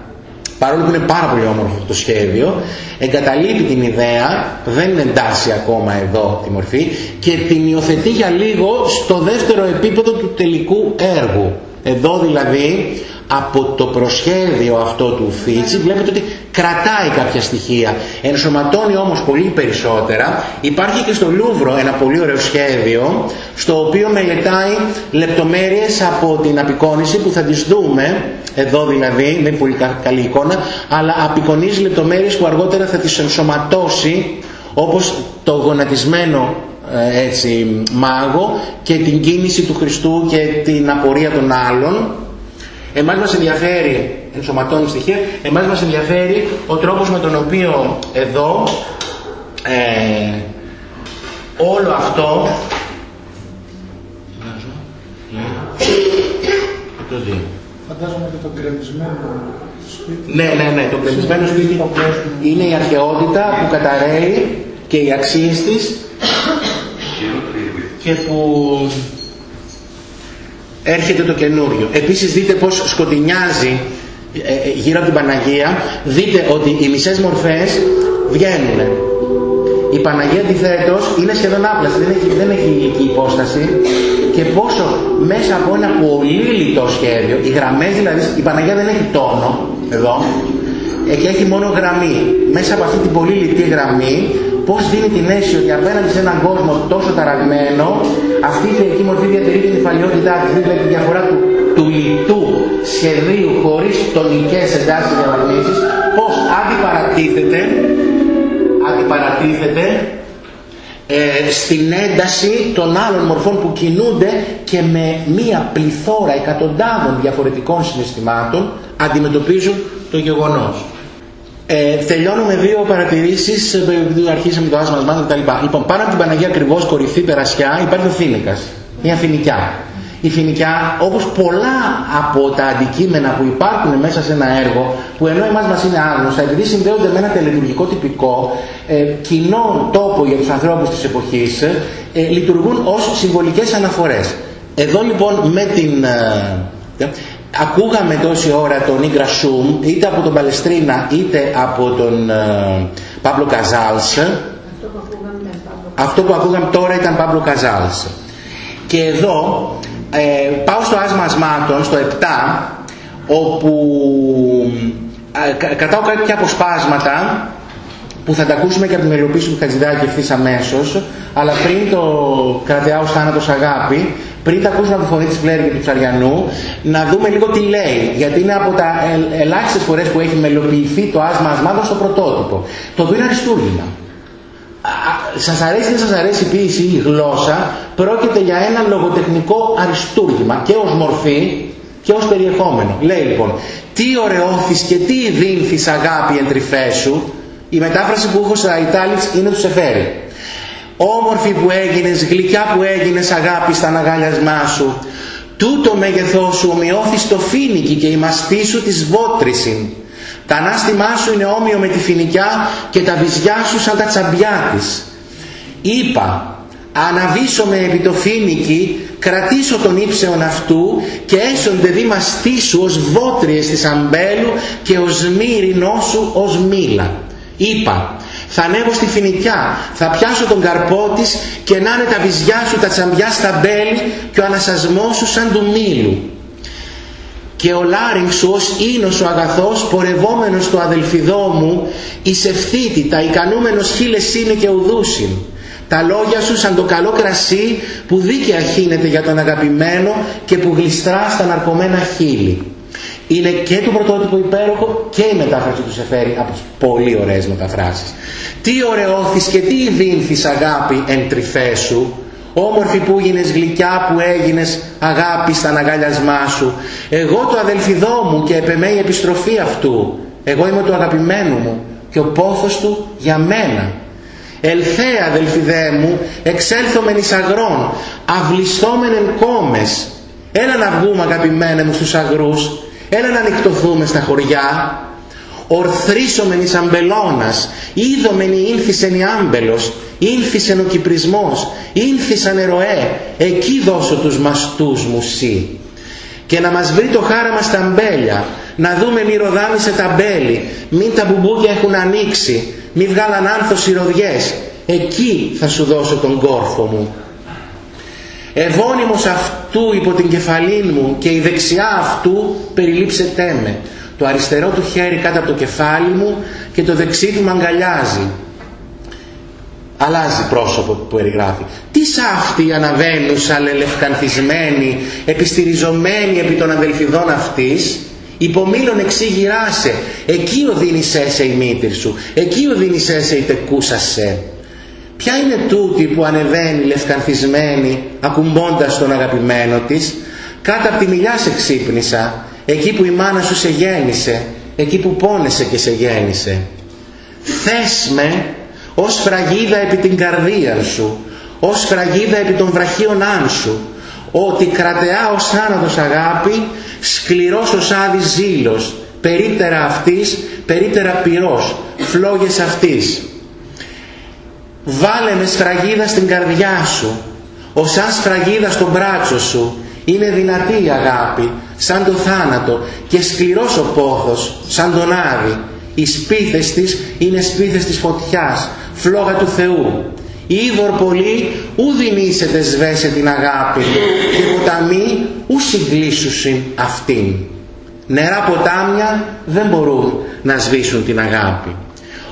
παρόλο που είναι πάρα πολύ όμορφο το σχέδιο, εγκαταλείπει την ιδέα, δεν εντάσσει ακόμα εδώ τη μορφή και την υιοθετεί για λίγο στο δεύτερο επίπεδο του τελικού έργου. Εδώ δηλαδή από το προσχέδιο αυτό του Φίτσι βλέπετε ότι κρατάει κάποια στοιχεία. Ενσωματώνει όμως πολύ περισσότερα. Υπάρχει και στο Λούβρο ένα πολύ ωραίο σχέδιο στο οποίο μελετάει λεπτομέρειες από την απεικόνηση που θα τις δούμε εδώ δηλαδή, δεν είναι πολύ καλή εικόνα αλλά απεικονίζει λεπτομέρειες που αργότερα θα τις ενσωματώσει όπως το γονατισμένο ε, έτσι, μάγο και την κίνηση του Χριστού και την απορία των άλλων Εμάς μας ενδιαφέρει, ενσωματώνει στοιχεία, εμάς μας ενδιαφέρει ο τρόπος με τον οποίο εδώ ε, όλο αυτό Φαντάζομαι και το γκρεμισμένο σπίτι. Ναι, ναι, ναι, το γκρεμισμένο σπίτι είναι η αρχαιότητα που καταραίει και οι αξίες της και που έρχεται το καινούριο. Επίσης δείτε πως σκοτεινιάζει ε, ε, γύρω από την Παναγία, δείτε ότι οι μισές μορφές βγαίνουν. Η Παναγία αντιθέτως είναι σχεδόν άπλαστη, δεν έχει, δεν έχει ηλική υπόσταση και πόσο μέσα από ένα πολύ λιτό σχέδιο, οι γραμμές δηλαδή, η Παναγία δεν έχει τόνο, εδώ, ε, και έχει μόνο γραμμή. Μέσα από αυτή την πολύ λιτή γραμμή πώς δίνει την αίσθηση ότι απέναντι σε έναν κόσμο τόσο ταραγμένο, αυτή η θεϊκή μορφή διατηρεί την υφαλιότητά της, δηλαδή τη διαφορά του, του λιτού σχεδίου χωρίς τονικές εντάσεις και διαβαθμίσεις, πώς αντιπαρατίθεται, αντιπαρατίθεται ε, στην ένταση των άλλων μορφών που κινούνται και με μία πληθώρα εκατοντάδων διαφορετικών συναισθημάτων αντιμετωπίζουν το γεγονός. Ε, τελειώνω με δύο παρατηρήσεις, επειδή αρχίσαμε το άσμα μάνα κτλ. Λοιπόν, πάνω από την Παναγία ακριβώς κορυφή περασιά υπάρχει ο Φίνικας, μια φινικιά. Η φινικιά, όπως πολλά από τα αντικείμενα που υπάρχουν μέσα σε ένα έργο, που ενώ εμάς μας είναι άγνωστα, επειδή συνδέονται με ένα τελετουργικό τυπικό, ε, κοινό τόπο για τους ανθρώπους της εποχής, ε, λειτουργούν ως συμβολικές αναφορές. Εδώ λοιπόν με την... Ε, ακούγαμε τόση ώρα τον Ίγκρα Σούμ είτε από τον Παλαιστρίνα είτε από τον ε, Παύλο Καζάλς. Αυτό που ακούγαμε τώρα ήταν Παύλο Καζάλς. Και εδώ ε, πάω στο άσμα ασμάτων στο 7 όπου ε, κρατάω κάποια αποσπάσματα που θα τα ακούσουμε και από την μελοποίηση του Χατζηδάκη ευθύς αμέσως αλλά πριν το κρατεάω θάνατος αγάπη πριν τα ακούσουμε από τη φωνή της Φλέρη και του Τσαριανού, να δούμε λίγο τι λέει. Γιατί είναι από τα ελάχιστες φορές που έχει μελοποιηθεί το άσμα ασμάτων στο πρωτότυπο. Το οποίο είναι αριστούργημα. Σας αρέσει ή δεν σας αρέσει η ποίηση ή η γλώσσα, πρόκειται για ένα λογοτεχνικό αριστούργημα και ως μορφή και ως περιεχόμενο. Λέει λοιπόν, τι ωραιόθης και τι δίνθης αγάπη εν σου, η μετάφραση που έχω στα Ιτάλιξ είναι του Σεφέρη. Όμορφη που έγινες, γλυκιά που έγινες αγάπη στα αναγάλιασμά σου. Τούτο μέγεθός σου ομοιώθης στο φίνικι και η μαστή σου της βότρησιν. Τα ανάστημά σου είναι όμοιο με τη φινικιά και τα βυζιά σου σαν τα τσαμπιά της. Είπα, αναβήσω με επί το φίνικι, κρατήσω τον ύψεον αυτού και έσονται δι μαστή σου ως βότριες της αμπέλου και ως μύρινό σου ως μήλα. Είπα, θα ανέβω στη φινικιά, θα πιάσω τον καρπό της και να είναι τα βυζιά σου τα τσαμπιά στα μπέλη και ο ανασασμός σου σαν του μήλου. Και ο λάρινγκ σου ως ίνος ο αγαθός πορευόμενος στο αδελφιδό μου εις ευθύτητα ικανούμενος χίλες είναι και ουδούσιν. Τα λόγια σου σαν το καλό κρασί που δίκαια χύνεται για τον αγαπημένο και που γλιστρά στα ναρκωμένα χείλη. Είναι και το πρωτότυπο υπέροχο και η μετάφραση του σε φέρει από τις πολύ ωραίες μεταφράσεις. Τι ωραιώθης και τι ειδύνθης αγάπη εν τρυφέ σου, όμορφη που έγινες γλυκιά που έγινες αγάπη στα αναγκαλιασμά σου. Εγώ το αδελφιδό μου και επεμέ η επιστροφή αυτού. Εγώ είμαι το αγαπημένο μου και ο πόθος του για μένα. Ελθέ αδελφιδέ μου, εξέλθομεν εις αγρών, αυλιστόμεν εν κόμες. Έλα να βγούμε αγαπημένε μου στους αγρούς, έλα να νυχτωθούμε στα χωριά, ορθρίσομεν εις αμπελώνας, είδομεν η ήλθισεν η άμπελος, ήλθισεν ο κυπρισμός, ήλθισαν ερωέ, εκεί δώσω τους μαστούς μου σύ. Και να μας βρει το χάραμα στα αμπέλια, να δούμε μη ροδάμισε τα μπέλη, μην τα μπουμπούκια έχουν ανοίξει, μη βγάλαν άνθος οι ροδιές, εκεί θα σου δώσω τον κόρφο μου. Ευώνυμος αυτού υπό την κεφαλή μου και η δεξιά αυτού περιλήψετέ με. Το αριστερό του χέρι κάτω από το κεφάλι μου και το δεξί του με αγκαλιάζει. Αλλάζει πρόσωπο που περιγράφει. Τι σάφτη αναβαίνουσα λελευκανθισμένη, επιστηριζομένη επί των αδελφιδών αυτής, υπομήλων εξήγηράσε, εκεί οδύνησέ σε η μήτρη σου, εκεί οδύνησέ σε η τεκούσα σε. Ποια είναι τούτη που ανεβαίνει λευκανθισμένη, ακουμπώντας τον αγαπημένο της, κάτω από τη μιλιά σε ξύπνησα, εκεί που η μάνα σου σε γέννησε, εκεί που πόνεσε και σε γέννησε. Θες με ως φραγίδα επί την καρδία σου, ως φραγίδα επί των βραχίων σου, ότι κρατεά ως άνοδος αγάπη, σκληρός ως άδης ζήλος, περίτερα αυτής, περίτερα πυρός, φλόγες αυτής. Βάλε με σφραγίδα στην καρδιά σου, ως σαν σφραγίδα στο μπράτσο σου, είναι δυνατή η αγάπη, σαν το θάνατο και σκληρός ο πόθος, σαν τον άδη. Οι σπίθες της είναι σπίθες της φωτιάς, φλόγα του Θεού. Ήδωρ πολύ ου δυνήσετε σβέσε την αγάπη και ποταμοί ου συγκλήσουσιν αυτήν. Νερά ποτάμια δεν μπορούν να σβήσουν την αγάπη.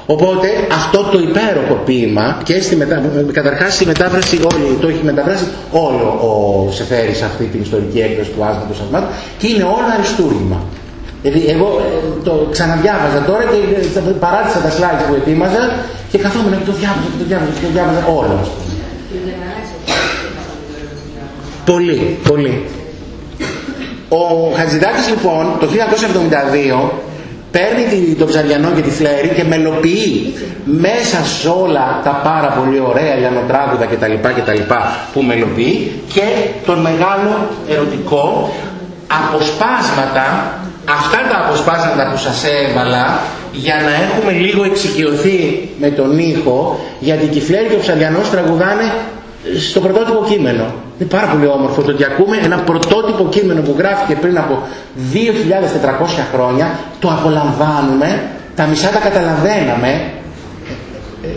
Οπότε αυτό το υπέροχο ποίημα και στη μετα... καταρχάς στη μετάφραση όλη, το έχει μεταφράσει όλο ο Σεφέρης αυτή την ιστορική έκδοση του Άσματος Ασμάτου και είναι όλο αριστούργημα. Δηλαδή εγώ ε, το ξαναδιάβαζα τώρα και ε, παράτησα τα slides που ετοίμαζα και καθόμουν και το διάβαζα και το διάβαζα και το διάβαζα όλο. Πολύ, πολύ. Ο Χατζηδάκης λοιπόν το 1972 παίρνει το ψαριανό και τη φλέρη και μελοποιεί μέσα σε όλα τα πάρα πολύ ωραία λιανοτράγουδα και τα λοιπά και τα λοιπά που μελοποιεί και τον μεγάλο ερωτικό αποσπάσματα αυτά τα αποσπάσματα που σας έβαλα για να έχουμε λίγο εξοικειωθεί με τον ήχο γιατί η Κυφλέρη και ο Ψαλιανός τραγουδάνε στο πρωτότυπο κείμενο. Είναι πάρα πολύ όμορφο το ότι ακούμε ένα πρωτότυπο κείμενο που γράφηκε πριν από 2.400 χρόνια, το απολαμβάνουμε, τα μισά τα καταλαβαίναμε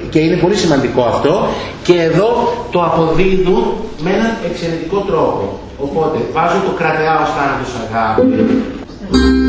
και είναι πολύ σημαντικό αυτό και εδώ το αποδίδουν με έναν εξαιρετικό τρόπο. Οπότε βάζω το κρατεάω θάνατος αγάπη